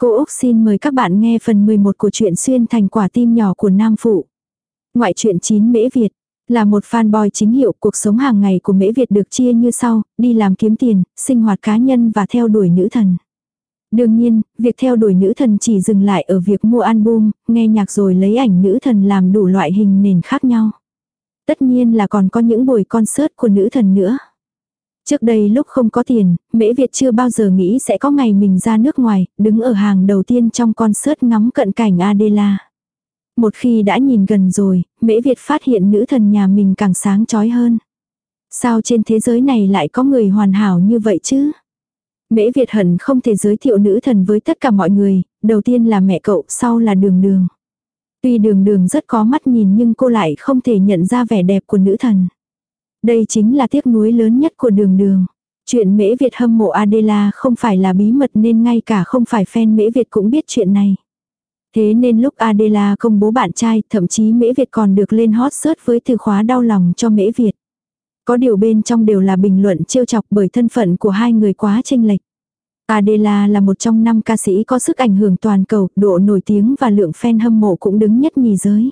Cô Úc xin mời các bạn nghe phần 11 của truyện xuyên thành quả tim nhỏ của Nam Phụ. Ngoại truyện 9 Mễ Việt là một fanboy chính hiệu cuộc sống hàng ngày của Mễ Việt được chia như sau, đi làm kiếm tiền, sinh hoạt cá nhân và theo đuổi nữ thần. Đương nhiên, việc theo đuổi nữ thần chỉ dừng lại ở việc mua album, nghe nhạc rồi lấy ảnh nữ thần làm đủ loại hình nền khác nhau. Tất nhiên là còn có những buổi concert của nữ thần nữa. Trước đây lúc không có tiền, Mễ Việt chưa bao giờ nghĩ sẽ có ngày mình ra nước ngoài, đứng ở hàng đầu tiên trong concert ngắm cận cảnh Adela. Một khi đã nhìn gần rồi, Mễ Việt phát hiện nữ thần nhà mình càng sáng chói hơn. Sao trên thế giới này lại có người hoàn hảo như vậy chứ? Mễ Việt hận không thể giới thiệu nữ thần với tất cả mọi người, đầu tiên là mẹ cậu, sau là đường đường. Tuy đường đường rất có mắt nhìn nhưng cô lại không thể nhận ra vẻ đẹp của nữ thần. Đây chính là tiếc nuối lớn nhất của đường đường. Chuyện mễ Việt hâm mộ Adela không phải là bí mật nên ngay cả không phải fan mễ Việt cũng biết chuyện này. Thế nên lúc Adela công bố bạn trai, thậm chí mễ Việt còn được lên hot search với từ khóa đau lòng cho mễ Việt. Có điều bên trong đều là bình luận trêu chọc bởi thân phận của hai người quá chênh lệch. Adela là một trong năm ca sĩ có sức ảnh hưởng toàn cầu, độ nổi tiếng và lượng fan hâm mộ cũng đứng nhất nhì giới.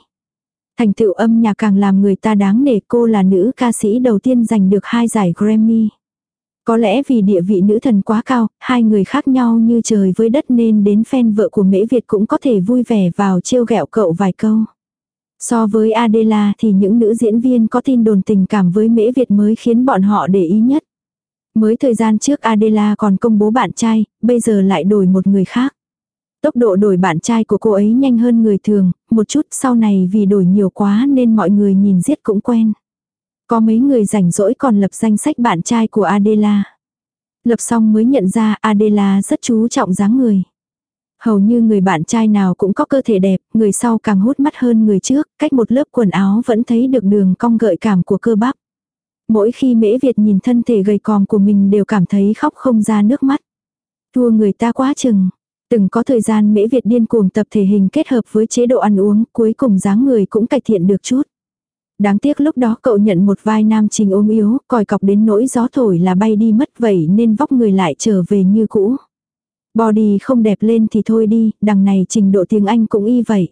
Thành tựu âm nhạc càng làm người ta đáng nể cô là nữ ca sĩ đầu tiên giành được hai giải Grammy. Có lẽ vì địa vị nữ thần quá cao, hai người khác nhau như trời với đất nên đến fan vợ của Mễ Việt cũng có thể vui vẻ vào trêu ghẹo cậu vài câu. So với Adela thì những nữ diễn viên có tin đồn tình cảm với Mễ Việt mới khiến bọn họ để ý nhất. Mới thời gian trước Adela còn công bố bạn trai, bây giờ lại đổi một người khác. Tốc độ đổi bạn trai của cô ấy nhanh hơn người thường, một chút sau này vì đổi nhiều quá nên mọi người nhìn giết cũng quen. Có mấy người rảnh rỗi còn lập danh sách bạn trai của Adela. Lập xong mới nhận ra Adela rất chú trọng dáng người. Hầu như người bạn trai nào cũng có cơ thể đẹp, người sau càng hút mắt hơn người trước, cách một lớp quần áo vẫn thấy được đường cong gợi cảm của cơ bắp. Mỗi khi mễ Việt nhìn thân thể gầy còm của mình đều cảm thấy khóc không ra nước mắt. Thua người ta quá chừng, Từng có thời gian mễ Việt điên cuồng tập thể hình kết hợp với chế độ ăn uống, cuối cùng dáng người cũng cải thiện được chút. Đáng tiếc lúc đó cậu nhận một vai nam trình ôm yếu, còi cọc đến nỗi gió thổi là bay đi mất vậy nên vóc người lại trở về như cũ. Body không đẹp lên thì thôi đi, đằng này trình độ tiếng Anh cũng y vậy.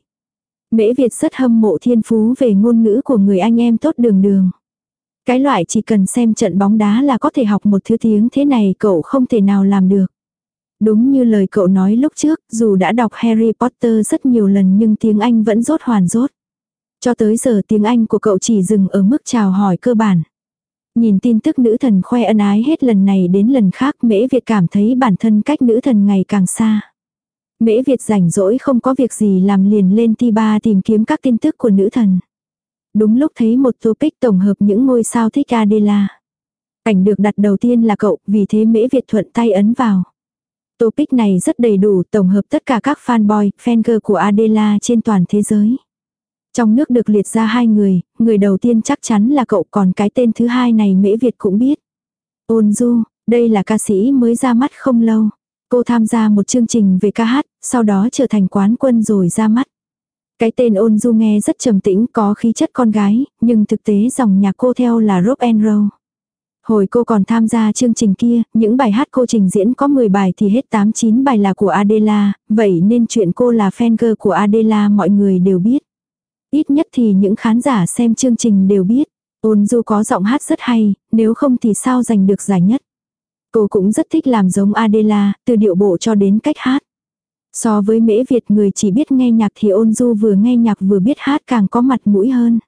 Mễ Việt rất hâm mộ thiên phú về ngôn ngữ của người anh em tốt đường đường. Cái loại chỉ cần xem trận bóng đá là có thể học một thứ tiếng thế này cậu không thể nào làm được. Đúng như lời cậu nói lúc trước, dù đã đọc Harry Potter rất nhiều lần nhưng tiếng Anh vẫn rốt hoàn rốt. Cho tới giờ tiếng Anh của cậu chỉ dừng ở mức chào hỏi cơ bản. Nhìn tin tức nữ thần khoe ân ái hết lần này đến lần khác Mễ Việt cảm thấy bản thân cách nữ thần ngày càng xa. Mễ Việt rảnh rỗi không có việc gì làm liền lên ti ba tìm kiếm các tin tức của nữ thần. Đúng lúc thấy một topic tổng hợp những ngôi sao thích Adela. ảnh được đặt đầu tiên là cậu, vì thế Mễ Việt thuận tay ấn vào. Topic này rất đầy đủ tổng hợp tất cả các fanboy, fan girl của Adela trên toàn thế giới. Trong nước được liệt ra hai người, người đầu tiên chắc chắn là cậu còn cái tên thứ hai này Mễ Việt cũng biết. Ôn Du, đây là ca sĩ mới ra mắt không lâu. Cô tham gia một chương trình về ca hát, sau đó trở thành quán quân rồi ra mắt. Cái tên ôn du nghe rất trầm tĩnh có khí chất con gái, nhưng thực tế dòng nhạc cô theo là rock and roll. Hồi cô còn tham gia chương trình kia, những bài hát cô trình diễn có 10 bài thì hết 8-9 bài là của Adela, vậy nên chuyện cô là fan girl của Adela mọi người đều biết. Ít nhất thì những khán giả xem chương trình đều biết. Ôn du có giọng hát rất hay, nếu không thì sao giành được giải nhất. Cô cũng rất thích làm giống Adela, từ điệu bộ cho đến cách hát. So với mễ Việt người chỉ biết nghe nhạc thì ôn du vừa nghe nhạc vừa biết hát càng có mặt mũi hơn.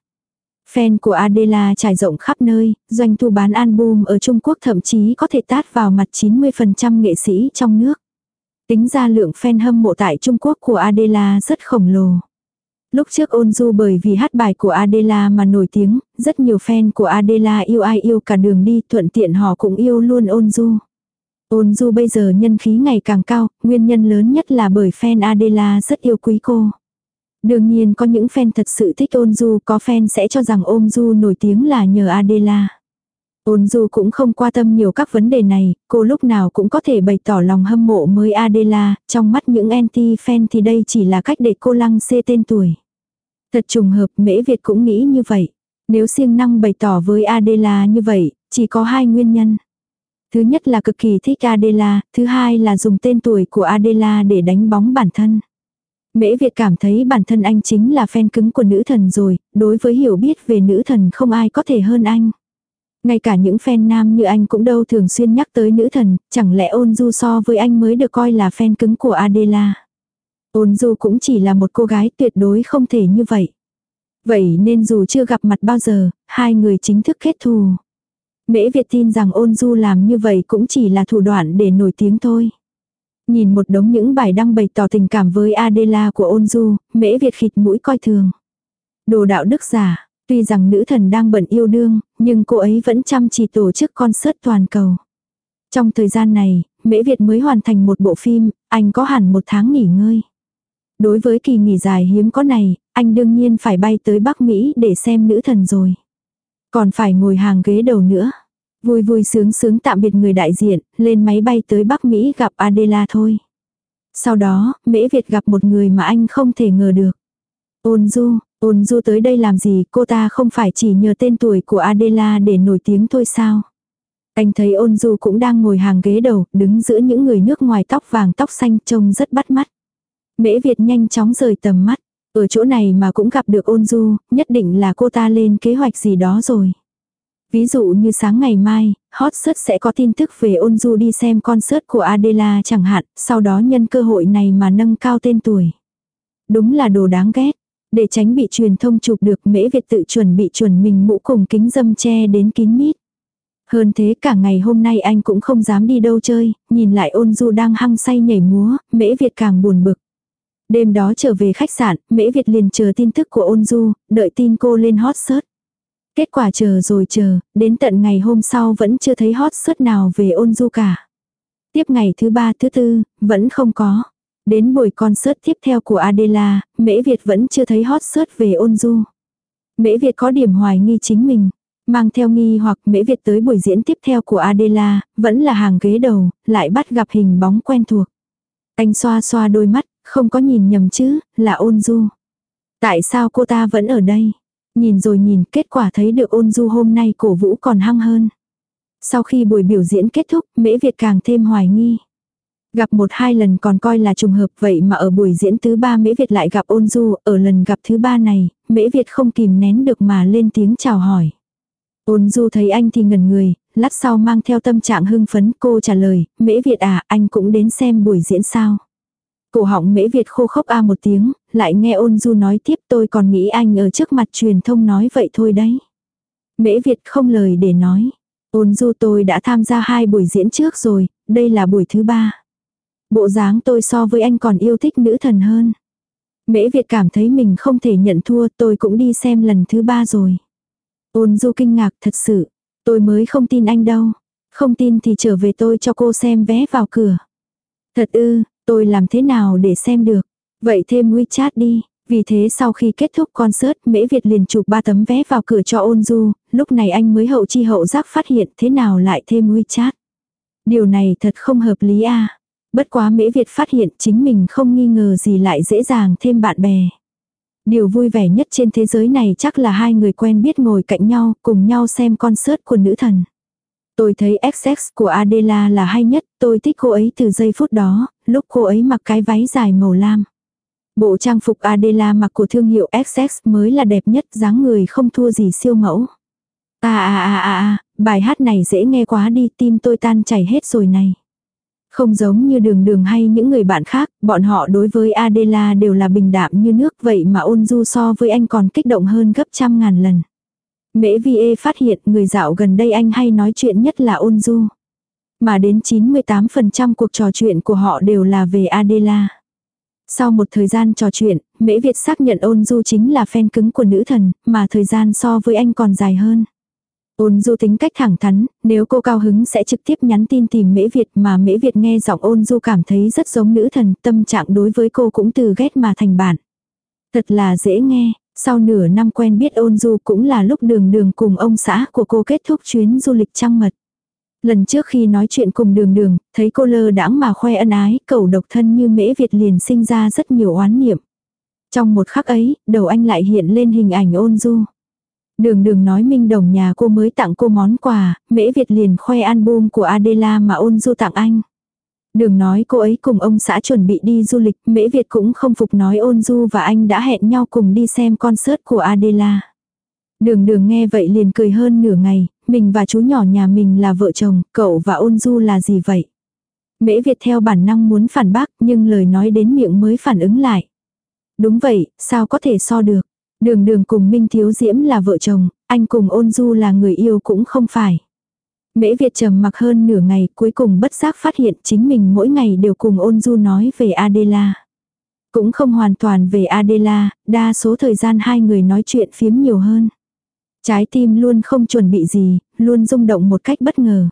Fan của Adela trải rộng khắp nơi, doanh thu bán album ở Trung Quốc thậm chí có thể tát vào mặt 90% nghệ sĩ trong nước. Tính ra lượng fan hâm mộ tại Trung Quốc của Adela rất khổng lồ. Lúc trước ôn du bởi vì hát bài của Adela mà nổi tiếng, rất nhiều fan của Adela yêu ai yêu cả đường đi, thuận tiện họ cũng yêu luôn ôn du. Ôn du bây giờ nhân khí ngày càng cao, nguyên nhân lớn nhất là bởi fan Adela rất yêu quý cô. Đương nhiên có những fan thật sự thích ôn du, có fan sẽ cho rằng ôn du nổi tiếng là nhờ Adela. Ôn du cũng không quan tâm nhiều các vấn đề này, cô lúc nào cũng có thể bày tỏ lòng hâm mộ mới Adela, trong mắt những anti-fan thì đây chỉ là cách để cô lăng xê tên tuổi. Thật trùng hợp Mễ Việt cũng nghĩ như vậy. Nếu siêng năng bày tỏ với Adela như vậy, chỉ có hai nguyên nhân. Thứ nhất là cực kỳ thích Adela, thứ hai là dùng tên tuổi của Adela để đánh bóng bản thân. Mễ Việt cảm thấy bản thân anh chính là fan cứng của nữ thần rồi, đối với hiểu biết về nữ thần không ai có thể hơn anh. Ngay cả những fan nam như anh cũng đâu thường xuyên nhắc tới nữ thần, chẳng lẽ ôn du so với anh mới được coi là fan cứng của Adela. Ôn du cũng chỉ là một cô gái tuyệt đối không thể như vậy. Vậy nên dù chưa gặp mặt bao giờ, hai người chính thức kết thù. Mễ Việt tin rằng ôn du làm như vậy cũng chỉ là thủ đoạn để nổi tiếng thôi. Nhìn một đống những bài đăng bày tỏ tình cảm với Adela của ôn du, Mễ Việt khịt mũi coi thường. Đồ đạo đức giả, tuy rằng nữ thần đang bận yêu đương, nhưng cô ấy vẫn chăm chỉ tổ chức concert toàn cầu. Trong thời gian này, Mễ Việt mới hoàn thành một bộ phim, anh có hẳn một tháng nghỉ ngơi. Đối với kỳ nghỉ dài hiếm có này, anh đương nhiên phải bay tới Bắc Mỹ để xem nữ thần rồi. Còn phải ngồi hàng ghế đầu nữa. Vui vui sướng sướng tạm biệt người đại diện, lên máy bay tới Bắc Mỹ gặp Adela thôi. Sau đó, Mễ Việt gặp một người mà anh không thể ngờ được. Ôn Du, Ôn Du tới đây làm gì, cô ta không phải chỉ nhờ tên tuổi của Adela để nổi tiếng thôi sao? Anh thấy ôn du cũng đang ngồi hàng ghế đầu, đứng giữa những người nước ngoài tóc vàng tóc xanh trông rất bắt mắt. Mễ Việt nhanh chóng rời tầm mắt. Ở chỗ này mà cũng gặp được ôn du, nhất định là cô ta lên kế hoạch gì đó rồi. Ví dụ như sáng ngày mai, hot search sẽ có tin tức về ôn du đi xem concert của Adela chẳng hạn, sau đó nhân cơ hội này mà nâng cao tên tuổi. Đúng là đồ đáng ghét. Để tránh bị truyền thông chụp được mễ Việt tự chuẩn bị chuẩn mình mũ cùng kính dâm che đến kín mít. Hơn thế cả ngày hôm nay anh cũng không dám đi đâu chơi, nhìn lại ôn du đang hăng say nhảy múa, mễ Việt càng buồn bực. Đêm đó trở về khách sạn, Mễ Việt liền chờ tin tức của ôn du, đợi tin cô lên hot search. Kết quả chờ rồi chờ, đến tận ngày hôm sau vẫn chưa thấy hot suất nào về ôn du cả. Tiếp ngày thứ ba thứ tư, vẫn không có. Đến buổi concert tiếp theo của Adela, Mễ Việt vẫn chưa thấy hot suất về ôn du. Mễ Việt có điểm hoài nghi chính mình. Mang theo nghi hoặc Mễ Việt tới buổi diễn tiếp theo của Adela, vẫn là hàng ghế đầu, lại bắt gặp hình bóng quen thuộc. Anh xoa xoa đôi mắt, không có nhìn nhầm chứ, là ôn du. Tại sao cô ta vẫn ở đây? Nhìn rồi nhìn, kết quả thấy được ôn du hôm nay cổ vũ còn hăng hơn. Sau khi buổi biểu diễn kết thúc, Mễ Việt càng thêm hoài nghi. Gặp một hai lần còn coi là trùng hợp vậy mà ở buổi diễn thứ ba Mễ Việt lại gặp ôn du, ở lần gặp thứ ba này, Mễ Việt không kìm nén được mà lên tiếng chào hỏi. Ôn du thấy anh thì ngẩn người, lát sau mang theo tâm trạng hưng phấn cô trả lời, Mễ Việt à, anh cũng đến xem buổi diễn sao. Cổ họng mễ Việt khô khốc a một tiếng, lại nghe ôn du nói tiếp tôi còn nghĩ anh ở trước mặt truyền thông nói vậy thôi đấy. Mễ Việt không lời để nói. Ôn du tôi đã tham gia hai buổi diễn trước rồi, đây là buổi thứ ba. Bộ dáng tôi so với anh còn yêu thích nữ thần hơn. Mễ Việt cảm thấy mình không thể nhận thua tôi cũng đi xem lần thứ ba rồi. Ôn du kinh ngạc thật sự. Tôi mới không tin anh đâu. Không tin thì trở về tôi cho cô xem vé vào cửa. Thật ư, Tôi làm thế nào để xem được? Vậy thêm WeChat đi. Vì thế sau khi kết thúc concert, Mễ Việt liền chụp ba tấm vé vào cửa cho ôn du, lúc này anh mới hậu chi hậu giác phát hiện thế nào lại thêm WeChat. Điều này thật không hợp lý a à. Bất quá Mễ Việt phát hiện chính mình không nghi ngờ gì lại dễ dàng thêm bạn bè. Điều vui vẻ nhất trên thế giới này chắc là hai người quen biết ngồi cạnh nhau, cùng nhau xem concert của nữ thần. Tôi thấy XX của Adela là hay nhất, tôi thích cô ấy từ giây phút đó, lúc cô ấy mặc cái váy dài màu lam. Bộ trang phục Adela mặc của thương hiệu XX mới là đẹp nhất, dáng người không thua gì siêu mẫu. À à à à à, bài hát này dễ nghe quá đi, tim tôi tan chảy hết rồi này. Không giống như đường đường hay những người bạn khác, bọn họ đối với Adela đều là bình đạm như nước vậy mà ôn du so với anh còn kích động hơn gấp trăm ngàn lần. Mễ Vi Ê phát hiện người dạo gần đây anh hay nói chuyện nhất là ôn du. Mà đến 98% cuộc trò chuyện của họ đều là về Adela. Sau một thời gian trò chuyện, Mễ Việt xác nhận ôn du chính là fan cứng của nữ thần, mà thời gian so với anh còn dài hơn. Ôn du tính cách thẳng thắn, nếu cô cao hứng sẽ trực tiếp nhắn tin tìm Mễ Việt mà Mễ Việt nghe giọng ôn du cảm thấy rất giống nữ thần, tâm trạng đối với cô cũng từ ghét mà thành bạn. Thật là dễ nghe, sau nửa năm quen biết ôn du cũng là lúc đường đường cùng ông xã của cô kết thúc chuyến du lịch trăng mật. Lần trước khi nói chuyện cùng đường đường, thấy cô lơ đãng mà khoe ân ái, cầu độc thân như mễ Việt liền sinh ra rất nhiều oán niệm. Trong một khắc ấy, đầu anh lại hiện lên hình ảnh ôn du. Đường đường nói Minh Đồng nhà cô mới tặng cô món quà, Mễ Việt liền khoe album của Adela mà ôn du tặng anh. Đường nói cô ấy cùng ông xã chuẩn bị đi du lịch, Mễ Việt cũng không phục nói ôn du và anh đã hẹn nhau cùng đi xem concert của Adela. Đường đường nghe vậy liền cười hơn nửa ngày, mình và chú nhỏ nhà mình là vợ chồng, cậu và ôn du là gì vậy? Mễ Việt theo bản năng muốn phản bác nhưng lời nói đến miệng mới phản ứng lại. Đúng vậy, sao có thể so được? Đường đường cùng Minh Thiếu Diễm là vợ chồng, anh cùng ôn du là người yêu cũng không phải. Mễ Việt trầm mặc hơn nửa ngày cuối cùng bất giác phát hiện chính mình mỗi ngày đều cùng ôn du nói về Adela. Cũng không hoàn toàn về Adela, đa số thời gian hai người nói chuyện phiếm nhiều hơn. Trái tim luôn không chuẩn bị gì, luôn rung động một cách bất ngờ.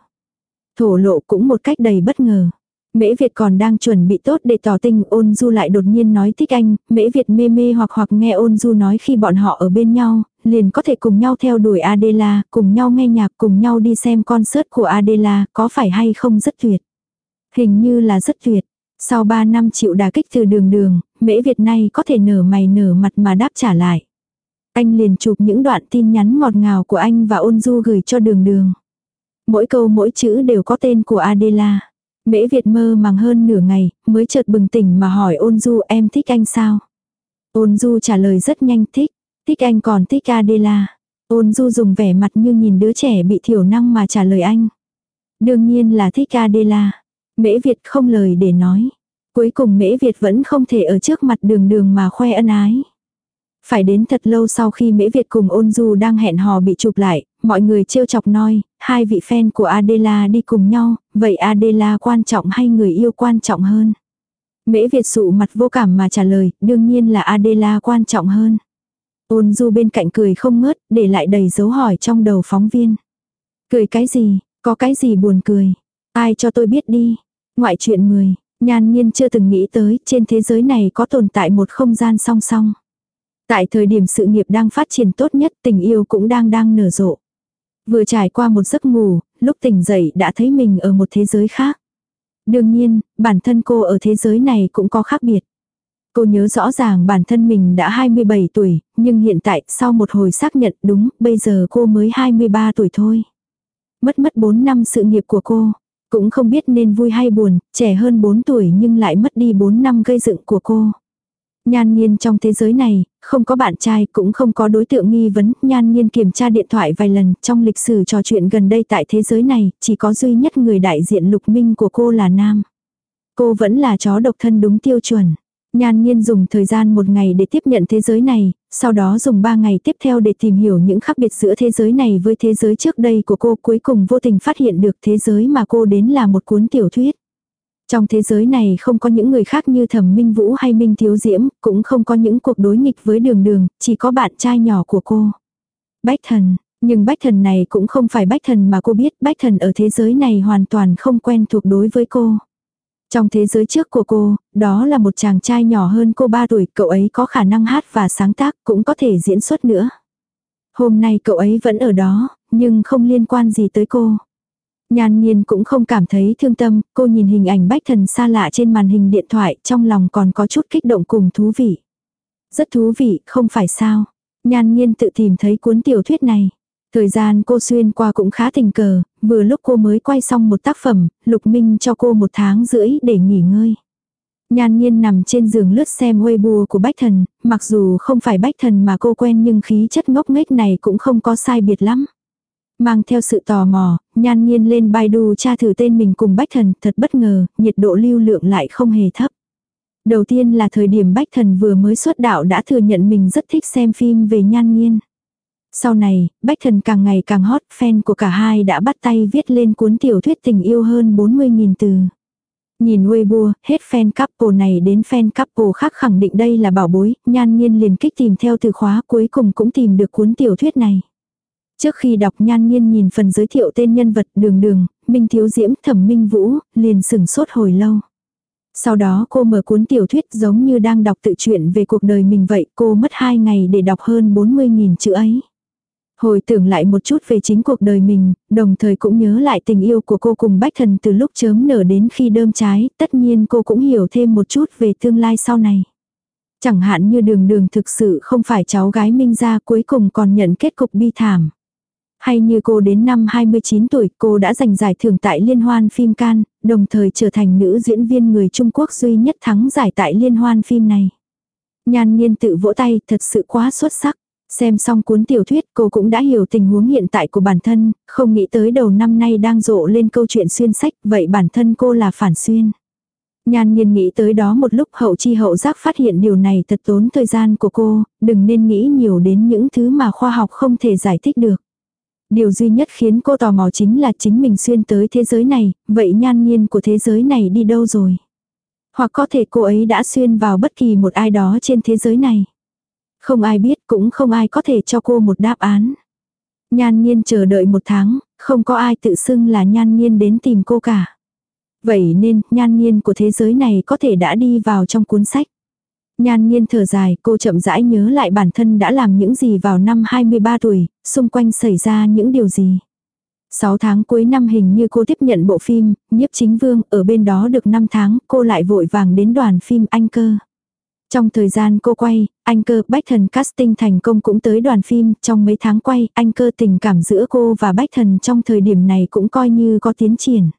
Thổ lộ cũng một cách đầy bất ngờ. Mễ Việt còn đang chuẩn bị tốt để tỏ tình ôn du lại đột nhiên nói thích anh, Mễ Việt mê mê hoặc hoặc nghe ôn du nói khi bọn họ ở bên nhau, liền có thể cùng nhau theo đuổi Adela, cùng nhau nghe nhạc, cùng nhau đi xem concert của Adela, có phải hay không rất tuyệt. Hình như là rất tuyệt. Sau 3 năm chịu đả kích từ đường đường, Mễ Việt nay có thể nở mày nở mặt mà đáp trả lại. Anh liền chụp những đoạn tin nhắn ngọt ngào của anh và ôn du gửi cho đường đường. Mỗi câu mỗi chữ đều có tên của Adela. Mễ Việt mơ màng hơn nửa ngày, mới chợt bừng tỉnh mà hỏi ôn du em thích anh sao? Ôn du trả lời rất nhanh thích, thích anh còn thích Adela. Ôn du dùng vẻ mặt như nhìn đứa trẻ bị thiểu năng mà trả lời anh. Đương nhiên là thích Adela. Mễ Việt không lời để nói. Cuối cùng Mễ Việt vẫn không thể ở trước mặt đường đường mà khoe ân ái. Phải đến thật lâu sau khi Mễ Việt cùng ôn du đang hẹn hò bị chụp lại, mọi người trêu chọc nói, hai vị fan của Adela đi cùng nhau, vậy Adela quan trọng hay người yêu quan trọng hơn? Mễ Việt sụ mặt vô cảm mà trả lời, đương nhiên là Adela quan trọng hơn. Ôn du bên cạnh cười không ngớt, để lại đầy dấu hỏi trong đầu phóng viên. Cười cái gì, có cái gì buồn cười? Ai cho tôi biết đi? Ngoại chuyện 10, nhan nhiên chưa từng nghĩ tới trên thế giới này có tồn tại một không gian song song. Tại thời điểm sự nghiệp đang phát triển tốt nhất tình yêu cũng đang đang nở rộ. Vừa trải qua một giấc ngủ, lúc tỉnh dậy đã thấy mình ở một thế giới khác. Đương nhiên, bản thân cô ở thế giới này cũng có khác biệt. Cô nhớ rõ ràng bản thân mình đã 27 tuổi, nhưng hiện tại sau một hồi xác nhận đúng, bây giờ cô mới 23 tuổi thôi. Mất mất 4 năm sự nghiệp của cô, cũng không biết nên vui hay buồn, trẻ hơn 4 tuổi nhưng lại mất đi 4 năm gây dựng của cô. Nhan Nhiên trong thế giới này, không có bạn trai cũng không có đối tượng nghi vấn, Nhan Nhiên kiểm tra điện thoại vài lần, trong lịch sử trò chuyện gần đây tại thế giới này, chỉ có duy nhất người đại diện lục minh của cô là nam. Cô vẫn là chó độc thân đúng tiêu chuẩn. Nhan Nhiên dùng thời gian một ngày để tiếp nhận thế giới này, sau đó dùng ba ngày tiếp theo để tìm hiểu những khác biệt giữa thế giới này với thế giới trước đây của cô cuối cùng vô tình phát hiện được thế giới mà cô đến là một cuốn tiểu thuyết. Trong thế giới này không có những người khác như thẩm minh vũ hay minh thiếu diễm, cũng không có những cuộc đối nghịch với đường đường, chỉ có bạn trai nhỏ của cô. Bách thần, nhưng bách thần này cũng không phải bách thần mà cô biết, bách thần ở thế giới này hoàn toàn không quen thuộc đối với cô. Trong thế giới trước của cô, đó là một chàng trai nhỏ hơn cô 3 tuổi, cậu ấy có khả năng hát và sáng tác, cũng có thể diễn xuất nữa. Hôm nay cậu ấy vẫn ở đó, nhưng không liên quan gì tới cô. Nhan nhiên cũng không cảm thấy thương tâm, cô nhìn hình ảnh bách thần xa lạ trên màn hình điện thoại, trong lòng còn có chút kích động cùng thú vị. Rất thú vị, không phải sao. Nhan nhiên tự tìm thấy cuốn tiểu thuyết này. Thời gian cô xuyên qua cũng khá tình cờ, vừa lúc cô mới quay xong một tác phẩm, Lục Minh cho cô một tháng rưỡi để nghỉ ngơi. Nhan nhiên nằm trên giường lướt xem Weibo của Bách Thần, mặc dù không phải Bách Thần mà cô quen nhưng khí chất ngốc nghếch này cũng không có sai biệt lắm. Mang theo sự tò mò, nhan nhiên lên Baidu tra thử tên mình cùng Bách Thần, thật bất ngờ, nhiệt độ lưu lượng lại không hề thấp. Đầu tiên là thời điểm Bách Thần vừa mới xuất đạo đã thừa nhận mình rất thích xem phim về nhan nhiên. Sau này, Bách Thần càng ngày càng hot, fan của cả hai đã bắt tay viết lên cuốn tiểu thuyết tình yêu hơn 40.000 từ. Nhìn Weibo, hết fan couple này đến fan couple khác khẳng định đây là bảo bối, nhan nhiên liền kích tìm theo từ khóa cuối cùng cũng tìm được cuốn tiểu thuyết này. Trước khi đọc nhan nhiên nhìn phần giới thiệu tên nhân vật đường đường, Minh Thiếu Diễm, Thẩm Minh Vũ, liền sừng sốt hồi lâu. Sau đó cô mở cuốn tiểu thuyết giống như đang đọc tự truyện về cuộc đời mình vậy, cô mất 2 ngày để đọc hơn 40.000 chữ ấy. Hồi tưởng lại một chút về chính cuộc đời mình, đồng thời cũng nhớ lại tình yêu của cô cùng Bách Thần từ lúc chớm nở đến khi đơm trái, tất nhiên cô cũng hiểu thêm một chút về tương lai sau này. Chẳng hạn như đường đường thực sự không phải cháu gái Minh gia cuối cùng còn nhận kết cục bi thảm. Hay như cô đến năm 29 tuổi cô đã giành giải thưởng tại Liên hoan phim Can, đồng thời trở thành nữ diễn viên người Trung Quốc duy nhất thắng giải tại Liên hoan phim này. Nhan nhiên tự vỗ tay thật sự quá xuất sắc. Xem xong cuốn tiểu thuyết cô cũng đã hiểu tình huống hiện tại của bản thân, không nghĩ tới đầu năm nay đang rộ lên câu chuyện xuyên sách, vậy bản thân cô là phản xuyên. Nhan nhiên nghĩ tới đó một lúc hậu chi hậu giác phát hiện điều này thật tốn thời gian của cô, đừng nên nghĩ nhiều đến những thứ mà khoa học không thể giải thích được. Điều duy nhất khiến cô tò mò chính là chính mình xuyên tới thế giới này, vậy nhan nhiên của thế giới này đi đâu rồi? Hoặc có thể cô ấy đã xuyên vào bất kỳ một ai đó trên thế giới này. Không ai biết cũng không ai có thể cho cô một đáp án. Nhan nhiên chờ đợi một tháng, không có ai tự xưng là nhan nhiên đến tìm cô cả. Vậy nên, nhan nhiên của thế giới này có thể đã đi vào trong cuốn sách. Nhan nhiên thở dài, cô chậm rãi nhớ lại bản thân đã làm những gì vào năm 23 tuổi, xung quanh xảy ra những điều gì. 6 tháng cuối năm hình như cô tiếp nhận bộ phim, nhiếp chính vương, ở bên đó được 5 tháng, cô lại vội vàng đến đoàn phim Anh Cơ. Trong thời gian cô quay, anh cơ Bách Thần casting thành công cũng tới đoàn phim, trong mấy tháng quay, anh cơ tình cảm giữa cô và Bách Thần trong thời điểm này cũng coi như có tiến triển.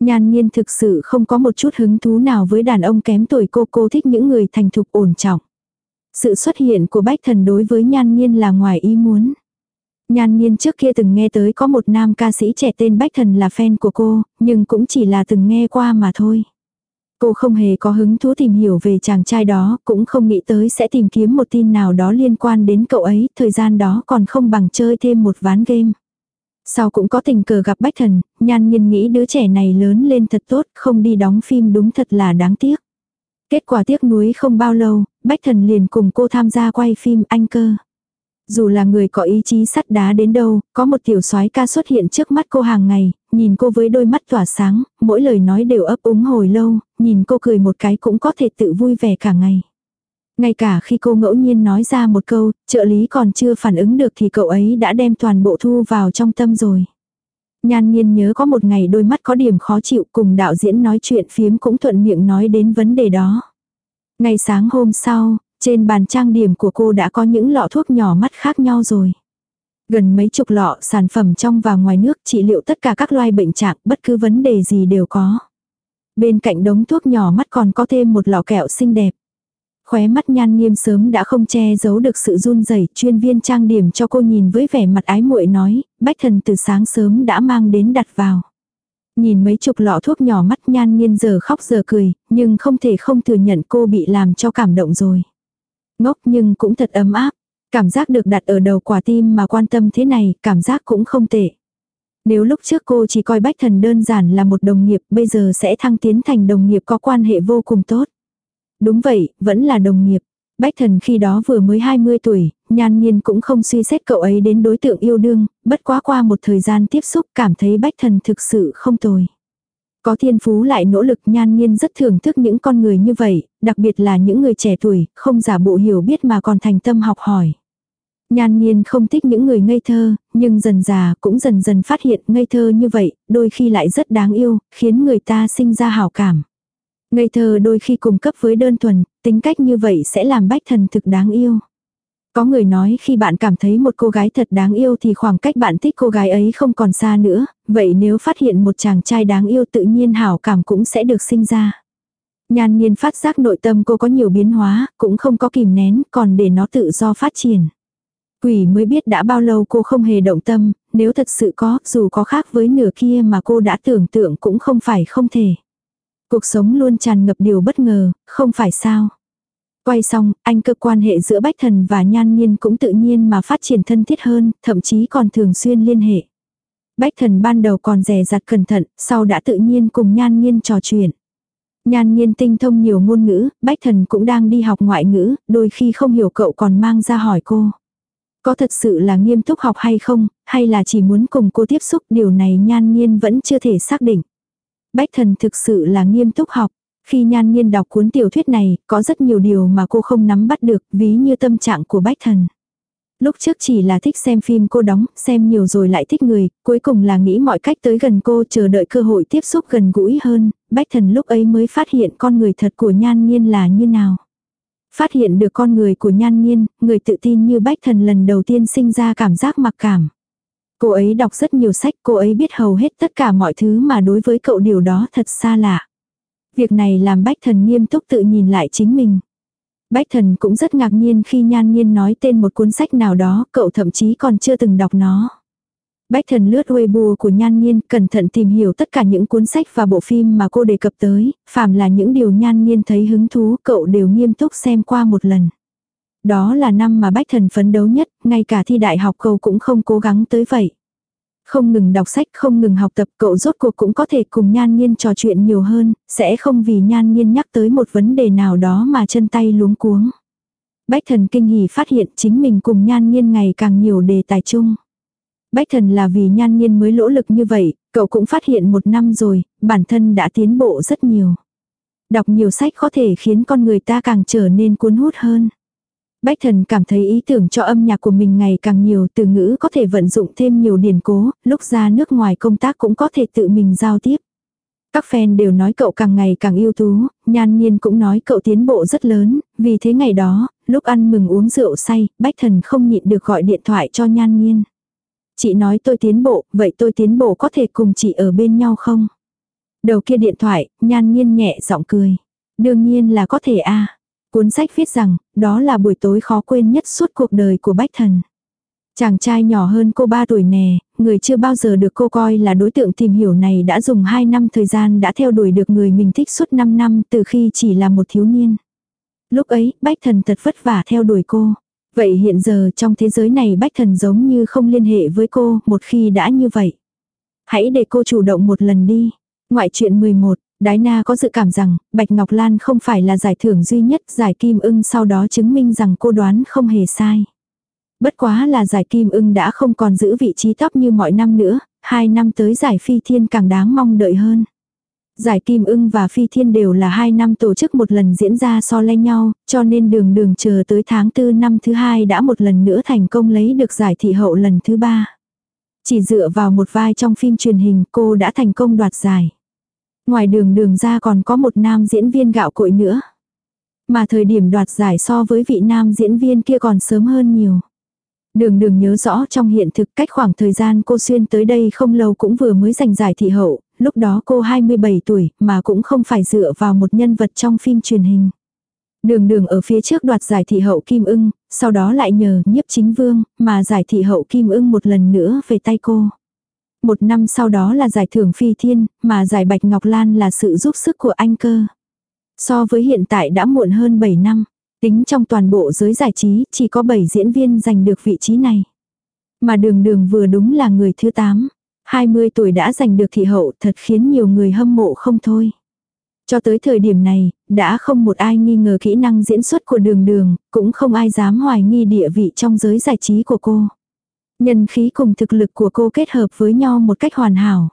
Nhan nhiên thực sự không có một chút hứng thú nào với đàn ông kém tuổi cô, cô thích những người thành thục ổn trọng. Sự xuất hiện của Bách Thần đối với Nhan nhiên là ngoài ý muốn. Nhan nhiên trước kia từng nghe tới có một nam ca sĩ trẻ tên Bách Thần là fan của cô, nhưng cũng chỉ là từng nghe qua mà thôi. Cô không hề có hứng thú tìm hiểu về chàng trai đó, cũng không nghĩ tới sẽ tìm kiếm một tin nào đó liên quan đến cậu ấy, thời gian đó còn không bằng chơi thêm một ván game. Sau cũng có tình cờ gặp Bách Thần, nhan nhiên nghĩ đứa trẻ này lớn lên thật tốt, không đi đóng phim đúng thật là đáng tiếc. Kết quả tiếc nuối không bao lâu, Bách Thần liền cùng cô tham gia quay phim Anh Cơ. Dù là người có ý chí sắt đá đến đâu, có một tiểu soái ca xuất hiện trước mắt cô hàng ngày, nhìn cô với đôi mắt tỏa sáng, mỗi lời nói đều ấp úng hồi lâu, nhìn cô cười một cái cũng có thể tự vui vẻ cả ngày. Ngay cả khi cô ngẫu nhiên nói ra một câu, trợ lý còn chưa phản ứng được thì cậu ấy đã đem toàn bộ thu vào trong tâm rồi. Nhan nhiên nhớ có một ngày đôi mắt có điểm khó chịu cùng đạo diễn nói chuyện phiếm cũng thuận miệng nói đến vấn đề đó. Ngày sáng hôm sau, trên bàn trang điểm của cô đã có những lọ thuốc nhỏ mắt khác nhau rồi. Gần mấy chục lọ sản phẩm trong và ngoài nước trị liệu tất cả các loài bệnh trạng bất cứ vấn đề gì đều có. Bên cạnh đống thuốc nhỏ mắt còn có thêm một lọ kẹo xinh đẹp. Khóe mắt nhan nghiêm sớm đã không che giấu được sự run rẩy chuyên viên trang điểm cho cô nhìn với vẻ mặt ái muội nói, bách thần từ sáng sớm đã mang đến đặt vào. Nhìn mấy chục lọ thuốc nhỏ mắt nhan nghiên giờ khóc giờ cười, nhưng không thể không thừa nhận cô bị làm cho cảm động rồi. Ngốc nhưng cũng thật ấm áp. Cảm giác được đặt ở đầu quả tim mà quan tâm thế này, cảm giác cũng không tệ. Nếu lúc trước cô chỉ coi Bách Thần đơn giản là một đồng nghiệp, bây giờ sẽ thăng tiến thành đồng nghiệp có quan hệ vô cùng tốt. Đúng vậy, vẫn là đồng nghiệp. Bách Thần khi đó vừa mới 20 tuổi, nhan nhiên cũng không suy xét cậu ấy đến đối tượng yêu đương, bất quá qua một thời gian tiếp xúc cảm thấy Bách Thần thực sự không tồi. Có thiên phú lại nỗ lực nhan nhiên rất thưởng thức những con người như vậy, đặc biệt là những người trẻ tuổi, không giả bộ hiểu biết mà còn thành tâm học hỏi. Nhan nhiên không thích những người ngây thơ, nhưng dần già cũng dần dần phát hiện ngây thơ như vậy, đôi khi lại rất đáng yêu, khiến người ta sinh ra hảo cảm. Ngây thơ đôi khi cùng cấp với đơn thuần, tính cách như vậy sẽ làm bách thần thực đáng yêu. Có người nói khi bạn cảm thấy một cô gái thật đáng yêu thì khoảng cách bạn thích cô gái ấy không còn xa nữa, vậy nếu phát hiện một chàng trai đáng yêu tự nhiên hảo cảm cũng sẽ được sinh ra. Nhan nhiên phát giác nội tâm cô có nhiều biến hóa, cũng không có kìm nén, còn để nó tự do phát triển. Quỷ mới biết đã bao lâu cô không hề động tâm, nếu thật sự có, dù có khác với nửa kia mà cô đã tưởng tượng cũng không phải không thể. Cuộc sống luôn tràn ngập điều bất ngờ, không phải sao. Quay xong, anh cơ quan hệ giữa Bách Thần và Nhan Nhiên cũng tự nhiên mà phát triển thân thiết hơn, thậm chí còn thường xuyên liên hệ. Bách Thần ban đầu còn rè rặt cẩn thận, sau đã tự nhiên cùng Nhan Nhiên trò chuyện. Nhan Nhiên tinh thông nhiều ngôn ngữ, Bách Thần cũng đang đi học ngoại ngữ, đôi khi không hiểu cậu còn mang ra hỏi cô. Có thật sự là nghiêm túc học hay không, hay là chỉ muốn cùng cô tiếp xúc điều này Nhan Nhiên vẫn chưa thể xác định. Bách Thần thực sự là nghiêm túc học. Khi nhan nhiên đọc cuốn tiểu thuyết này, có rất nhiều điều mà cô không nắm bắt được, ví như tâm trạng của bách thần. Lúc trước chỉ là thích xem phim cô đóng, xem nhiều rồi lại thích người, cuối cùng là nghĩ mọi cách tới gần cô chờ đợi cơ hội tiếp xúc gần gũi hơn, bách thần lúc ấy mới phát hiện con người thật của nhan nhiên là như nào. Phát hiện được con người của nhan nhiên, người tự tin như bách thần lần đầu tiên sinh ra cảm giác mặc cảm. Cô ấy đọc rất nhiều sách, cô ấy biết hầu hết tất cả mọi thứ mà đối với cậu điều đó thật xa lạ. Việc này làm bách thần nghiêm túc tự nhìn lại chính mình. Bách thần cũng rất ngạc nhiên khi nhan nhiên nói tên một cuốn sách nào đó, cậu thậm chí còn chưa từng đọc nó. Bách thần lướt Weibo của Nhan Nhiên, cẩn thận tìm hiểu tất cả những cuốn sách và bộ phim mà cô đề cập tới, phàm là những điều Nhan Nhiên thấy hứng thú cậu đều nghiêm túc xem qua một lần. Đó là năm mà Bách thần phấn đấu nhất, ngay cả thi đại học cậu cũng không cố gắng tới vậy. Không ngừng đọc sách, không ngừng học tập, cậu rốt cuộc cũng có thể cùng Nhan Nhiên trò chuyện nhiều hơn, sẽ không vì Nhan Nhiên nhắc tới một vấn đề nào đó mà chân tay luống cuống. Bách thần kinh hỉ phát hiện chính mình cùng Nhan Nhiên ngày càng nhiều đề tài chung. Bách thần là vì nhan nhiên mới lỗ lực như vậy, cậu cũng phát hiện một năm rồi, bản thân đã tiến bộ rất nhiều. Đọc nhiều sách có thể khiến con người ta càng trở nên cuốn hút hơn. Bách thần cảm thấy ý tưởng cho âm nhạc của mình ngày càng nhiều từ ngữ có thể vận dụng thêm nhiều điển cố, lúc ra nước ngoài công tác cũng có thể tự mình giao tiếp. Các fan đều nói cậu càng ngày càng ưu tú, nhan nhiên cũng nói cậu tiến bộ rất lớn, vì thế ngày đó, lúc ăn mừng uống rượu say, bách thần không nhịn được gọi điện thoại cho nhan nhiên. Chị nói tôi tiến bộ, vậy tôi tiến bộ có thể cùng chị ở bên nhau không? Đầu kia điện thoại, nhan nhiên nhẹ giọng cười. Đương nhiên là có thể a Cuốn sách viết rằng, đó là buổi tối khó quên nhất suốt cuộc đời của Bách Thần. Chàng trai nhỏ hơn cô 3 tuổi nè, người chưa bao giờ được cô coi là đối tượng tìm hiểu này đã dùng 2 năm thời gian đã theo đuổi được người mình thích suốt 5 năm từ khi chỉ là một thiếu niên. Lúc ấy, Bách Thần thật vất vả theo đuổi cô. Vậy hiện giờ trong thế giới này bách thần giống như không liên hệ với cô, một khi đã như vậy. Hãy để cô chủ động một lần đi. Ngoại truyện 11, Đái Na có dự cảm rằng, Bạch Ngọc Lan không phải là giải thưởng duy nhất, giải kim ưng sau đó chứng minh rằng cô đoán không hề sai. Bất quá là giải kim ưng đã không còn giữ vị trí top như mọi năm nữa, hai năm tới giải phi thiên càng đáng mong đợi hơn. Giải Kim ưng và Phi Thiên đều là hai năm tổ chức một lần diễn ra so le nhau, cho nên đường đường chờ tới tháng tư năm thứ hai đã một lần nữa thành công lấy được giải thị hậu lần thứ ba. Chỉ dựa vào một vai trong phim truyền hình cô đã thành công đoạt giải. Ngoài đường đường ra còn có một nam diễn viên gạo cội nữa. Mà thời điểm đoạt giải so với vị nam diễn viên kia còn sớm hơn nhiều. Đường đường nhớ rõ trong hiện thực cách khoảng thời gian cô xuyên tới đây không lâu cũng vừa mới giành giải thị hậu, lúc đó cô 27 tuổi mà cũng không phải dựa vào một nhân vật trong phim truyền hình. Đường đường ở phía trước đoạt giải thị hậu Kim ưng, sau đó lại nhờ nhiếp chính vương mà giải thị hậu Kim ưng một lần nữa về tay cô. Một năm sau đó là giải thưởng phi thiên, mà giải bạch ngọc lan là sự giúp sức của anh cơ. So với hiện tại đã muộn hơn 7 năm. Tính trong toàn bộ giới giải trí, chỉ có 7 diễn viên giành được vị trí này. Mà đường đường vừa đúng là người thứ 8. 20 tuổi đã giành được thị hậu thật khiến nhiều người hâm mộ không thôi. Cho tới thời điểm này, đã không một ai nghi ngờ kỹ năng diễn xuất của đường đường, cũng không ai dám hoài nghi địa vị trong giới giải trí của cô. Nhân khí cùng thực lực của cô kết hợp với nhau một cách hoàn hảo.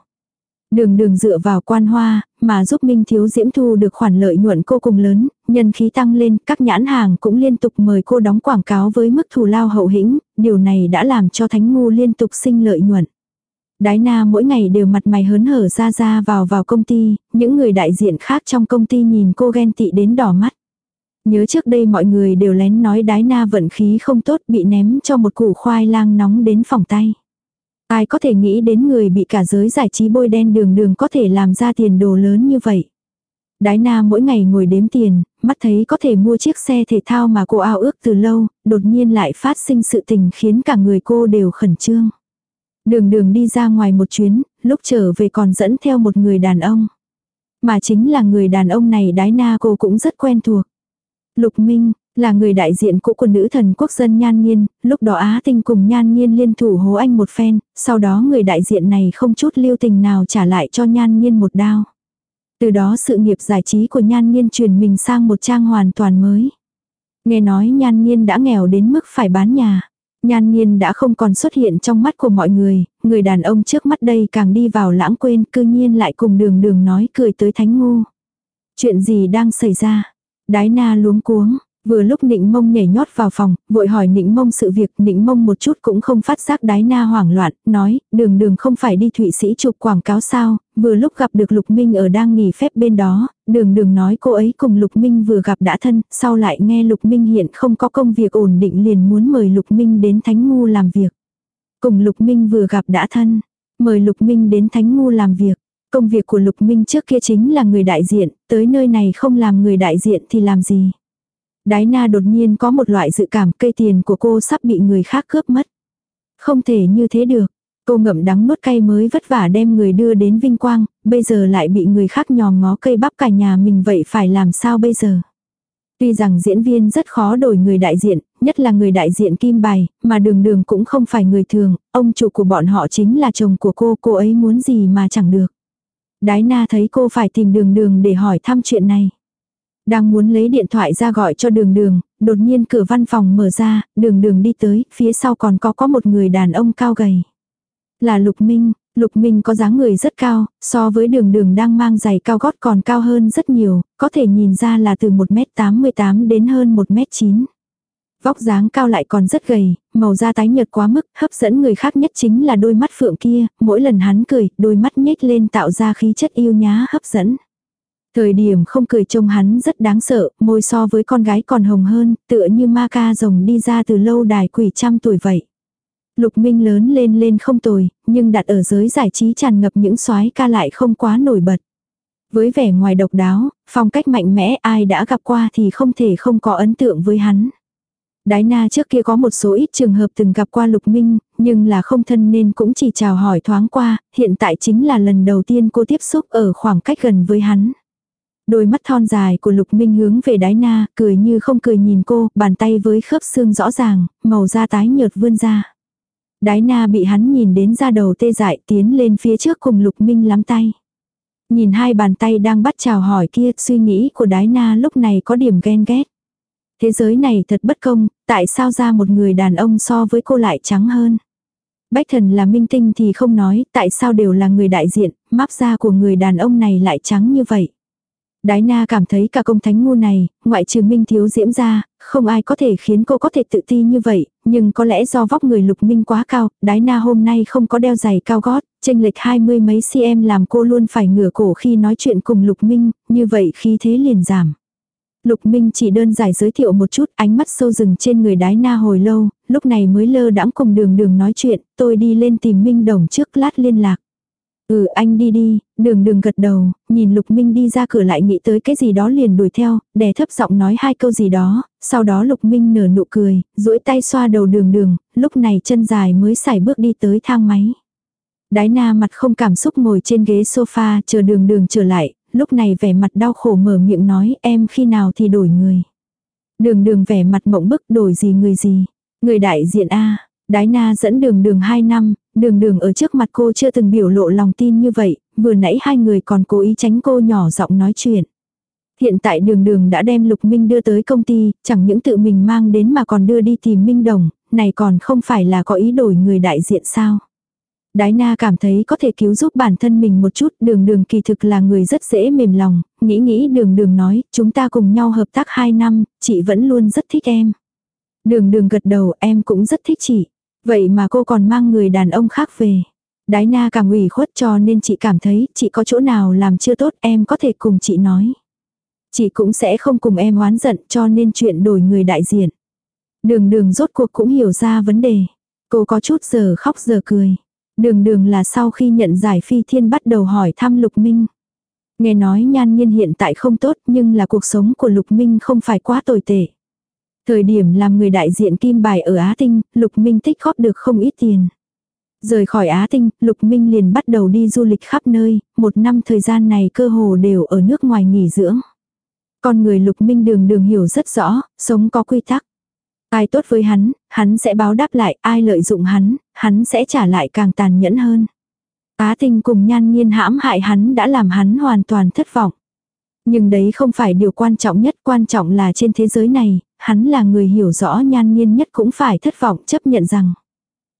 Đường đường dựa vào quan hoa, mà giúp Minh Thiếu Diễm thu được khoản lợi nhuận cô cùng lớn, nhân khí tăng lên, các nhãn hàng cũng liên tục mời cô đóng quảng cáo với mức thù lao hậu hĩnh, điều này đã làm cho Thánh Ngu liên tục sinh lợi nhuận. Đái na mỗi ngày đều mặt mày hớn hở ra ra vào vào công ty, những người đại diện khác trong công ty nhìn cô ghen tị đến đỏ mắt. Nhớ trước đây mọi người đều lén nói đái na vận khí không tốt bị ném cho một củ khoai lang nóng đến phòng tay. Ai có thể nghĩ đến người bị cả giới giải trí bôi đen đường đường có thể làm ra tiền đồ lớn như vậy. Đái na mỗi ngày ngồi đếm tiền, mắt thấy có thể mua chiếc xe thể thao mà cô ao ước từ lâu, đột nhiên lại phát sinh sự tình khiến cả người cô đều khẩn trương. Đường đường đi ra ngoài một chuyến, lúc trở về còn dẫn theo một người đàn ông. Mà chính là người đàn ông này đái na cô cũng rất quen thuộc. Lục Minh, là người đại diện cũ của nữ thần quốc dân Nhan Nhiên, lúc đó Á Tinh cùng Nhan Nhiên liên thủ hố anh một phen, sau đó người đại diện này không chút lưu tình nào trả lại cho Nhan Nhiên một đao. Từ đó sự nghiệp giải trí của Nhan Nhiên chuyển mình sang một trang hoàn toàn mới. Nghe nói Nhan Nhiên đã nghèo đến mức phải bán nhà. Nhan Nhiên đã không còn xuất hiện trong mắt của mọi người, người đàn ông trước mắt đây càng đi vào lãng quên cư nhiên lại cùng đường đường nói cười tới thánh ngu. Chuyện gì đang xảy ra? Đái na luống cuống, Vừa lúc nịnh mông nhảy nhót vào phòng, vội hỏi nịnh mông sự việc, nịnh mông một chút cũng không phát giác đái na hoảng loạn, nói, đường đường không phải đi Thụy Sĩ chụp quảng cáo sao, vừa lúc gặp được Lục Minh ở đang nghỉ phép bên đó, đường đường nói cô ấy cùng Lục Minh vừa gặp đã thân, sau lại nghe Lục Minh hiện không có công việc ổn định liền muốn mời Lục Minh đến Thánh Ngu làm việc. Cùng Lục Minh vừa gặp đã thân, mời Lục Minh đến Thánh Ngu làm việc. Công việc của Lục Minh trước kia chính là người đại diện, tới nơi này không làm người đại diện thì làm gì. Đái na đột nhiên có một loại dự cảm cây tiền của cô sắp bị người khác cướp mất. Không thể như thế được. Cô ngậm đắng nuốt cay mới vất vả đem người đưa đến vinh quang, bây giờ lại bị người khác nhòm ngó cây bắp cả nhà mình vậy phải làm sao bây giờ. Tuy rằng diễn viên rất khó đổi người đại diện, nhất là người đại diện kim bài, mà đường đường cũng không phải người thường, ông chủ của bọn họ chính là chồng của cô, cô ấy muốn gì mà chẳng được. Đái na thấy cô phải tìm đường đường để hỏi thăm chuyện này. Đang muốn lấy điện thoại ra gọi cho đường đường, đột nhiên cửa văn phòng mở ra, đường đường đi tới, phía sau còn có có một người đàn ông cao gầy. Là Lục Minh, Lục Minh có dáng người rất cao, so với đường đường đang mang giày cao gót còn cao hơn rất nhiều, có thể nhìn ra là từ 1m88 đến hơn 1m9. Vóc dáng cao lại còn rất gầy, màu da tái nhợt quá mức, hấp dẫn người khác nhất chính là đôi mắt phượng kia, mỗi lần hắn cười, đôi mắt nhếch lên tạo ra khí chất yêu nhá hấp dẫn. Thời điểm không cười trông hắn rất đáng sợ, môi so với con gái còn hồng hơn, tựa như ma ca rồng đi ra từ lâu đài quỷ trăm tuổi vậy. Lục Minh lớn lên lên không tồi, nhưng đặt ở giới giải trí tràn ngập những soái ca lại không quá nổi bật. Với vẻ ngoài độc đáo, phong cách mạnh mẽ ai đã gặp qua thì không thể không có ấn tượng với hắn. Đái na trước kia có một số ít trường hợp từng gặp qua Lục Minh, nhưng là không thân nên cũng chỉ chào hỏi thoáng qua, hiện tại chính là lần đầu tiên cô tiếp xúc ở khoảng cách gần với hắn. Đôi mắt thon dài của Lục Minh hướng về đái na, cười như không cười nhìn cô, bàn tay với khớp xương rõ ràng, màu da tái nhợt vươn ra. Đái na bị hắn nhìn đến ra đầu tê dại tiến lên phía trước cùng Lục Minh lắm tay. Nhìn hai bàn tay đang bắt chào hỏi kia, suy nghĩ của đái na lúc này có điểm ghen ghét. Thế giới này thật bất công, tại sao ra một người đàn ông so với cô lại trắng hơn. Bách thần là minh tinh thì không nói, tại sao đều là người đại diện, máp da của người đàn ông này lại trắng như vậy. Đái na cảm thấy cả công thánh ngu này, ngoại trừ minh thiếu diễm ra, không ai có thể khiến cô có thể tự ti như vậy, nhưng có lẽ do vóc người lục minh quá cao, đái na hôm nay không có đeo giày cao gót, tranh lệch hai mươi mấy cm làm cô luôn phải ngửa cổ khi nói chuyện cùng lục minh, như vậy khí thế liền giảm. Lục Minh chỉ đơn giản giới thiệu một chút ánh mắt sâu rừng trên người đái na hồi lâu, lúc này mới lơ đãng cùng đường đường nói chuyện, tôi đi lên tìm Minh Đồng trước lát liên lạc. Ừ anh đi đi, đường đường gật đầu, nhìn Lục Minh đi ra cửa lại nghĩ tới cái gì đó liền đuổi theo, đè thấp giọng nói hai câu gì đó, sau đó Lục Minh nở nụ cười, duỗi tay xoa đầu đường đường, lúc này chân dài mới xài bước đi tới thang máy. Đái na mặt không cảm xúc ngồi trên ghế sofa chờ đường đường trở lại, lúc này vẻ mặt đau khổ mở miệng nói em khi nào thì đổi người. Đường đường vẻ mặt mộng bức đổi gì người gì. Người đại diện A, đái na dẫn đường đường 2 năm, đường đường ở trước mặt cô chưa từng biểu lộ lòng tin như vậy, vừa nãy hai người còn cố ý tránh cô nhỏ giọng nói chuyện. Hiện tại đường đường đã đem Lục Minh đưa tới công ty, chẳng những tự mình mang đến mà còn đưa đi tìm Minh Đồng, này còn không phải là có ý đổi người đại diện sao. Đái na cảm thấy có thể cứu giúp bản thân mình một chút, đường đường kỳ thực là người rất dễ mềm lòng, nghĩ nghĩ đường đường nói, chúng ta cùng nhau hợp tác 2 năm, chị vẫn luôn rất thích em. Đường đường gật đầu em cũng rất thích chị. Vậy mà cô còn mang người đàn ông khác về. Đái na càng ủy khuất cho nên chị cảm thấy chị có chỗ nào làm chưa tốt, em có thể cùng chị nói. Chị cũng sẽ không cùng em oán giận cho nên chuyện đổi người đại diện. Đường đường rốt cuộc cũng hiểu ra vấn đề. Cô có chút giờ khóc giờ cười. Đường đường là sau khi nhận giải phi thiên bắt đầu hỏi thăm Lục Minh. Nghe nói nhan nhiên hiện tại không tốt nhưng là cuộc sống của Lục Minh không phải quá tồi tệ. Thời điểm làm người đại diện kim bài ở Á Tinh, Lục Minh tích góp được không ít tiền. Rời khỏi Á Tinh, Lục Minh liền bắt đầu đi du lịch khắp nơi, một năm thời gian này cơ hồ đều ở nước ngoài nghỉ dưỡng. Con người Lục Minh đường đường hiểu rất rõ, sống có quy tắc. Ai tốt với hắn, hắn sẽ báo đáp lại, ai lợi dụng hắn, hắn sẽ trả lại càng tàn nhẫn hơn. Á tinh cùng nhan nhiên hãm hại hắn đã làm hắn hoàn toàn thất vọng. Nhưng đấy không phải điều quan trọng nhất, quan trọng là trên thế giới này, hắn là người hiểu rõ nhan nhiên nhất cũng phải thất vọng chấp nhận rằng.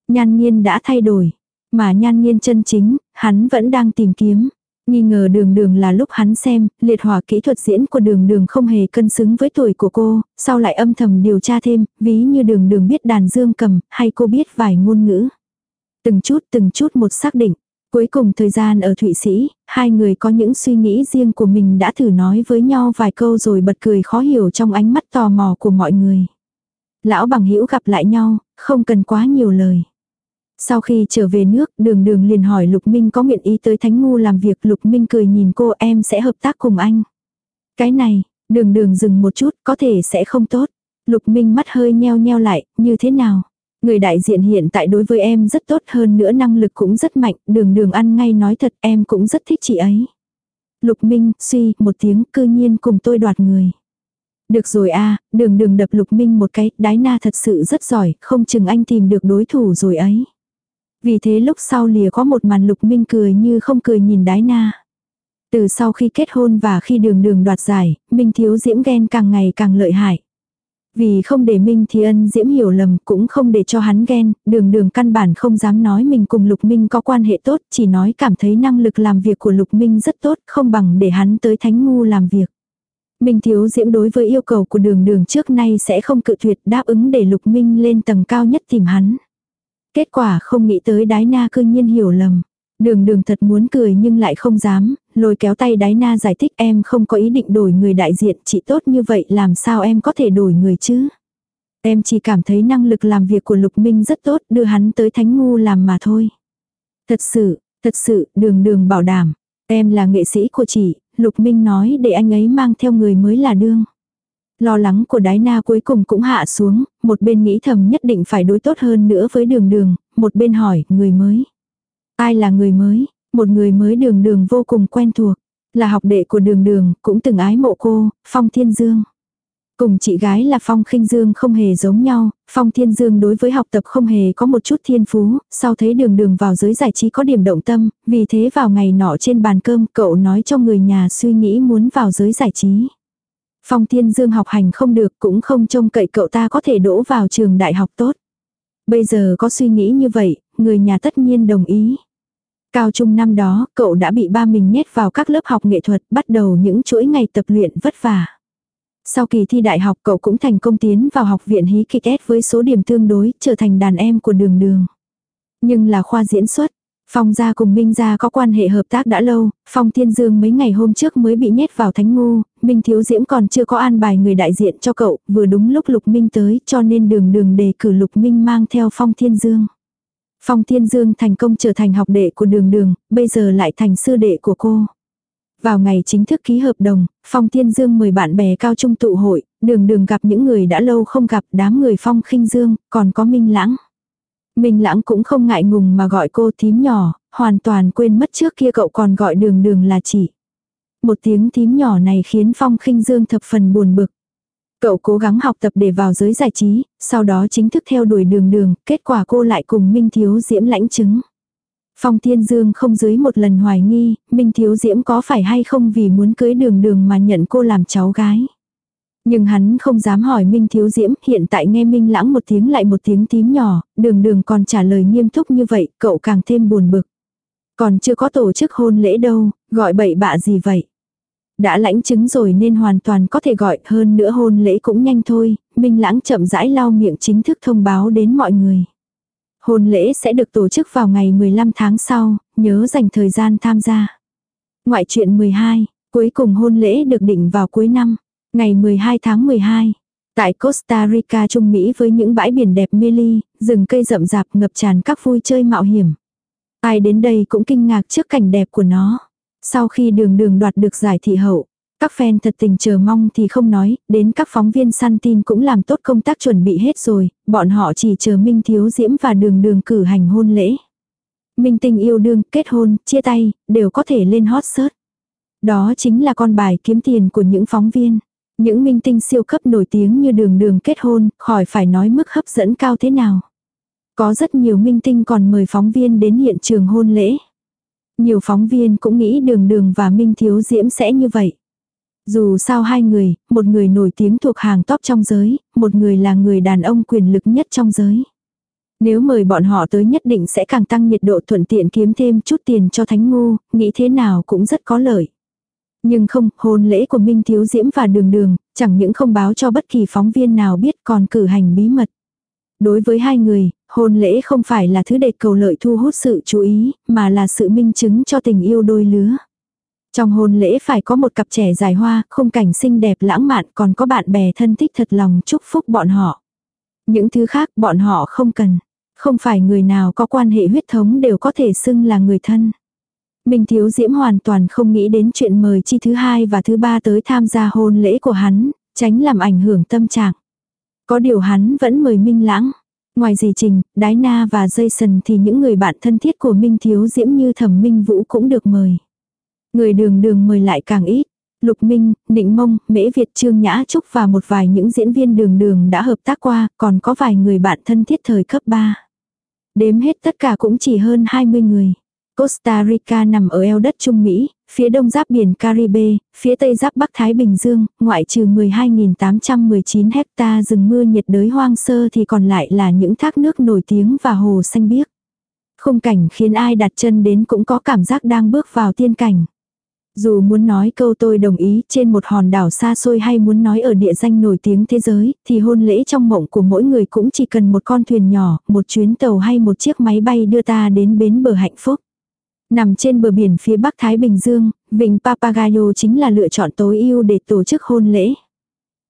Nhan nhiên đã thay đổi, mà nhan nhiên chân chính, hắn vẫn đang tìm kiếm. Nghi ngờ đường đường là lúc hắn xem, liệt hỏa kỹ thuật diễn của đường đường không hề cân xứng với tuổi của cô, sau lại âm thầm điều tra thêm, ví như đường đường biết đàn dương cầm, hay cô biết vài ngôn ngữ. Từng chút từng chút một xác định. Cuối cùng thời gian ở Thụy Sĩ, hai người có những suy nghĩ riêng của mình đã thử nói với nhau vài câu rồi bật cười khó hiểu trong ánh mắt tò mò của mọi người. Lão bằng hữu gặp lại nhau, không cần quá nhiều lời. Sau khi trở về nước, đường đường liền hỏi Lục Minh có nguyện ý tới Thánh Ngu làm việc. Lục Minh cười nhìn cô em sẽ hợp tác cùng anh. Cái này, đường đường dừng một chút, có thể sẽ không tốt. Lục Minh mắt hơi nheo nheo lại, như thế nào? Người đại diện hiện tại đối với em rất tốt hơn nữa năng lực cũng rất mạnh, đường đường ăn ngay nói thật em cũng rất thích chị ấy. Lục Minh, suy, một tiếng cư nhiên cùng tôi đoạt người. Được rồi a đường đường đập Lục Minh một cái, đái na thật sự rất giỏi, không chừng anh tìm được đối thủ rồi ấy. Vì thế lúc sau lìa có một màn lục minh cười như không cười nhìn đái na. Từ sau khi kết hôn và khi đường đường đoạt giải, Minh Thiếu Diễm ghen càng ngày càng lợi hại. Vì không để Minh Thi Ân Diễm hiểu lầm cũng không để cho hắn ghen, đường đường căn bản không dám nói mình cùng Lục Minh có quan hệ tốt, chỉ nói cảm thấy năng lực làm việc của Lục Minh rất tốt, không bằng để hắn tới Thánh Ngu làm việc. Minh Thiếu Diễm đối với yêu cầu của đường đường trước nay sẽ không cự tuyệt đáp ứng để Lục Minh lên tầng cao nhất tìm hắn. Kết quả không nghĩ tới đái na cương nhiên hiểu lầm. Đường đường thật muốn cười nhưng lại không dám, lôi kéo tay đái na giải thích em không có ý định đổi người đại diện, chị tốt như vậy làm sao em có thể đổi người chứ. Em chỉ cảm thấy năng lực làm việc của Lục Minh rất tốt, đưa hắn tới Thánh Ngu làm mà thôi. Thật sự, thật sự, đường đường bảo đảm. Em là nghệ sĩ của chị, Lục Minh nói để anh ấy mang theo người mới là đương. Lo lắng của đái na cuối cùng cũng hạ xuống, một bên nghĩ thầm nhất định phải đối tốt hơn nữa với đường đường, một bên hỏi, người mới. Ai là người mới? Một người mới đường đường vô cùng quen thuộc. Là học đệ của đường đường, cũng từng ái mộ cô, Phong Thiên Dương. Cùng chị gái là Phong khinh Dương không hề giống nhau, Phong Thiên Dương đối với học tập không hề có một chút thiên phú, sau thấy đường đường vào giới giải trí có điểm động tâm, vì thế vào ngày nọ trên bàn cơm cậu nói cho người nhà suy nghĩ muốn vào giới giải trí. Phong Thiên Dương học hành không được cũng không trông cậy cậu ta có thể đỗ vào trường đại học tốt. Bây giờ có suy nghĩ như vậy, người nhà tất nhiên đồng ý. Cao trung năm đó, cậu đã bị ba mình nhét vào các lớp học nghệ thuật, bắt đầu những chuỗi ngày tập luyện vất vả. Sau kỳ thi đại học cậu cũng thành công tiến vào học viện hí kịch S với số điểm tương đối, trở thành đàn em của đường đường. Nhưng là khoa diễn xuất, Phong gia cùng Minh gia có quan hệ hợp tác đã lâu, Phong Thiên Dương mấy ngày hôm trước mới bị nhét vào thánh ngu, Minh Thiếu Diễm còn chưa có an bài người đại diện cho cậu, vừa đúng lúc Lục Minh tới cho nên đường đường đề cử Lục Minh mang theo Phong Thiên Dương. Phong Thiên Dương thành công trở thành học đệ của đường đường, bây giờ lại thành sư đệ của cô. Vào ngày chính thức ký hợp đồng, Phong Thiên Dương mời bạn bè cao trung tụ hội, đường đường gặp những người đã lâu không gặp đám người Phong khinh Dương, còn có Minh Lãng. Minh Lãng cũng không ngại ngùng mà gọi cô thím nhỏ, hoàn toàn quên mất trước kia cậu còn gọi đường đường là chị. Một tiếng thím nhỏ này khiến Phong khinh Dương thập phần buồn bực. Cậu cố gắng học tập để vào giới giải trí, sau đó chính thức theo đuổi đường đường, kết quả cô lại cùng Minh Thiếu Diễm lãnh chứng. Phong Thiên Dương không dưới một lần hoài nghi, Minh Thiếu Diễm có phải hay không vì muốn cưới đường đường mà nhận cô làm cháu gái. Nhưng hắn không dám hỏi Minh Thiếu Diễm, hiện tại nghe Minh lãng một tiếng lại một tiếng tím nhỏ, đường đường còn trả lời nghiêm túc như vậy, cậu càng thêm buồn bực. Còn chưa có tổ chức hôn lễ đâu, gọi bậy bạ gì vậy. Đã lãnh chứng rồi nên hoàn toàn có thể gọi hơn nữa hôn lễ cũng nhanh thôi, Minh lãng chậm rãi lau miệng chính thức thông báo đến mọi người. Hôn lễ sẽ được tổ chức vào ngày 15 tháng sau, nhớ dành thời gian tham gia. Ngoại truyện 12, cuối cùng hôn lễ được định vào cuối năm. Ngày 12 tháng 12, tại Costa Rica Trung Mỹ với những bãi biển đẹp mê ly, rừng cây rậm rạp ngập tràn các vui chơi mạo hiểm. Ai đến đây cũng kinh ngạc trước cảnh đẹp của nó. Sau khi đường đường đoạt được giải thị hậu, các fan thật tình chờ mong thì không nói, đến các phóng viên săn tin cũng làm tốt công tác chuẩn bị hết rồi, bọn họ chỉ chờ Minh Thiếu Diễm và đường đường cử hành hôn lễ. Minh tình yêu đương, kết hôn, chia tay, đều có thể lên hot search. Đó chính là con bài kiếm tiền của những phóng viên. Những minh tinh siêu cấp nổi tiếng như đường đường kết hôn, khỏi phải nói mức hấp dẫn cao thế nào. Có rất nhiều minh tinh còn mời phóng viên đến hiện trường hôn lễ. Nhiều phóng viên cũng nghĩ đường đường và Minh Thiếu Diễm sẽ như vậy. Dù sao hai người, một người nổi tiếng thuộc hàng top trong giới, một người là người đàn ông quyền lực nhất trong giới. Nếu mời bọn họ tới nhất định sẽ càng tăng nhiệt độ thuận tiện kiếm thêm chút tiền cho thánh ngu, nghĩ thế nào cũng rất có lợi. Nhưng không, hôn lễ của Minh Thiếu Diễm và Đường Đường, chẳng những không báo cho bất kỳ phóng viên nào biết còn cử hành bí mật. Đối với hai người, hôn lễ không phải là thứ để cầu lợi thu hút sự chú ý, mà là sự minh chứng cho tình yêu đôi lứa. Trong hôn lễ phải có một cặp trẻ dài hoa, khung cảnh xinh đẹp lãng mạn còn có bạn bè thân thích thật lòng chúc phúc bọn họ. Những thứ khác bọn họ không cần. Không phải người nào có quan hệ huyết thống đều có thể xưng là người thân. Minh Thiếu Diễm hoàn toàn không nghĩ đến chuyện mời chi thứ hai và thứ ba tới tham gia hôn lễ của hắn, tránh làm ảnh hưởng tâm trạng. Có điều hắn vẫn mời Minh Lãng. Ngoài dì Trình, Đái Na và Jason thì những người bạn thân thiết của Minh Thiếu Diễm như Thẩm Minh Vũ cũng được mời. Người đường đường mời lại càng ít. Lục Minh, Định Mông, Mễ Việt Trương Nhã Trúc và một vài những diễn viên đường đường đã hợp tác qua, còn có vài người bạn thân thiết thời cấp 3. Đếm hết tất cả cũng chỉ hơn 20 người. Costa Rica nằm ở eo đất Trung Mỹ, phía đông giáp biển Caribe, phía tây giáp Bắc Thái Bình Dương, ngoại trừ 12.819 hecta rừng mưa nhiệt đới hoang sơ thì còn lại là những thác nước nổi tiếng và hồ xanh biếc. Khung cảnh khiến ai đặt chân đến cũng có cảm giác đang bước vào tiên cảnh. Dù muốn nói câu tôi đồng ý trên một hòn đảo xa xôi hay muốn nói ở địa danh nổi tiếng thế giới, thì hôn lễ trong mộng của mỗi người cũng chỉ cần một con thuyền nhỏ, một chuyến tàu hay một chiếc máy bay đưa ta đến bến bờ hạnh phúc. Nằm trên bờ biển phía bắc Thái Bình Dương, vịnh Papagayo chính là lựa chọn tối ưu để tổ chức hôn lễ.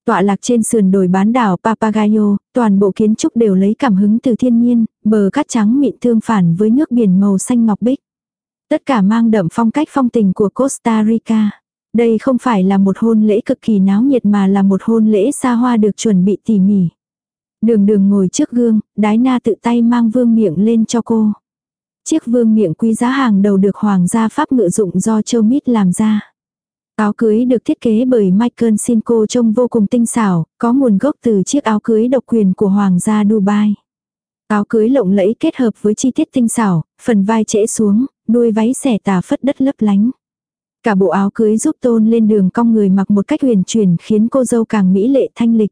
Tọa lạc trên sườn đồi bán đảo Papagayo, toàn bộ kiến trúc đều lấy cảm hứng từ thiên nhiên, bờ cát trắng mịn tương phản với nước biển màu xanh ngọc bích. Tất cả mang đậm phong cách phong tình của Costa Rica. Đây không phải là một hôn lễ cực kỳ náo nhiệt mà là một hôn lễ xa hoa được chuẩn bị tỉ mỉ. Đường đường ngồi trước gương, đái na tự tay mang vương miệng lên cho cô. Chiếc vương miệng quý giá hàng đầu được hoàng gia Pháp ngự dụng do châu Mít làm ra. Áo cưới được thiết kế bởi Michael Sinco trông vô cùng tinh xảo, có nguồn gốc từ chiếc áo cưới độc quyền của hoàng gia Dubai. Áo cưới lộng lẫy kết hợp với chi tiết tinh xảo, phần vai trễ xuống, đuôi váy xẻ tà phất đất lấp lánh. Cả bộ áo cưới giúp tôn lên đường cong người mặc một cách huyền chuyển khiến cô dâu càng mỹ lệ thanh lịch.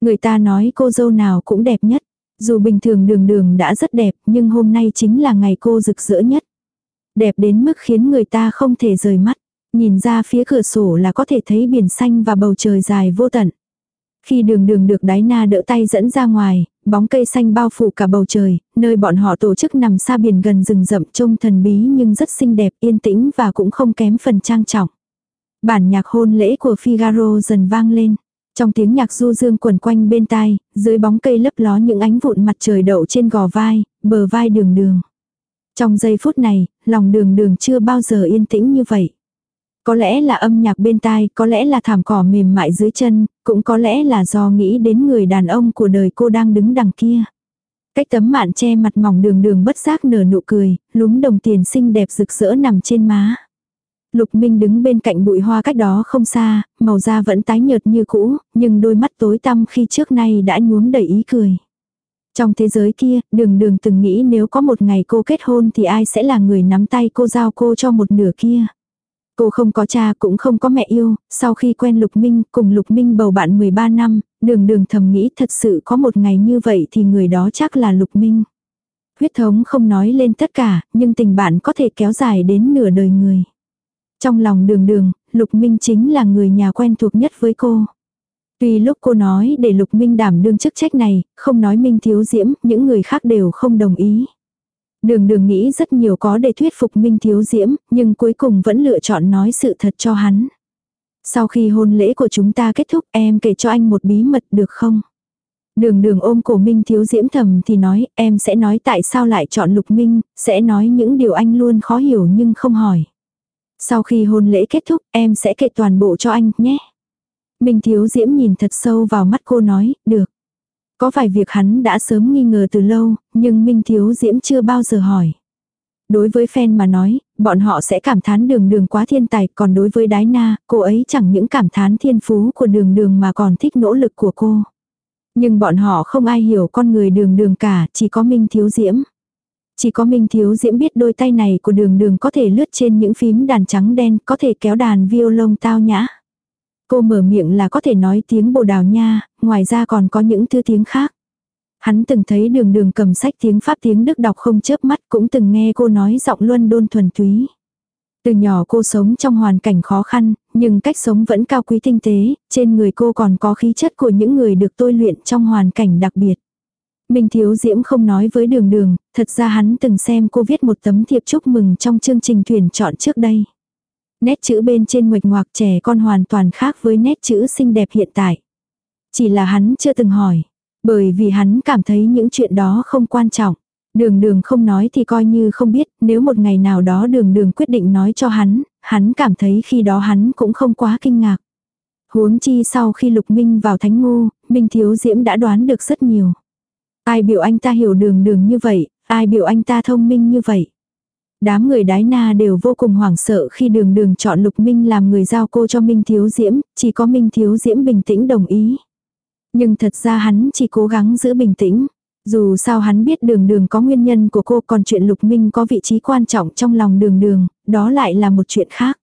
Người ta nói cô dâu nào cũng đẹp nhất. Dù bình thường đường đường đã rất đẹp nhưng hôm nay chính là ngày cô rực rỡ nhất. Đẹp đến mức khiến người ta không thể rời mắt. Nhìn ra phía cửa sổ là có thể thấy biển xanh và bầu trời dài vô tận. Khi đường đường được đái na đỡ tay dẫn ra ngoài, bóng cây xanh bao phủ cả bầu trời, nơi bọn họ tổ chức nằm xa biển gần rừng rậm trông thần bí nhưng rất xinh đẹp, yên tĩnh và cũng không kém phần trang trọng. Bản nhạc hôn lễ của Figaro dần vang lên. Trong tiếng nhạc du dương quẩn quanh bên tai, dưới bóng cây lấp ló những ánh vụn mặt trời đậu trên gò vai, bờ vai đường đường. Trong giây phút này, lòng đường đường chưa bao giờ yên tĩnh như vậy. Có lẽ là âm nhạc bên tai, có lẽ là thảm cỏ mềm mại dưới chân, cũng có lẽ là do nghĩ đến người đàn ông của đời cô đang đứng đằng kia. Cách tấm mạn che mặt mỏng đường đường bất giác nở nụ cười, lúm đồng tiền xinh đẹp rực rỡ nằm trên má. Lục Minh đứng bên cạnh bụi hoa cách đó không xa, màu da vẫn tái nhợt như cũ, nhưng đôi mắt tối tăm khi trước nay đã nhuốm đầy ý cười. Trong thế giới kia, đường đường từng nghĩ nếu có một ngày cô kết hôn thì ai sẽ là người nắm tay cô giao cô cho một nửa kia. Cô không có cha cũng không có mẹ yêu, sau khi quen Lục Minh cùng Lục Minh bầu bạn 13 năm, đường đường thầm nghĩ thật sự có một ngày như vậy thì người đó chắc là Lục Minh. Huyết thống không nói lên tất cả, nhưng tình bạn có thể kéo dài đến nửa đời người. Trong lòng đường đường, Lục Minh chính là người nhà quen thuộc nhất với cô. Tuy lúc cô nói để Lục Minh đảm đương chức trách này, không nói Minh thiếu diễm, những người khác đều không đồng ý. Đường đường nghĩ rất nhiều có để thuyết phục Minh Thiếu Diễm, nhưng cuối cùng vẫn lựa chọn nói sự thật cho hắn. Sau khi hôn lễ của chúng ta kết thúc em kể cho anh một bí mật được không? Đường đường ôm cổ Minh Thiếu Diễm thầm thì nói em sẽ nói tại sao lại chọn Lục Minh, sẽ nói những điều anh luôn khó hiểu nhưng không hỏi. Sau khi hôn lễ kết thúc em sẽ kể toàn bộ cho anh nhé. Minh Thiếu Diễm nhìn thật sâu vào mắt cô nói, được. Có vài việc hắn đã sớm nghi ngờ từ lâu, nhưng Minh Thiếu Diễm chưa bao giờ hỏi. Đối với fan mà nói, bọn họ sẽ cảm thán đường đường quá thiên tài, còn đối với đái na, cô ấy chẳng những cảm thán thiên phú của đường đường mà còn thích nỗ lực của cô. Nhưng bọn họ không ai hiểu con người đường đường cả, chỉ có Minh Thiếu Diễm. Chỉ có Minh Thiếu Diễm biết đôi tay này của đường đường có thể lướt trên những phím đàn trắng đen, có thể kéo đàn violon tao nhã. Cô mở miệng là có thể nói tiếng bồ đào nha, ngoài ra còn có những thứ tiếng khác. Hắn từng thấy đường đường cầm sách tiếng Pháp tiếng Đức đọc không chớp mắt cũng từng nghe cô nói giọng luân đôn thuần túy. Từ nhỏ cô sống trong hoàn cảnh khó khăn, nhưng cách sống vẫn cao quý tinh tế, trên người cô còn có khí chất của những người được tôi luyện trong hoàn cảnh đặc biệt. Minh Thiếu Diễm không nói với đường đường, thật ra hắn từng xem cô viết một tấm thiệp chúc mừng trong chương trình tuyển chọn trước đây. Nét chữ bên trên nguệch ngoạc trẻ con hoàn toàn khác với nét chữ xinh đẹp hiện tại. Chỉ là hắn chưa từng hỏi, bởi vì hắn cảm thấy những chuyện đó không quan trọng. Đường đường không nói thì coi như không biết, nếu một ngày nào đó đường đường quyết định nói cho hắn, hắn cảm thấy khi đó hắn cũng không quá kinh ngạc. Huống chi sau khi Lục Minh vào thánh ngu, Minh Thiếu Diễm đã đoán được rất nhiều. Ai biểu anh ta hiểu đường đường như vậy, ai biểu anh ta thông minh như vậy. Đám người đái na đều vô cùng hoảng sợ khi đường đường chọn Lục Minh làm người giao cô cho Minh Thiếu Diễm, chỉ có Minh Thiếu Diễm bình tĩnh đồng ý. Nhưng thật ra hắn chỉ cố gắng giữ bình tĩnh. Dù sao hắn biết đường đường có nguyên nhân của cô còn chuyện Lục Minh có vị trí quan trọng trong lòng đường đường, đó lại là một chuyện khác.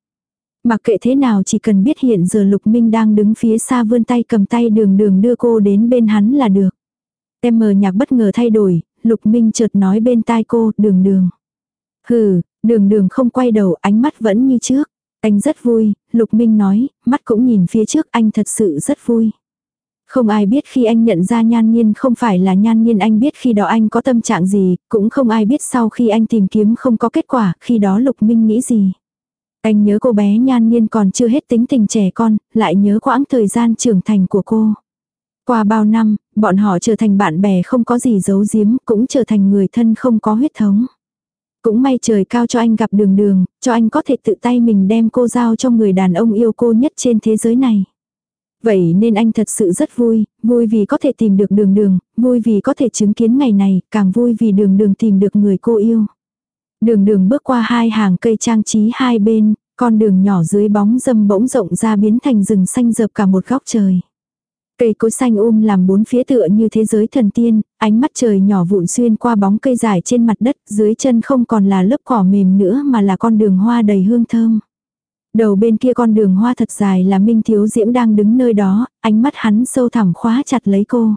Mặc kệ thế nào chỉ cần biết hiện giờ Lục Minh đang đứng phía xa vươn tay cầm tay đường đường đưa cô đến bên hắn là được. Em mờ nhạc bất ngờ thay đổi, Lục Minh chợt nói bên tai cô, đường đường. Hừ, đường đường không quay đầu, ánh mắt vẫn như trước. Anh rất vui, Lục Minh nói, mắt cũng nhìn phía trước, anh thật sự rất vui. Không ai biết khi anh nhận ra nhan nhiên không phải là nhan nhiên anh biết khi đó anh có tâm trạng gì, cũng không ai biết sau khi anh tìm kiếm không có kết quả, khi đó Lục Minh nghĩ gì. Anh nhớ cô bé nhan nhiên còn chưa hết tính tình trẻ con, lại nhớ quãng thời gian trưởng thành của cô. Qua bao năm, bọn họ trở thành bạn bè không có gì giấu giếm, cũng trở thành người thân không có huyết thống. Cũng may trời cao cho anh gặp đường đường, cho anh có thể tự tay mình đem cô giao cho người đàn ông yêu cô nhất trên thế giới này. Vậy nên anh thật sự rất vui, vui vì có thể tìm được đường đường, vui vì có thể chứng kiến ngày này, càng vui vì đường đường tìm được người cô yêu. Đường đường bước qua hai hàng cây trang trí hai bên, con đường nhỏ dưới bóng dâm bỗng rộng ra biến thành rừng xanh dợp cả một góc trời. Cây cối xanh um làm bốn phía tựa như thế giới thần tiên, ánh mắt trời nhỏ vụn xuyên qua bóng cây dài trên mặt đất, dưới chân không còn là lớp cỏ mềm nữa mà là con đường hoa đầy hương thơm. Đầu bên kia con đường hoa thật dài là Minh Thiếu Diễm đang đứng nơi đó, ánh mắt hắn sâu thẳm khóa chặt lấy cô.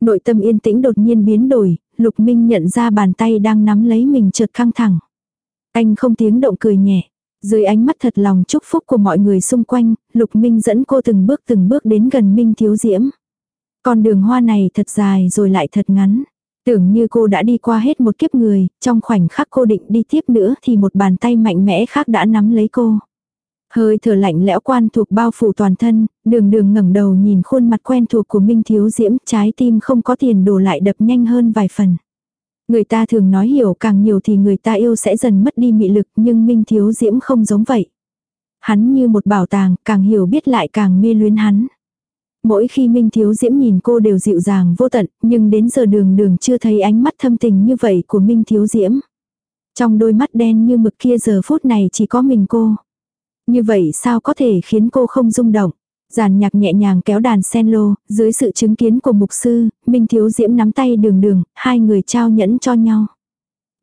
Nội tâm yên tĩnh đột nhiên biến đổi, Lục Minh nhận ra bàn tay đang nắm lấy mình chợt căng thẳng. Anh không tiếng động cười nhẹ. Dưới ánh mắt thật lòng chúc phúc của mọi người xung quanh, Lục Minh dẫn cô từng bước từng bước đến gần Minh Thiếu Diễm. Con đường hoa này thật dài rồi lại thật ngắn. Tưởng như cô đã đi qua hết một kiếp người, trong khoảnh khắc cô định đi tiếp nữa thì một bàn tay mạnh mẽ khác đã nắm lấy cô. Hơi thở lạnh lẽo quan thuộc bao phủ toàn thân, đường đường ngẩng đầu nhìn khuôn mặt quen thuộc của Minh Thiếu Diễm, trái tim không có tiền đổ lại đập nhanh hơn vài phần. Người ta thường nói hiểu càng nhiều thì người ta yêu sẽ dần mất đi mị lực nhưng Minh Thiếu Diễm không giống vậy. Hắn như một bảo tàng, càng hiểu biết lại càng mê luyến hắn. Mỗi khi Minh Thiếu Diễm nhìn cô đều dịu dàng vô tận, nhưng đến giờ đường đường chưa thấy ánh mắt thâm tình như vậy của Minh Thiếu Diễm. Trong đôi mắt đen như mực kia giờ phút này chỉ có mình cô. Như vậy sao có thể khiến cô không rung động? Giàn nhạc nhẹ nhàng kéo đàn sen lô, dưới sự chứng kiến của mục sư, Minh Thiếu Diễm nắm tay đường đường, hai người trao nhẫn cho nhau.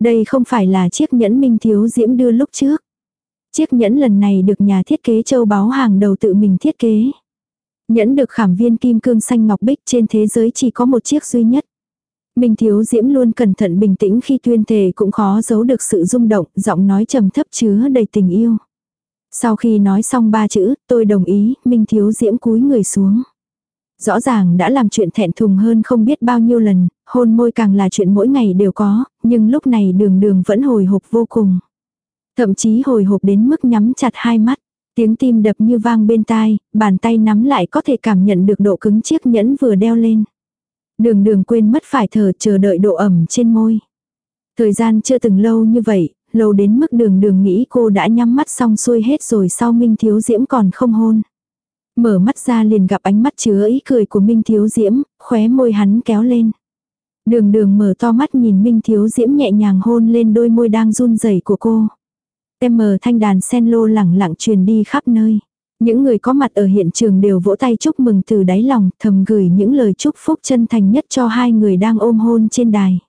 Đây không phải là chiếc nhẫn Minh Thiếu Diễm đưa lúc trước. Chiếc nhẫn lần này được nhà thiết kế châu báu hàng đầu tự mình thiết kế. Nhẫn được khảm viên kim cương xanh ngọc bích trên thế giới chỉ có một chiếc duy nhất. Minh Thiếu Diễm luôn cẩn thận bình tĩnh khi tuyên thề cũng khó giấu được sự rung động, giọng nói trầm thấp chứa đầy tình yêu. Sau khi nói xong ba chữ, tôi đồng ý, Minh Thiếu Diễm cúi người xuống. Rõ ràng đã làm chuyện thẹn thùng hơn không biết bao nhiêu lần, hôn môi càng là chuyện mỗi ngày đều có, nhưng lúc này đường đường vẫn hồi hộp vô cùng. Thậm chí hồi hộp đến mức nhắm chặt hai mắt, tiếng tim đập như vang bên tai, bàn tay nắm lại có thể cảm nhận được độ cứng chiếc nhẫn vừa đeo lên. Đường đường quên mất phải thở chờ đợi độ ẩm trên môi. Thời gian chưa từng lâu như vậy, lâu đến mức đường đường nghĩ cô đã nhắm mắt xong xuôi hết rồi sau Minh Thiếu Diễm còn không hôn. Mở mắt ra liền gặp ánh mắt chứa ý cười của Minh Thiếu Diễm, khóe môi hắn kéo lên. Đường đường mở to mắt nhìn Minh Thiếu Diễm nhẹ nhàng hôn lên đôi môi đang run rẩy của cô. Em mờ thanh đàn sen lô lẳng lặng truyền đi khắp nơi. Những người có mặt ở hiện trường đều vỗ tay chúc mừng từ đáy lòng thầm gửi những lời chúc phúc chân thành nhất cho hai người đang ôm hôn trên đài.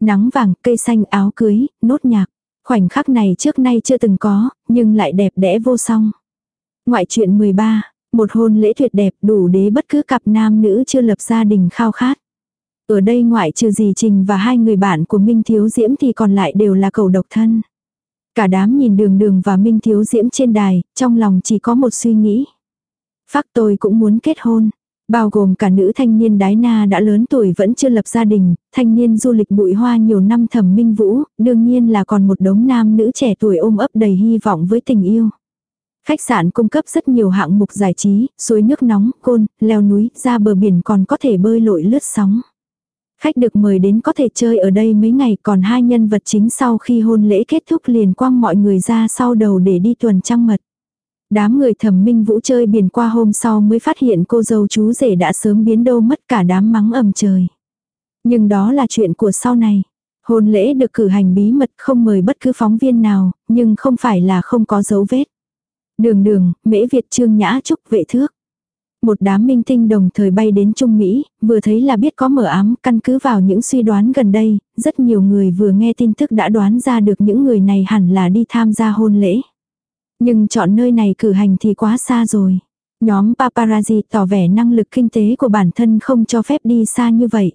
Nắng vàng, cây xanh áo cưới, nốt nhạc. Khoảnh khắc này trước nay chưa từng có, nhưng lại đẹp đẽ vô song. Ngoại truyện 13, một hôn lễ tuyệt đẹp đủ để bất cứ cặp nam nữ chưa lập gia đình khao khát. Ở đây ngoại trừ dì Trình và hai người bạn của Minh Thiếu Diễm thì còn lại đều là cầu độc thân. Cả đám nhìn đường đường và Minh Thiếu Diễm trên đài, trong lòng chỉ có một suy nghĩ. Phác tôi cũng muốn kết hôn. Bao gồm cả nữ thanh niên đái na đã lớn tuổi vẫn chưa lập gia đình, thanh niên du lịch bụi hoa nhiều năm thẩm minh vũ, đương nhiên là còn một đống nam nữ trẻ tuổi ôm ấp đầy hy vọng với tình yêu. Khách sạn cung cấp rất nhiều hạng mục giải trí, suối nước nóng, côn, leo núi, ra bờ biển còn có thể bơi lội lướt sóng. Khách được mời đến có thể chơi ở đây mấy ngày còn hai nhân vật chính sau khi hôn lễ kết thúc liền quăng mọi người ra sau đầu để đi tuần trăng mật. Đám người thẩm minh vũ chơi biển qua hôm sau mới phát hiện cô dâu chú rể đã sớm biến đâu mất cả đám mắng ầm trời. Nhưng đó là chuyện của sau này. Hôn lễ được cử hành bí mật không mời bất cứ phóng viên nào, nhưng không phải là không có dấu vết. Đường đường, mễ Việt trương nhã trúc vệ thước. Một đám minh tinh đồng thời bay đến Trung Mỹ, vừa thấy là biết có mở ám, căn cứ vào những suy đoán gần đây, rất nhiều người vừa nghe tin tức đã đoán ra được những người này hẳn là đi tham gia hôn lễ. Nhưng chọn nơi này cử hành thì quá xa rồi. Nhóm paparazzi tỏ vẻ năng lực kinh tế của bản thân không cho phép đi xa như vậy.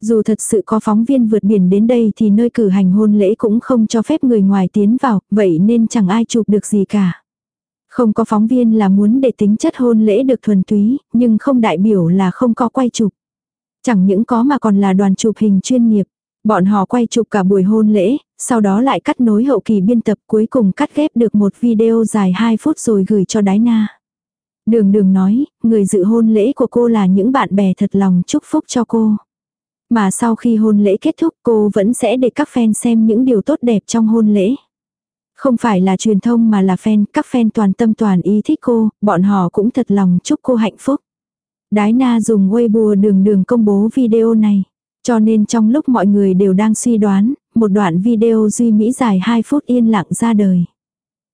Dù thật sự có phóng viên vượt biển đến đây thì nơi cử hành hôn lễ cũng không cho phép người ngoài tiến vào, vậy nên chẳng ai chụp được gì cả. Không có phóng viên là muốn để tính chất hôn lễ được thuần túy, nhưng không đại biểu là không có quay chụp. Chẳng những có mà còn là đoàn chụp hình chuyên nghiệp. Bọn họ quay chụp cả buổi hôn lễ, sau đó lại cắt nối hậu kỳ biên tập cuối cùng cắt ghép được một video dài 2 phút rồi gửi cho Đái Na. Đường đường nói, người dự hôn lễ của cô là những bạn bè thật lòng chúc phúc cho cô. Mà sau khi hôn lễ kết thúc cô vẫn sẽ để các fan xem những điều tốt đẹp trong hôn lễ. Không phải là truyền thông mà là fan, các fan toàn tâm toàn ý thích cô, bọn họ cũng thật lòng chúc cô hạnh phúc. Đái na dùng Weibo đường đường công bố video này. Cho nên trong lúc mọi người đều đang suy đoán, một đoạn video duy mỹ dài 2 phút yên lặng ra đời.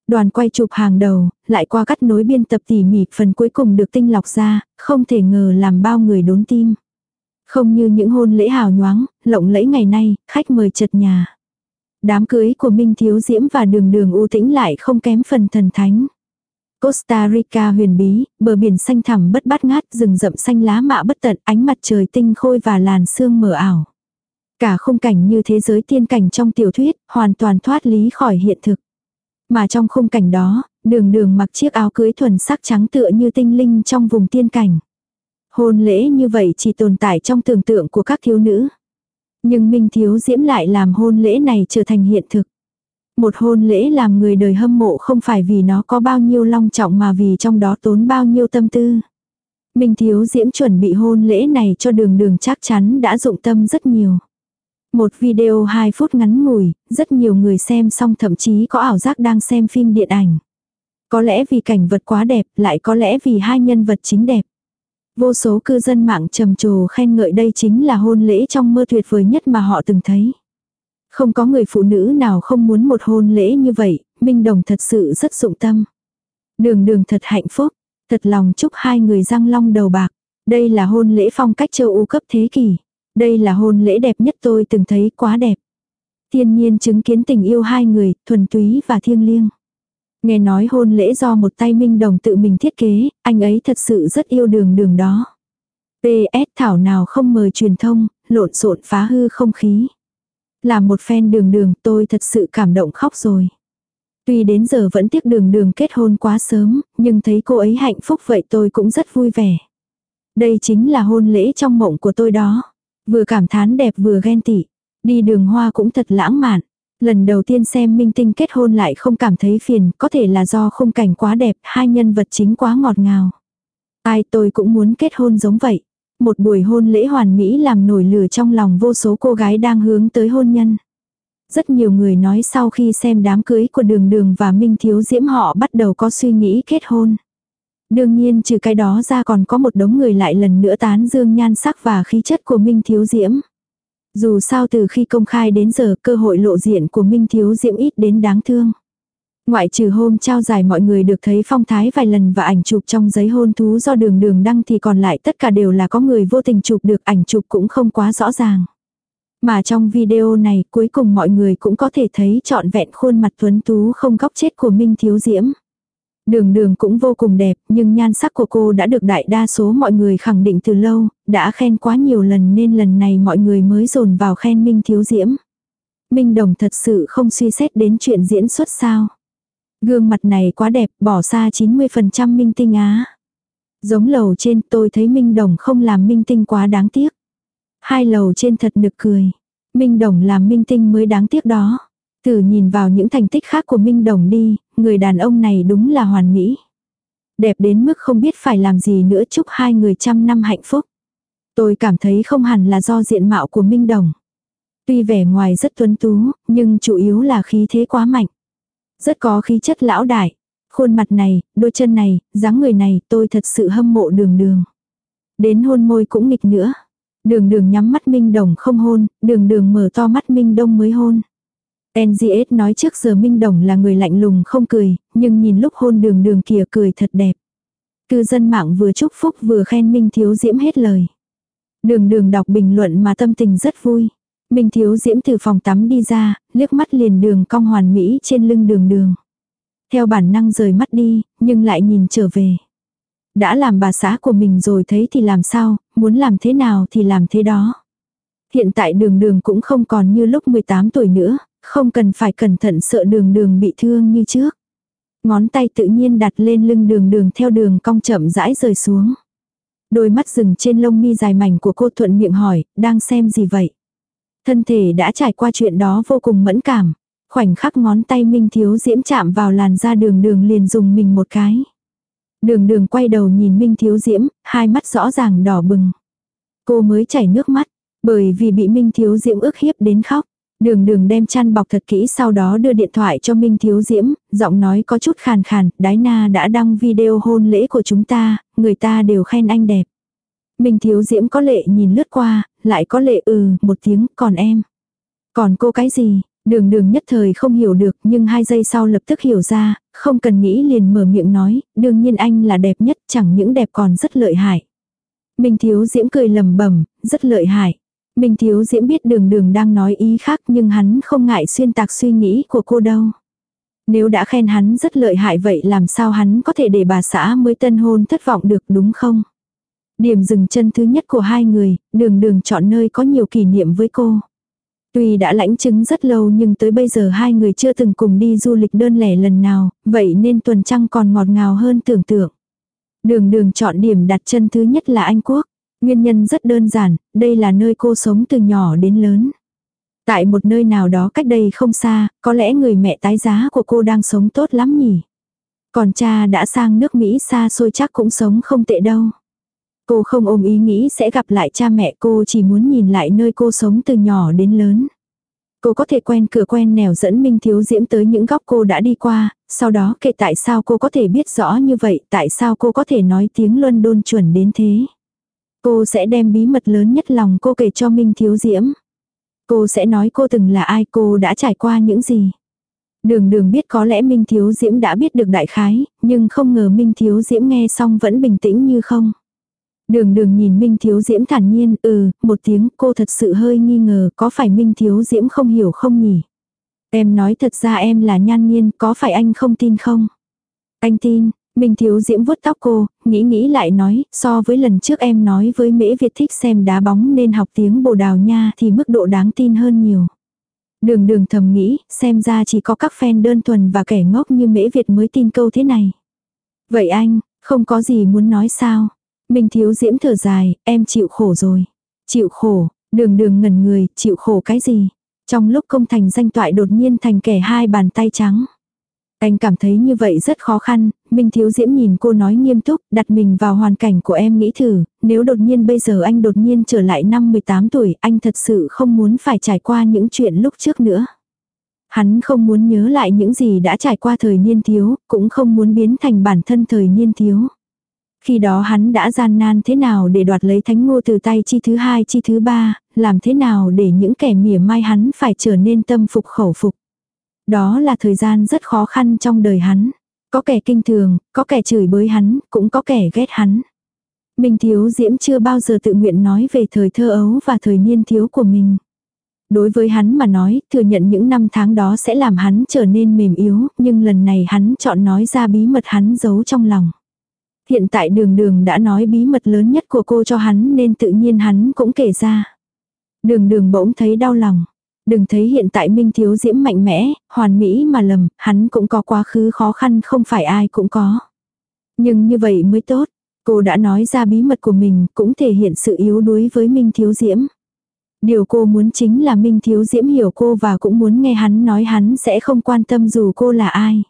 Đoàn quay chụp hàng đầu, lại qua cắt nối biên tập tỉ mỉ phần cuối cùng được tinh lọc ra, không thể ngờ làm bao người đốn tim. Không như những hôn lễ hào nhoáng, lộng lẫy ngày nay, khách mời chật nhà. Đám cưới của Minh Thiếu Diễm và đường đường u tĩnh lại không kém phần thần thánh. Costa Rica huyền bí, bờ biển xanh thẳm bất bát ngát, rừng rậm xanh lá mạ bất tận, ánh mặt trời tinh khôi và làn sương mờ ảo. Cả khung cảnh như thế giới tiên cảnh trong tiểu thuyết, hoàn toàn thoát lý khỏi hiện thực. Mà trong khung cảnh đó, đường đường mặc chiếc áo cưới thuần sắc trắng tựa như tinh linh trong vùng tiên cảnh. Hôn lễ như vậy chỉ tồn tại trong tưởng tượng của các thiếu nữ. Nhưng Minh Thiếu Diễm lại làm hôn lễ này trở thành hiện thực. Một hôn lễ làm người đời hâm mộ không phải vì nó có bao nhiêu long trọng mà vì trong đó tốn bao nhiêu tâm tư. Minh Thiếu Diễm chuẩn bị hôn lễ này cho đường đường chắc chắn đã dụng tâm rất nhiều. Một video 2 phút ngắn ngủi, rất nhiều người xem xong thậm chí có ảo giác đang xem phim điện ảnh. Có lẽ vì cảnh vật quá đẹp, lại có lẽ vì hai nhân vật chính đẹp. Vô số cư dân mạng trầm trồ khen ngợi đây chính là hôn lễ trong mơ tuyệt vời nhất mà họ từng thấy. Không có người phụ nữ nào không muốn một hôn lễ như vậy, Minh Đồng thật sự rất dụng tâm. Đường đường thật hạnh phúc, thật lòng chúc hai người răng long đầu bạc. Đây là hôn lễ phong cách châu Âu cấp thế kỷ. Đây là hôn lễ đẹp nhất tôi từng thấy quá đẹp. Thiên nhiên chứng kiến tình yêu hai người, thuần túy và thiêng liêng. Nghe nói hôn lễ do một tay minh đồng tự mình thiết kế, anh ấy thật sự rất yêu đường đường đó. PS Thảo nào không mời truyền thông, lộn xộn phá hư không khí. Là một fan đường đường tôi thật sự cảm động khóc rồi. Tuy đến giờ vẫn tiếc đường đường kết hôn quá sớm, nhưng thấy cô ấy hạnh phúc vậy tôi cũng rất vui vẻ. Đây chính là hôn lễ trong mộng của tôi đó. Vừa cảm thán đẹp vừa ghen tị. Đi đường hoa cũng thật lãng mạn. Lần đầu tiên xem minh tinh kết hôn lại không cảm thấy phiền, có thể là do khung cảnh quá đẹp, hai nhân vật chính quá ngọt ngào. Ai tôi cũng muốn kết hôn giống vậy. Một buổi hôn lễ hoàn mỹ làm nổi lửa trong lòng vô số cô gái đang hướng tới hôn nhân. Rất nhiều người nói sau khi xem đám cưới của đường đường và Minh Thiếu Diễm họ bắt đầu có suy nghĩ kết hôn. Đương nhiên trừ cái đó ra còn có một đống người lại lần nữa tán dương nhan sắc và khí chất của Minh Thiếu Diễm. Dù sao từ khi công khai đến giờ, cơ hội lộ diện của Minh Thiếu Diễm ít đến đáng thương. Ngoại trừ hôm trao giải mọi người được thấy phong thái vài lần và ảnh chụp trong giấy hôn thú do đường đường đăng thì còn lại tất cả đều là có người vô tình chụp được, ảnh chụp cũng không quá rõ ràng. Mà trong video này, cuối cùng mọi người cũng có thể thấy trọn vẹn khuôn mặt tuấn tú không góc chết của Minh Thiếu Diễm. Đường đường cũng vô cùng đẹp, nhưng nhan sắc của cô đã được đại đa số mọi người khẳng định từ lâu, đã khen quá nhiều lần nên lần này mọi người mới dồn vào khen Minh Thiếu Diễm. Minh Đồng thật sự không suy xét đến chuyện diễn xuất sao. Gương mặt này quá đẹp, bỏ xa 90% minh tinh á. Giống lầu trên tôi thấy Minh Đồng không làm minh tinh quá đáng tiếc. Hai lầu trên thật nực cười. Minh Đồng làm minh tinh mới đáng tiếc đó từ nhìn vào những thành tích khác của Minh Đồng đi, người đàn ông này đúng là hoàn mỹ. Đẹp đến mức không biết phải làm gì nữa chúc hai người trăm năm hạnh phúc. Tôi cảm thấy không hẳn là do diện mạo của Minh Đồng. Tuy vẻ ngoài rất tuấn tú, nhưng chủ yếu là khí thế quá mạnh. Rất có khí chất lão đại. Khuôn mặt này, đôi chân này, dáng người này, tôi thật sự hâm mộ đường đường. Đến hôn môi cũng nghịch nữa. Đường đường nhắm mắt Minh Đồng không hôn, đường đường mở to mắt Minh Đông mới hôn. NGS nói trước giờ Minh Đồng là người lạnh lùng không cười, nhưng nhìn lúc hôn đường đường kia cười thật đẹp. Cư dân mạng vừa chúc phúc vừa khen Minh Thiếu Diễm hết lời. Đường đường đọc bình luận mà tâm tình rất vui. Minh Thiếu Diễm từ phòng tắm đi ra, liếc mắt liền đường cong hoàn mỹ trên lưng đường đường. Theo bản năng rời mắt đi, nhưng lại nhìn trở về. Đã làm bà xã của mình rồi thấy thì làm sao, muốn làm thế nào thì làm thế đó. Hiện tại đường đường cũng không còn như lúc 18 tuổi nữa, không cần phải cẩn thận sợ đường đường bị thương như trước. Ngón tay tự nhiên đặt lên lưng đường đường theo đường cong chậm rãi rời xuống. Đôi mắt rừng trên lông mi dài mảnh của cô thuận miệng hỏi, đang xem gì vậy? Thân thể đã trải qua chuyện đó vô cùng mẫn cảm. Khoảnh khắc ngón tay Minh Thiếu Diễm chạm vào làn da đường đường liền dùng mình một cái. Đường đường quay đầu nhìn Minh Thiếu Diễm, hai mắt rõ ràng đỏ bừng. Cô mới chảy nước mắt, bởi vì bị Minh Thiếu Diễm ức hiếp đến khóc. Đường đường đem chăn bọc thật kỹ sau đó đưa điện thoại cho Minh Thiếu Diễm, giọng nói có chút khàn khàn, Đái Na đã đăng video hôn lễ của chúng ta, người ta đều khen anh đẹp. Minh Thiếu Diễm có lệ nhìn lướt qua, lại có lệ ừ, một tiếng, còn em. Còn cô cái gì? Đường đường nhất thời không hiểu được nhưng hai giây sau lập tức hiểu ra, không cần nghĩ liền mở miệng nói, đương nhiên anh là đẹp nhất chẳng những đẹp còn rất lợi hại. Minh Thiếu Diễm cười lầm bẩm rất lợi hại. Minh Thiếu Diễm biết đường đường đang nói ý khác nhưng hắn không ngại xuyên tạc suy nghĩ của cô đâu. Nếu đã khen hắn rất lợi hại vậy làm sao hắn có thể để bà xã mới tân hôn thất vọng được đúng không? Điểm dừng chân thứ nhất của hai người, đường đường chọn nơi có nhiều kỷ niệm với cô. Tuy đã lãnh chứng rất lâu nhưng tới bây giờ hai người chưa từng cùng đi du lịch đơn lẻ lần nào, vậy nên tuần trăng còn ngọt ngào hơn tưởng tượng. Đường đường chọn điểm đặt chân thứ nhất là Anh Quốc. Nguyên nhân rất đơn giản, đây là nơi cô sống từ nhỏ đến lớn. Tại một nơi nào đó cách đây không xa, có lẽ người mẹ tái giá của cô đang sống tốt lắm nhỉ. Còn cha đã sang nước Mỹ xa xôi chắc cũng sống không tệ đâu. Cô không ôm ý nghĩ sẽ gặp lại cha mẹ cô chỉ muốn nhìn lại nơi cô sống từ nhỏ đến lớn. Cô có thể quen cửa quen nẻo dẫn Minh Thiếu Diễm tới những góc cô đã đi qua, sau đó kể tại sao cô có thể biết rõ như vậy, tại sao cô có thể nói tiếng luân đôn chuẩn đến thế. Cô sẽ đem bí mật lớn nhất lòng cô kể cho Minh Thiếu Diễm. Cô sẽ nói cô từng là ai cô đã trải qua những gì. Đường đường biết có lẽ Minh Thiếu Diễm đã biết được đại khái, nhưng không ngờ Minh Thiếu Diễm nghe xong vẫn bình tĩnh như không. Đường đường nhìn Minh Thiếu Diễm thản nhiên, ừ, một tiếng cô thật sự hơi nghi ngờ có phải Minh Thiếu Diễm không hiểu không nhỉ? Em nói thật ra em là nhan nhiên, có phải anh không tin không? Anh tin, Minh Thiếu Diễm vuốt tóc cô, nghĩ nghĩ lại nói, so với lần trước em nói với Mễ Việt thích xem đá bóng nên học tiếng Bồ Đào Nha thì mức độ đáng tin hơn nhiều. Đường đường thầm nghĩ, xem ra chỉ có các fan đơn thuần và kẻ ngốc như Mễ Việt mới tin câu thế này. Vậy anh, không có gì muốn nói sao? Minh Thiếu Diễm thở dài, em chịu khổ rồi. Chịu khổ, đường đường ngẩn người, chịu khổ cái gì? Trong lúc công thành danh toại đột nhiên thành kẻ hai bàn tay trắng. Anh cảm thấy như vậy rất khó khăn, Minh Thiếu Diễm nhìn cô nói nghiêm túc, đặt mình vào hoàn cảnh của em nghĩ thử, nếu đột nhiên bây giờ anh đột nhiên trở lại năm 18 tuổi, anh thật sự không muốn phải trải qua những chuyện lúc trước nữa. Hắn không muốn nhớ lại những gì đã trải qua thời niên thiếu, cũng không muốn biến thành bản thân thời niên thiếu. Khi đó hắn đã gian nan thế nào để đoạt lấy thánh ngô từ tay chi thứ hai chi thứ ba, làm thế nào để những kẻ mỉa mai hắn phải trở nên tâm phục khẩu phục. Đó là thời gian rất khó khăn trong đời hắn. Có kẻ kinh thường, có kẻ chửi bới hắn, cũng có kẻ ghét hắn. Minh Thiếu Diễm chưa bao giờ tự nguyện nói về thời thơ ấu và thời niên thiếu của mình. Đối với hắn mà nói, thừa nhận những năm tháng đó sẽ làm hắn trở nên mềm yếu, nhưng lần này hắn chọn nói ra bí mật hắn giấu trong lòng. Hiện tại đường đường đã nói bí mật lớn nhất của cô cho hắn nên tự nhiên hắn cũng kể ra. Đường đường bỗng thấy đau lòng. Đừng thấy hiện tại Minh Thiếu Diễm mạnh mẽ, hoàn mỹ mà lầm, hắn cũng có quá khứ khó khăn không phải ai cũng có. Nhưng như vậy mới tốt. Cô đã nói ra bí mật của mình cũng thể hiện sự yếu đuối với Minh Thiếu Diễm. Điều cô muốn chính là Minh Thiếu Diễm hiểu cô và cũng muốn nghe hắn nói hắn sẽ không quan tâm dù cô là ai.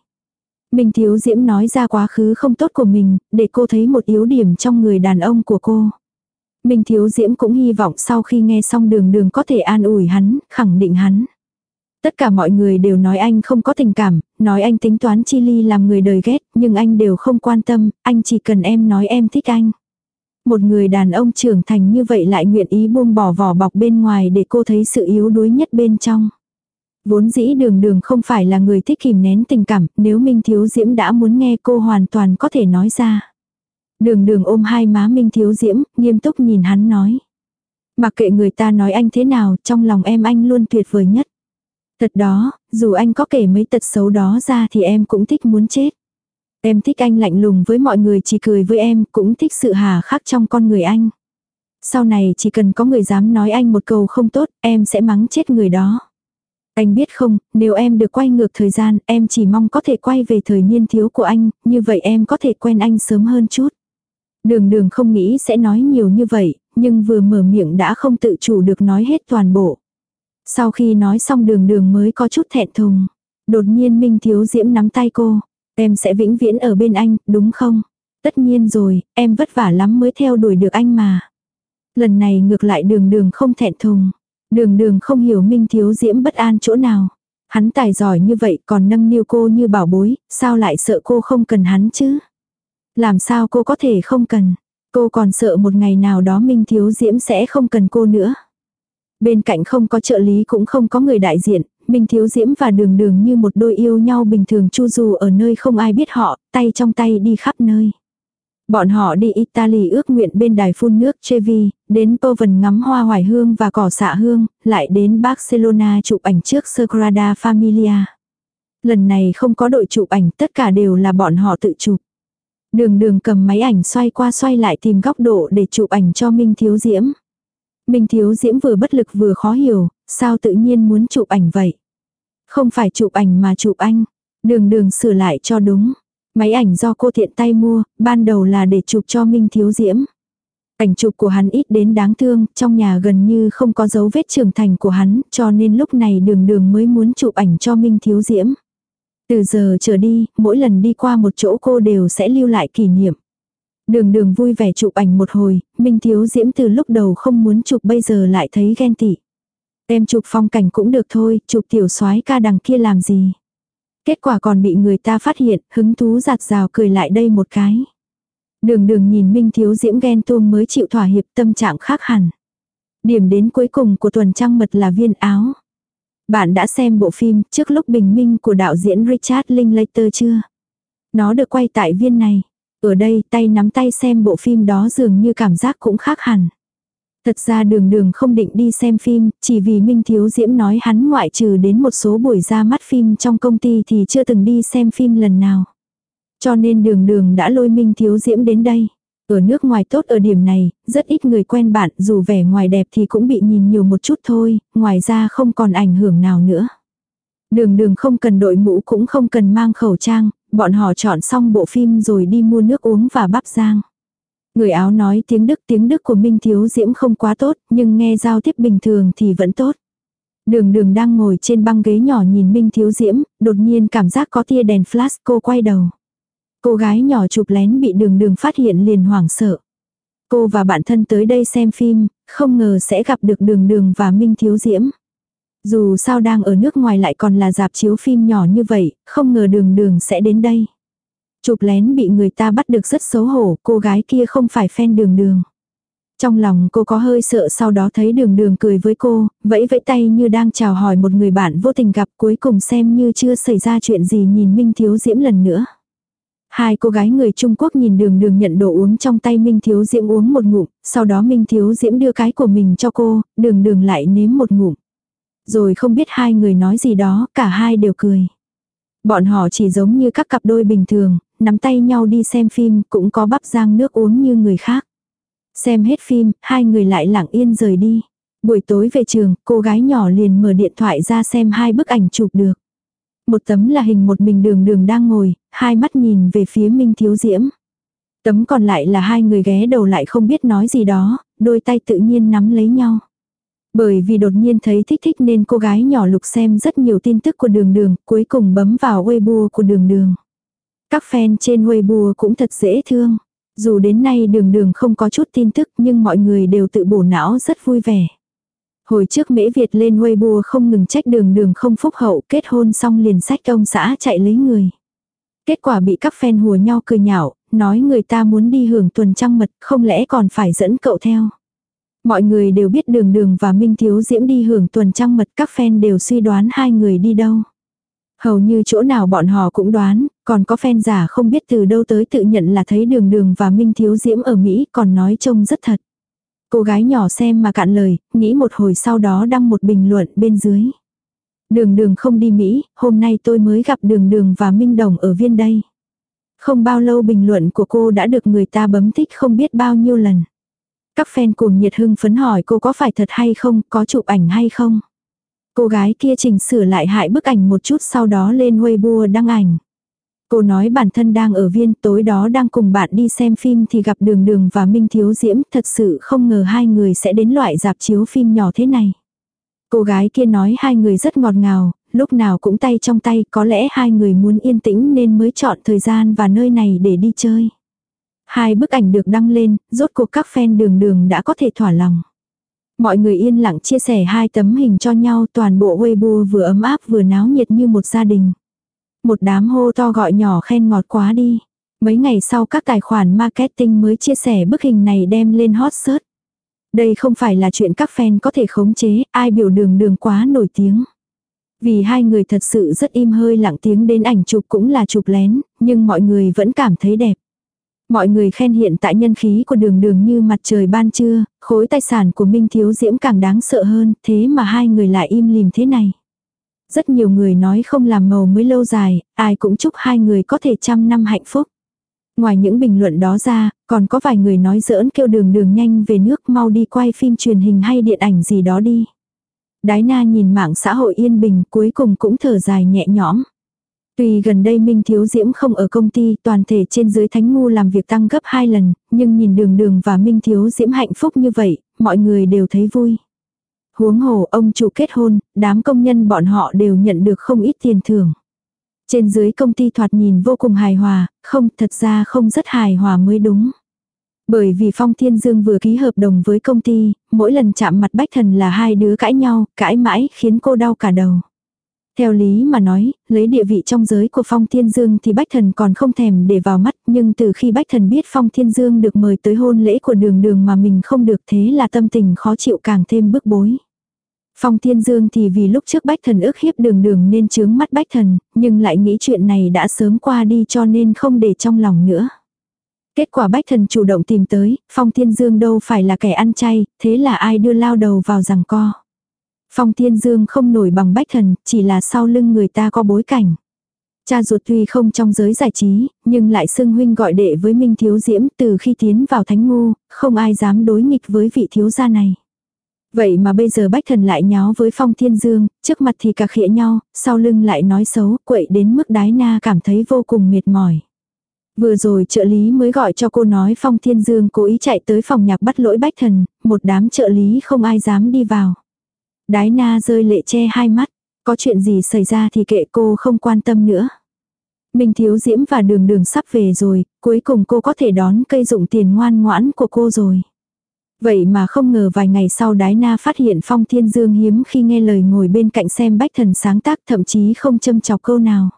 Minh Thiếu Diễm nói ra quá khứ không tốt của mình, để cô thấy một yếu điểm trong người đàn ông của cô. Minh Thiếu Diễm cũng hy vọng sau khi nghe xong đường đường có thể an ủi hắn, khẳng định hắn. Tất cả mọi người đều nói anh không có tình cảm, nói anh tính toán chi ly làm người đời ghét, nhưng anh đều không quan tâm, anh chỉ cần em nói em thích anh. Một người đàn ông trưởng thành như vậy lại nguyện ý buông bỏ vỏ bọc bên ngoài để cô thấy sự yếu đuối nhất bên trong. Vốn dĩ đường đường không phải là người thích kìm nén tình cảm, nếu Minh Thiếu Diễm đã muốn nghe cô hoàn toàn có thể nói ra. Đường đường ôm hai má Minh Thiếu Diễm, nghiêm túc nhìn hắn nói. Mặc kệ người ta nói anh thế nào, trong lòng em anh luôn tuyệt vời nhất. Thật đó, dù anh có kể mấy tật xấu đó ra thì em cũng thích muốn chết. Em thích anh lạnh lùng với mọi người chỉ cười với em, cũng thích sự hà khắc trong con người anh. Sau này chỉ cần có người dám nói anh một câu không tốt, em sẽ mắng chết người đó. Anh biết không, nếu em được quay ngược thời gian, em chỉ mong có thể quay về thời niên thiếu của anh, như vậy em có thể quen anh sớm hơn chút. Đường đường không nghĩ sẽ nói nhiều như vậy, nhưng vừa mở miệng đã không tự chủ được nói hết toàn bộ. Sau khi nói xong đường đường mới có chút thẹn thùng. Đột nhiên Minh Thiếu Diễm nắm tay cô. Em sẽ vĩnh viễn ở bên anh, đúng không? Tất nhiên rồi, em vất vả lắm mới theo đuổi được anh mà. Lần này ngược lại đường đường không thẹn thùng. Đường đường không hiểu Minh Thiếu Diễm bất an chỗ nào. Hắn tài giỏi như vậy còn nâng niu cô như bảo bối, sao lại sợ cô không cần hắn chứ? Làm sao cô có thể không cần? Cô còn sợ một ngày nào đó Minh Thiếu Diễm sẽ không cần cô nữa. Bên cạnh không có trợ lý cũng không có người đại diện, Minh Thiếu Diễm và Đường Đường như một đôi yêu nhau bình thường chu du ở nơi không ai biết họ, tay trong tay đi khắp nơi. Bọn họ đi Italy ước nguyện bên đài phun nước Trevi, đến Poven ngắm hoa hoài hương và cỏ xạ hương, lại đến Barcelona chụp ảnh trước Sagrada Familia. Lần này không có đội chụp ảnh, tất cả đều là bọn họ tự chụp. Đường đường cầm máy ảnh xoay qua xoay lại tìm góc độ để chụp ảnh cho Minh Thiếu Diễm. Minh Thiếu Diễm vừa bất lực vừa khó hiểu, sao tự nhiên muốn chụp ảnh vậy? Không phải chụp ảnh mà chụp anh. Đường đường sửa lại cho đúng. Máy ảnh do cô thiện tay mua, ban đầu là để chụp cho Minh Thiếu Diễm. Ảnh chụp của hắn ít đến đáng thương, trong nhà gần như không có dấu vết trưởng thành của hắn, cho nên lúc này đường đường mới muốn chụp ảnh cho Minh Thiếu Diễm. Từ giờ trở đi, mỗi lần đi qua một chỗ cô đều sẽ lưu lại kỷ niệm. Đường đường vui vẻ chụp ảnh một hồi, Minh Thiếu Diễm từ lúc đầu không muốn chụp bây giờ lại thấy ghen tị. Em chụp phong cảnh cũng được thôi, chụp tiểu soái ca đằng kia làm gì. Kết quả còn bị người ta phát hiện, hứng thú giạt rào cười lại đây một cái. Đường đường nhìn Minh Thiếu Diễm ghen tuông mới chịu thỏa hiệp tâm trạng khác hẳn. Điểm đến cuối cùng của tuần trăng mật là viên áo. Bạn đã xem bộ phim trước lúc bình minh của đạo diễn Richard Linklater chưa? Nó được quay tại viên này. Ở đây tay nắm tay xem bộ phim đó dường như cảm giác cũng khác hẳn. Thật ra đường đường không định đi xem phim, chỉ vì Minh Thiếu Diễm nói hắn ngoại trừ đến một số buổi ra mắt phim trong công ty thì chưa từng đi xem phim lần nào. Cho nên đường đường đã lôi Minh Thiếu Diễm đến đây. Ở nước ngoài tốt ở điểm này, rất ít người quen bạn dù vẻ ngoài đẹp thì cũng bị nhìn nhiều một chút thôi, ngoài ra không còn ảnh hưởng nào nữa. Đường đường không cần đội mũ cũng không cần mang khẩu trang, bọn họ chọn xong bộ phim rồi đi mua nước uống và bắp rang. Người áo nói tiếng Đức tiếng Đức của Minh Thiếu Diễm không quá tốt, nhưng nghe giao tiếp bình thường thì vẫn tốt. Đường đường đang ngồi trên băng ghế nhỏ nhìn Minh Thiếu Diễm, đột nhiên cảm giác có tia đèn flash cô quay đầu. Cô gái nhỏ chụp lén bị đường đường phát hiện liền hoảng sợ. Cô và bạn thân tới đây xem phim, không ngờ sẽ gặp được đường đường và Minh Thiếu Diễm. Dù sao đang ở nước ngoài lại còn là dạp chiếu phim nhỏ như vậy, không ngờ đường đường sẽ đến đây. Chụp lén bị người ta bắt được rất xấu hổ, cô gái kia không phải fan đường đường. Trong lòng cô có hơi sợ sau đó thấy đường đường cười với cô, vẫy vẫy tay như đang chào hỏi một người bạn vô tình gặp cuối cùng xem như chưa xảy ra chuyện gì nhìn Minh Thiếu Diễm lần nữa. Hai cô gái người Trung Quốc nhìn đường đường nhận đồ uống trong tay Minh Thiếu Diễm uống một ngụm, sau đó Minh Thiếu Diễm đưa cái của mình cho cô, đường đường lại nếm một ngụm. Rồi không biết hai người nói gì đó, cả hai đều cười. Bọn họ chỉ giống như các cặp đôi bình thường, nắm tay nhau đi xem phim, cũng có bắp rang nước uống như người khác. Xem hết phim, hai người lại lặng yên rời đi. Buổi tối về trường, cô gái nhỏ liền mở điện thoại ra xem hai bức ảnh chụp được. Một tấm là hình một mình đường đường đang ngồi, hai mắt nhìn về phía Minh Thiếu Diễm. Tấm còn lại là hai người ghé đầu lại không biết nói gì đó, đôi tay tự nhiên nắm lấy nhau. Bởi vì đột nhiên thấy thích thích nên cô gái nhỏ lục xem rất nhiều tin tức của đường đường, cuối cùng bấm vào Weibo của đường đường. Các fan trên Weibo cũng thật dễ thương. Dù đến nay đường đường không có chút tin tức nhưng mọi người đều tự bổ não rất vui vẻ. Hồi trước mễ Việt lên Weibo không ngừng trách đường đường không phúc hậu kết hôn xong liền sách ông xã chạy lấy người. Kết quả bị các fan hùa nhau cười nhạo, nói người ta muốn đi hưởng tuần trăng mật không lẽ còn phải dẫn cậu theo. Mọi người đều biết đường đường và Minh Thiếu Diễm đi hưởng tuần trăng mật các fan đều suy đoán hai người đi đâu. Hầu như chỗ nào bọn họ cũng đoán, còn có fan giả không biết từ đâu tới tự nhận là thấy đường đường và Minh Thiếu Diễm ở Mỹ còn nói trông rất thật. Cô gái nhỏ xem mà cạn lời, nghĩ một hồi sau đó đăng một bình luận bên dưới. Đường đường không đi Mỹ, hôm nay tôi mới gặp đường đường và Minh Đồng ở viên đây. Không bao lâu bình luận của cô đã được người ta bấm thích không biết bao nhiêu lần. Các fan cùng nhiệt hưng phấn hỏi cô có phải thật hay không, có chụp ảnh hay không. Cô gái kia chỉnh sửa lại hại bức ảnh một chút sau đó lên Weibo đăng ảnh. Cô nói bản thân đang ở viên tối đó đang cùng bạn đi xem phim thì gặp đường đường và Minh Thiếu Diễm thật sự không ngờ hai người sẽ đến loại dạp chiếu phim nhỏ thế này. Cô gái kia nói hai người rất ngọt ngào, lúc nào cũng tay trong tay có lẽ hai người muốn yên tĩnh nên mới chọn thời gian và nơi này để đi chơi. Hai bức ảnh được đăng lên, rốt cuộc các fan đường đường đã có thể thỏa lòng. Mọi người yên lặng chia sẻ hai tấm hình cho nhau toàn bộ Weibo vừa ấm áp vừa náo nhiệt như một gia đình. Một đám hô to gọi nhỏ khen ngọt quá đi. Mấy ngày sau các tài khoản marketing mới chia sẻ bức hình này đem lên hot search. Đây không phải là chuyện các fan có thể khống chế, ai biểu đường đường quá nổi tiếng. Vì hai người thật sự rất im hơi lặng tiếng đến ảnh chụp cũng là chụp lén, nhưng mọi người vẫn cảm thấy đẹp. Mọi người khen hiện tại nhân khí của đường đường như mặt trời ban trưa, khối tài sản của Minh Thiếu Diễm càng đáng sợ hơn, thế mà hai người lại im lìm thế này. Rất nhiều người nói không làm màu mới lâu dài, ai cũng chúc hai người có thể trăm năm hạnh phúc. Ngoài những bình luận đó ra, còn có vài người nói giỡn kêu đường đường nhanh về nước mau đi quay phim truyền hình hay điện ảnh gì đó đi. Đái na nhìn mạng xã hội yên bình cuối cùng cũng thở dài nhẹ nhõm. Tuy gần đây Minh Thiếu Diễm không ở công ty, toàn thể trên dưới Thánh Ngu làm việc tăng gấp 2 lần, nhưng nhìn đường đường và Minh Thiếu Diễm hạnh phúc như vậy, mọi người đều thấy vui. Huống hồ ông chủ kết hôn, đám công nhân bọn họ đều nhận được không ít tiền thưởng. Trên dưới công ty thoạt nhìn vô cùng hài hòa, không thật ra không rất hài hòa mới đúng. Bởi vì Phong Thiên Dương vừa ký hợp đồng với công ty, mỗi lần chạm mặt Bách Thần là hai đứa cãi nhau, cãi mãi khiến cô đau cả đầu. Theo lý mà nói, lấy địa vị trong giới của Phong Thiên Dương thì Bách Thần còn không thèm để vào mắt, nhưng từ khi Bách Thần biết Phong Thiên Dương được mời tới hôn lễ của đường đường mà mình không được thế là tâm tình khó chịu càng thêm bức bối. Phong Thiên Dương thì vì lúc trước Bách Thần ước hiếp đường đường nên chướng mắt Bách Thần, nhưng lại nghĩ chuyện này đã sớm qua đi cho nên không để trong lòng nữa. Kết quả Bách Thần chủ động tìm tới, Phong Thiên Dương đâu phải là kẻ ăn chay, thế là ai đưa lao đầu vào rằng co. Phong Thiên Dương không nổi bằng Bách Thần, chỉ là sau lưng người ta có bối cảnh. Cha ruột tuy không trong giới giải trí, nhưng lại xưng huynh gọi đệ với Minh Thiếu Diễm từ khi tiến vào thánh ngu, không ai dám đối nghịch với vị thiếu gia này. Vậy mà bây giờ Bách Thần lại nháo với Phong Thiên Dương, trước mặt thì cà khịa nhau, sau lưng lại nói xấu, quậy đến mức đái na cảm thấy vô cùng mệt mỏi. Vừa rồi trợ lý mới gọi cho cô nói Phong Thiên Dương cố ý chạy tới phòng nhạc bắt lỗi Bách Thần, một đám trợ lý không ai dám đi vào. Đái na rơi lệ che hai mắt, có chuyện gì xảy ra thì kệ cô không quan tâm nữa. Minh Thiếu Diễm và Đường Đường sắp về rồi, cuối cùng cô có thể đón cây dụng tiền ngoan ngoãn của cô rồi. Vậy mà không ngờ vài ngày sau Đái Na phát hiện Phong Thiên Dương hiếm khi nghe lời ngồi bên cạnh xem bách thần sáng tác thậm chí không châm chọc câu nào.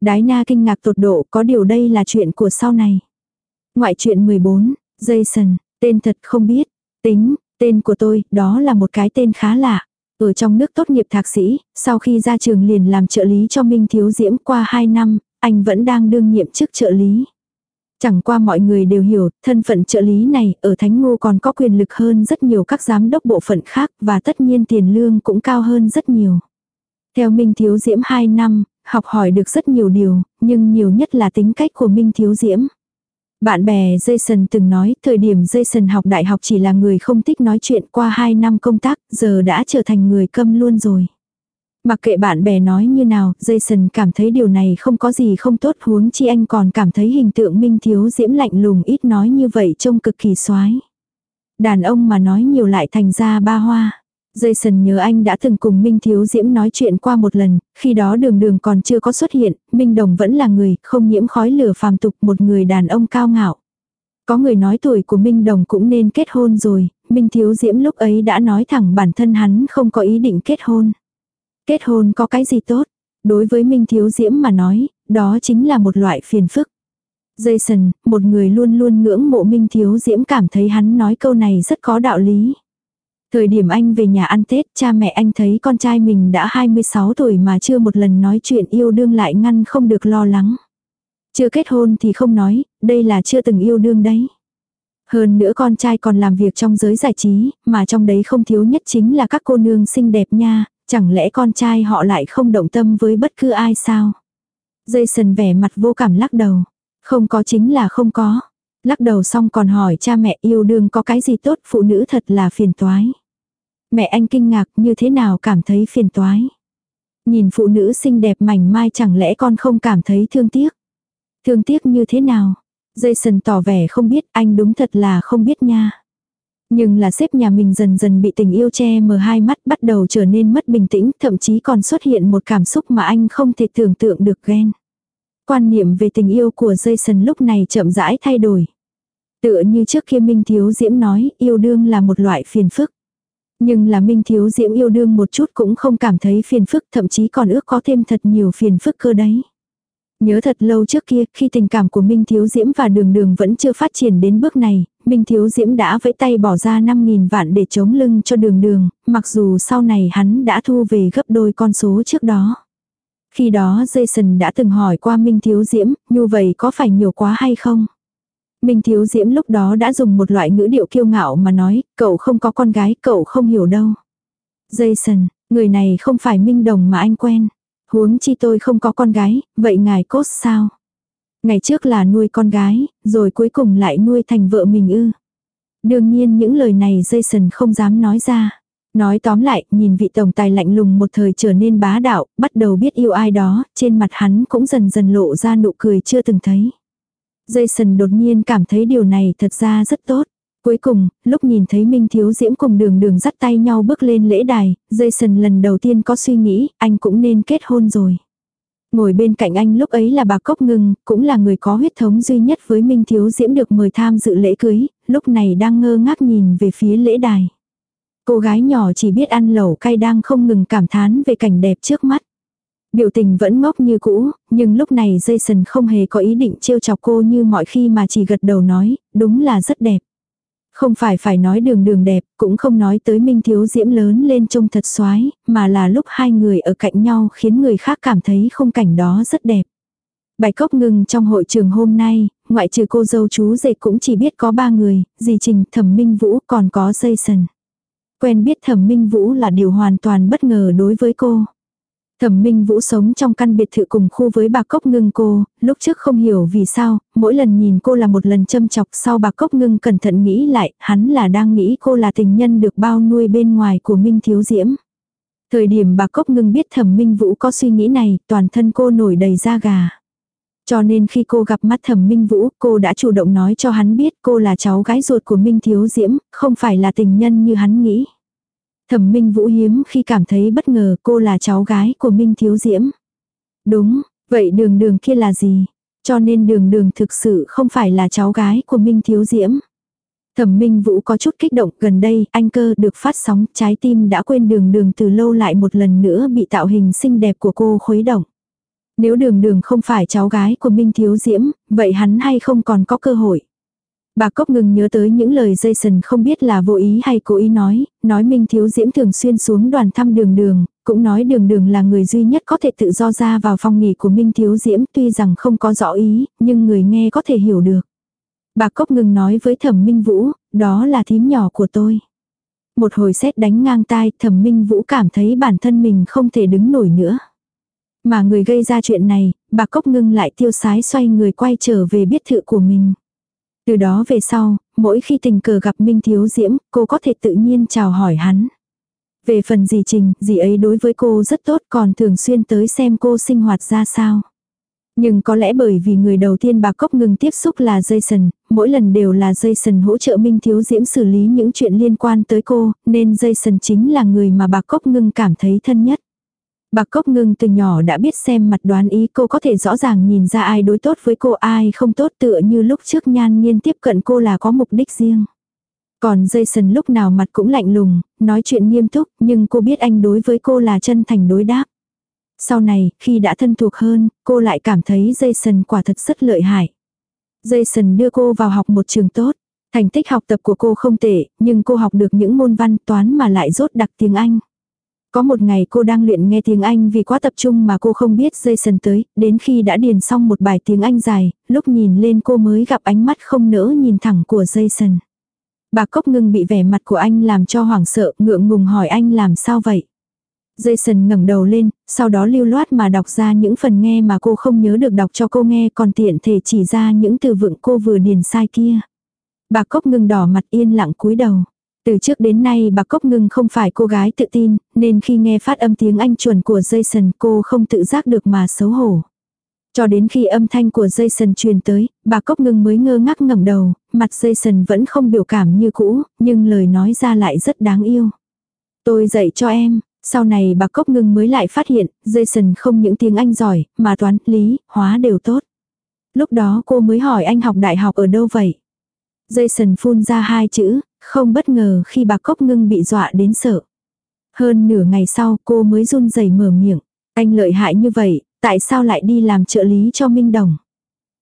Đái Na kinh ngạc tột độ có điều đây là chuyện của sau này. Ngoại truyện 14, Jason, tên thật không biết, tính, tên của tôi, đó là một cái tên khá lạ. Ở trong nước tốt nghiệp thạc sĩ, sau khi ra trường liền làm trợ lý cho Minh Thiếu Diễm qua 2 năm, anh vẫn đang đương nhiệm chức trợ lý. Chẳng qua mọi người đều hiểu, thân phận trợ lý này ở Thánh Ngô còn có quyền lực hơn rất nhiều các giám đốc bộ phận khác và tất nhiên tiền lương cũng cao hơn rất nhiều. Theo Minh Thiếu Diễm 2 năm, học hỏi được rất nhiều điều, nhưng nhiều nhất là tính cách của Minh Thiếu Diễm. Bạn bè Jason từng nói, thời điểm Jason học đại học chỉ là người không thích nói chuyện qua 2 năm công tác, giờ đã trở thành người câm luôn rồi. Mặc kệ bạn bè nói như nào, Jason cảm thấy điều này không có gì không tốt huống chi anh còn cảm thấy hình tượng Minh Thiếu Diễm lạnh lùng ít nói như vậy trông cực kỳ xoái. Đàn ông mà nói nhiều lại thành ra ba hoa. Jason nhớ anh đã từng cùng Minh Thiếu Diễm nói chuyện qua một lần, khi đó đường đường còn chưa có xuất hiện, Minh Đồng vẫn là người, không nhiễm khói lửa phàm tục một người đàn ông cao ngạo. Có người nói tuổi của Minh Đồng cũng nên kết hôn rồi, Minh Thiếu Diễm lúc ấy đã nói thẳng bản thân hắn không có ý định kết hôn. Kết hôn có cái gì tốt? Đối với Minh Thiếu Diễm mà nói, đó chính là một loại phiền phức. Jason, một người luôn luôn ngưỡng mộ Minh Thiếu Diễm cảm thấy hắn nói câu này rất có đạo lý. Thời điểm anh về nhà ăn Tết, cha mẹ anh thấy con trai mình đã 26 tuổi mà chưa một lần nói chuyện yêu đương lại ngăn không được lo lắng. Chưa kết hôn thì không nói, đây là chưa từng yêu đương đấy. Hơn nữa con trai còn làm việc trong giới giải trí, mà trong đấy không thiếu nhất chính là các cô nương xinh đẹp nha, chẳng lẽ con trai họ lại không động tâm với bất cứ ai sao? Jason vẻ mặt vô cảm lắc đầu. Không có chính là không có. Lắc đầu xong còn hỏi cha mẹ yêu đương có cái gì tốt phụ nữ thật là phiền toái. Mẹ anh kinh ngạc như thế nào cảm thấy phiền toái. Nhìn phụ nữ xinh đẹp mảnh mai chẳng lẽ con không cảm thấy thương tiếc. Thương tiếc như thế nào? Jason tỏ vẻ không biết anh đúng thật là không biết nha. Nhưng là sếp nhà mình dần dần bị tình yêu che mờ hai mắt bắt đầu trở nên mất bình tĩnh, thậm chí còn xuất hiện một cảm xúc mà anh không thể tưởng tượng được ghen. Quan niệm về tình yêu của Jason lúc này chậm rãi thay đổi. Tựa như trước kia Minh Thiếu Diễm nói, yêu đương là một loại phiền phức. Nhưng là Minh Thiếu Diễm yêu đương một chút cũng không cảm thấy phiền phức, thậm chí còn ước có thêm thật nhiều phiền phức cơ đấy. Nhớ thật lâu trước kia, khi tình cảm của Minh Thiếu Diễm và Đường Đường vẫn chưa phát triển đến bước này, Minh Thiếu Diễm đã vẫy tay bỏ ra 5.000 vạn để chống lưng cho Đường Đường, mặc dù sau này hắn đã thu về gấp đôi con số trước đó. Khi đó Jason đã từng hỏi qua Minh Thiếu Diễm, như vậy có phải nhiều quá hay không? Minh Thiếu Diễm lúc đó đã dùng một loại ngữ điệu kiêu ngạo mà nói, cậu không có con gái, cậu không hiểu đâu. Jason, người này không phải Minh Đồng mà anh quen. Huống chi tôi không có con gái, vậy ngài cốt sao? Ngày trước là nuôi con gái, rồi cuối cùng lại nuôi thành vợ mình ư. Đương nhiên những lời này Jason không dám nói ra. Nói tóm lại, nhìn vị tổng tài lạnh lùng một thời trở nên bá đạo, bắt đầu biết yêu ai đó, trên mặt hắn cũng dần dần lộ ra nụ cười chưa từng thấy. Jason đột nhiên cảm thấy điều này thật ra rất tốt. Cuối cùng, lúc nhìn thấy Minh Thiếu Diễm cùng đường đường dắt tay nhau bước lên lễ đài, Jason lần đầu tiên có suy nghĩ, anh cũng nên kết hôn rồi. Ngồi bên cạnh anh lúc ấy là bà Cốc Ngưng, cũng là người có huyết thống duy nhất với Minh Thiếu Diễm được mời tham dự lễ cưới, lúc này đang ngơ ngác nhìn về phía lễ đài. Cô gái nhỏ chỉ biết ăn lẩu cay đang không ngừng cảm thán về cảnh đẹp trước mắt. Biểu tình vẫn ngốc như cũ, nhưng lúc này Jason không hề có ý định trêu chọc cô như mọi khi mà chỉ gật đầu nói, đúng là rất đẹp. Không phải phải nói đường đường đẹp, cũng không nói tới Minh Thiếu Diễm lớn lên trông thật xoái, mà là lúc hai người ở cạnh nhau khiến người khác cảm thấy khung cảnh đó rất đẹp. Bài cốc ngừng trong hội trường hôm nay, ngoại trừ cô dâu chú dệt cũng chỉ biết có ba người, dì Trình, Thẩm Minh Vũ còn có Jason. Quen biết Thẩm Minh Vũ là điều hoàn toàn bất ngờ đối với cô. Thẩm Minh Vũ sống trong căn biệt thự cùng khu với bà Cốc Ngưng cô, lúc trước không hiểu vì sao, mỗi lần nhìn cô là một lần châm chọc sau bà Cốc Ngưng cẩn thận nghĩ lại, hắn là đang nghĩ cô là tình nhân được bao nuôi bên ngoài của Minh Thiếu Diễm. Thời điểm bà Cốc Ngưng biết Thẩm Minh Vũ có suy nghĩ này, toàn thân cô nổi đầy da gà. Cho nên khi cô gặp mắt Thẩm Minh Vũ, cô đã chủ động nói cho hắn biết cô là cháu gái ruột của Minh Thiếu Diễm, không phải là tình nhân như hắn nghĩ. Thẩm Minh Vũ hiếm khi cảm thấy bất ngờ cô là cháu gái của Minh Thiếu Diễm. Đúng, vậy đường đường kia là gì? Cho nên đường đường thực sự không phải là cháu gái của Minh Thiếu Diễm. Thẩm Minh Vũ có chút kích động gần đây anh cơ được phát sóng trái tim đã quên đường đường từ lâu lại một lần nữa bị tạo hình xinh đẹp của cô khuấy động. Nếu đường đường không phải cháu gái của Minh Thiếu Diễm, vậy hắn hay không còn có cơ hội. Bà Cốc ngừng nhớ tới những lời Jason không biết là vô ý hay cố ý nói, nói Minh Thiếu Diễm thường xuyên xuống đoàn thăm đường đường, cũng nói đường đường là người duy nhất có thể tự do ra vào phòng nghỉ của Minh Thiếu Diễm tuy rằng không có rõ ý, nhưng người nghe có thể hiểu được. Bà Cốc ngừng nói với thẩm minh vũ, đó là thím nhỏ của tôi. Một hồi xét đánh ngang tai, thẩm minh vũ cảm thấy bản thân mình không thể đứng nổi nữa. Mà người gây ra chuyện này, bà Cốc ngưng lại tiêu sái xoay người quay trở về biết thự của mình. Từ đó về sau, mỗi khi tình cờ gặp Minh Thiếu Diễm, cô có thể tự nhiên chào hỏi hắn. Về phần dì Trình, dì ấy đối với cô rất tốt còn thường xuyên tới xem cô sinh hoạt ra sao. Nhưng có lẽ bởi vì người đầu tiên bà Cốc ngừng tiếp xúc là Jason, mỗi lần đều là Jason hỗ trợ Minh Thiếu Diễm xử lý những chuyện liên quan tới cô, nên Jason chính là người mà bà Cốc ngừng cảm thấy thân nhất. Bà Cốc ngưng từ nhỏ đã biết xem mặt đoán ý cô có thể rõ ràng nhìn ra ai đối tốt với cô ai không tốt tựa như lúc trước nhan nhiên tiếp cận cô là có mục đích riêng. Còn Jason lúc nào mặt cũng lạnh lùng, nói chuyện nghiêm túc nhưng cô biết anh đối với cô là chân thành đối đáp. Sau này, khi đã thân thuộc hơn, cô lại cảm thấy Jason quả thật rất lợi hại. Jason đưa cô vào học một trường tốt. Thành tích học tập của cô không tệ, nhưng cô học được những môn văn toán mà lại rốt đặc tiếng Anh. Có một ngày cô đang luyện nghe tiếng Anh vì quá tập trung mà cô không biết Jason tới, đến khi đã điền xong một bài tiếng Anh dài, lúc nhìn lên cô mới gặp ánh mắt không nỡ nhìn thẳng của Jason. Bà Cốc ngưng bị vẻ mặt của anh làm cho hoảng sợ, ngượng ngùng hỏi anh làm sao vậy. Jason ngẩng đầu lên, sau đó lưu loát mà đọc ra những phần nghe mà cô không nhớ được đọc cho cô nghe còn tiện thể chỉ ra những từ vựng cô vừa điền sai kia. Bà Cốc ngưng đỏ mặt yên lặng cúi đầu. Từ trước đến nay bà Cốc Ngưng không phải cô gái tự tin, nên khi nghe phát âm tiếng Anh chuẩn của Jason cô không tự giác được mà xấu hổ. Cho đến khi âm thanh của Jason truyền tới, bà Cốc Ngưng mới ngơ ngác ngẩng đầu, mặt Jason vẫn không biểu cảm như cũ, nhưng lời nói ra lại rất đáng yêu. Tôi dạy cho em, sau này bà Cốc Ngưng mới lại phát hiện, Jason không những tiếng Anh giỏi, mà toán, lý, hóa đều tốt. Lúc đó cô mới hỏi anh học đại học ở đâu vậy? Jason phun ra hai chữ, không bất ngờ khi bà Cốc Ngưng bị dọa đến sợ. Hơn nửa ngày sau cô mới run rẩy mở miệng. Anh lợi hại như vậy, tại sao lại đi làm trợ lý cho Minh Đồng?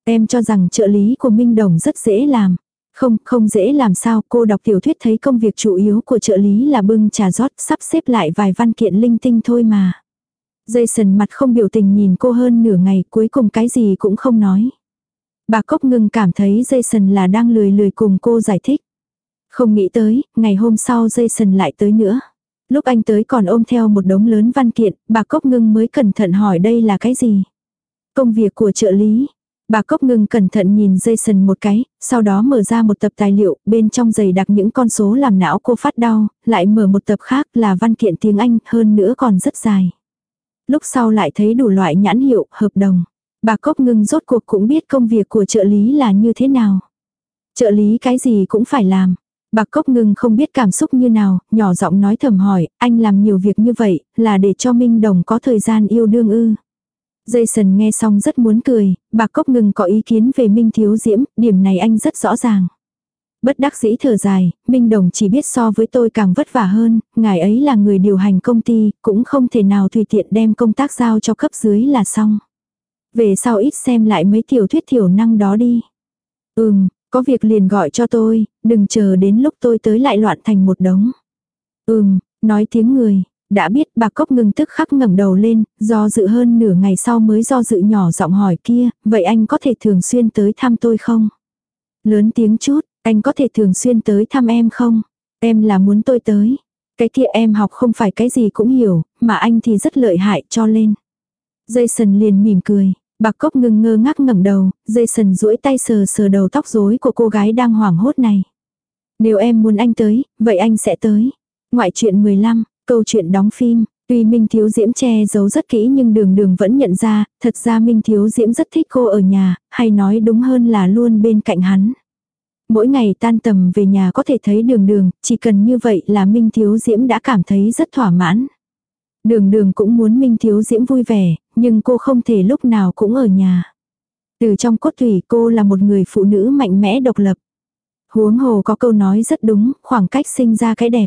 Em cho rằng trợ lý của Minh Đồng rất dễ làm. Không, không dễ làm sao, cô đọc tiểu thuyết thấy công việc chủ yếu của trợ lý là bưng trà rót, sắp xếp lại vài văn kiện linh tinh thôi mà. Jason mặt không biểu tình nhìn cô hơn nửa ngày, cuối cùng cái gì cũng không nói. Bà Cốc ngưng cảm thấy Jason là đang lười lười cùng cô giải thích. Không nghĩ tới, ngày hôm sau Jason lại tới nữa. Lúc anh tới còn ôm theo một đống lớn văn kiện, bà Cốc ngưng mới cẩn thận hỏi đây là cái gì. Công việc của trợ lý. Bà Cốc ngưng cẩn thận nhìn Jason một cái, sau đó mở ra một tập tài liệu, bên trong giày đặt những con số làm não cô phát đau, lại mở một tập khác là văn kiện tiếng Anh, hơn nữa còn rất dài. Lúc sau lại thấy đủ loại nhãn hiệu, hợp đồng. Bà Cốc ngưng rốt cuộc cũng biết công việc của trợ lý là như thế nào. Trợ lý cái gì cũng phải làm. Bà Cốc ngưng không biết cảm xúc như nào, nhỏ giọng nói thầm hỏi, anh làm nhiều việc như vậy, là để cho Minh Đồng có thời gian yêu đương ư. Jason nghe xong rất muốn cười, bà Cốc ngưng có ý kiến về Minh Thiếu Diễm, điểm này anh rất rõ ràng. Bất đắc dĩ thở dài, Minh Đồng chỉ biết so với tôi càng vất vả hơn, ngài ấy là người điều hành công ty, cũng không thể nào tùy tiện đem công tác giao cho cấp dưới là xong. Về sau ít xem lại mấy tiểu thuyết thiểu năng đó đi. Ừm, có việc liền gọi cho tôi, đừng chờ đến lúc tôi tới lại loạn thành một đống. Ừm, nói tiếng người, đã biết bà cốc ngừng tức khắc ngẩng đầu lên, do dự hơn nửa ngày sau mới do dự nhỏ giọng hỏi kia, vậy anh có thể thường xuyên tới thăm tôi không? Lớn tiếng chút, anh có thể thường xuyên tới thăm em không? Em là muốn tôi tới. Cái kia em học không phải cái gì cũng hiểu, mà anh thì rất lợi hại cho lên. Jason liền mỉm cười, Bạc cốc ngưng ngơ ngác ngẩng đầu, Jason duỗi tay sờ sờ đầu tóc rối của cô gái đang hoảng hốt này. Nếu em muốn anh tới, vậy anh sẽ tới. Ngoại truyện 15, câu chuyện đóng phim. Tuy Minh Thiếu Diễm che giấu rất kỹ nhưng đường đường vẫn nhận ra, thật ra Minh Thiếu Diễm rất thích cô ở nhà, hay nói đúng hơn là luôn bên cạnh hắn. Mỗi ngày tan tầm về nhà có thể thấy đường đường, chỉ cần như vậy là Minh Thiếu Diễm đã cảm thấy rất thỏa mãn. Đường đường cũng muốn Minh Thiếu Diễm vui vẻ, nhưng cô không thể lúc nào cũng ở nhà. Từ trong cốt thủy cô là một người phụ nữ mạnh mẽ độc lập. Huống hồ có câu nói rất đúng, khoảng cách sinh ra cái đẹp.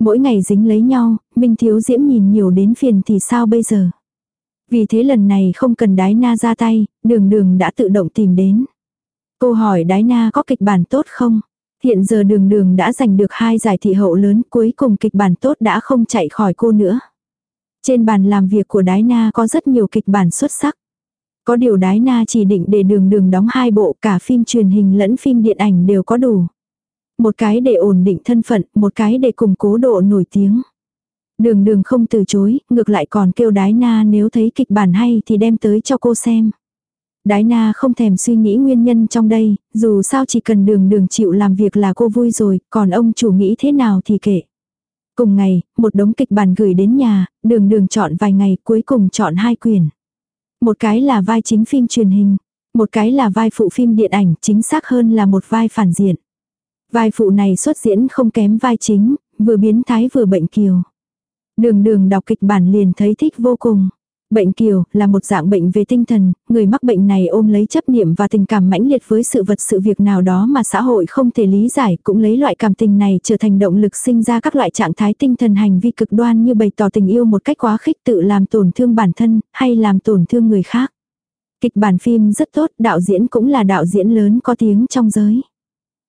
Mỗi ngày dính lấy nhau, Minh Thiếu Diễm nhìn nhiều đến phiền thì sao bây giờ. Vì thế lần này không cần đái na ra tay, đường đường đã tự động tìm đến. Cô hỏi đái na có kịch bản tốt không? Hiện giờ đường đường đã giành được hai giải thị hậu lớn cuối cùng kịch bản tốt đã không chạy khỏi cô nữa. Trên bàn làm việc của Đái Na có rất nhiều kịch bản xuất sắc. Có điều đái na chỉ định để đường đường đóng hai bộ cả phim truyền hình lẫn phim điện ảnh đều có đủ. Một cái để ổn định thân phận, một cái để củng cố độ nổi tiếng. Đường đường không từ chối, ngược lại còn kêu đái na nếu thấy kịch bản hay thì đem tới cho cô xem. Đái na không thèm suy nghĩ nguyên nhân trong đây, dù sao chỉ cần đường đường chịu làm việc là cô vui rồi, còn ông chủ nghĩ thế nào thì kệ. Cùng ngày, một đống kịch bản gửi đến nhà, đường đường chọn vài ngày cuối cùng chọn hai quyển. Một cái là vai chính phim truyền hình, một cái là vai phụ phim điện ảnh, chính xác hơn là một vai phản diện. Vai phụ này xuất diễn không kém vai chính, vừa biến thái vừa bệnh kiều. Đường đường đọc kịch bản liền thấy thích vô cùng. Bệnh kiều là một dạng bệnh về tinh thần, người mắc bệnh này ôm lấy chấp niệm và tình cảm mãnh liệt với sự vật sự việc nào đó mà xã hội không thể lý giải, cũng lấy loại cảm tình này trở thành động lực sinh ra các loại trạng thái tinh thần hành vi cực đoan như bày tỏ tình yêu một cách quá khích tự làm tổn thương bản thân, hay làm tổn thương người khác. Kịch bản phim rất tốt, đạo diễn cũng là đạo diễn lớn có tiếng trong giới.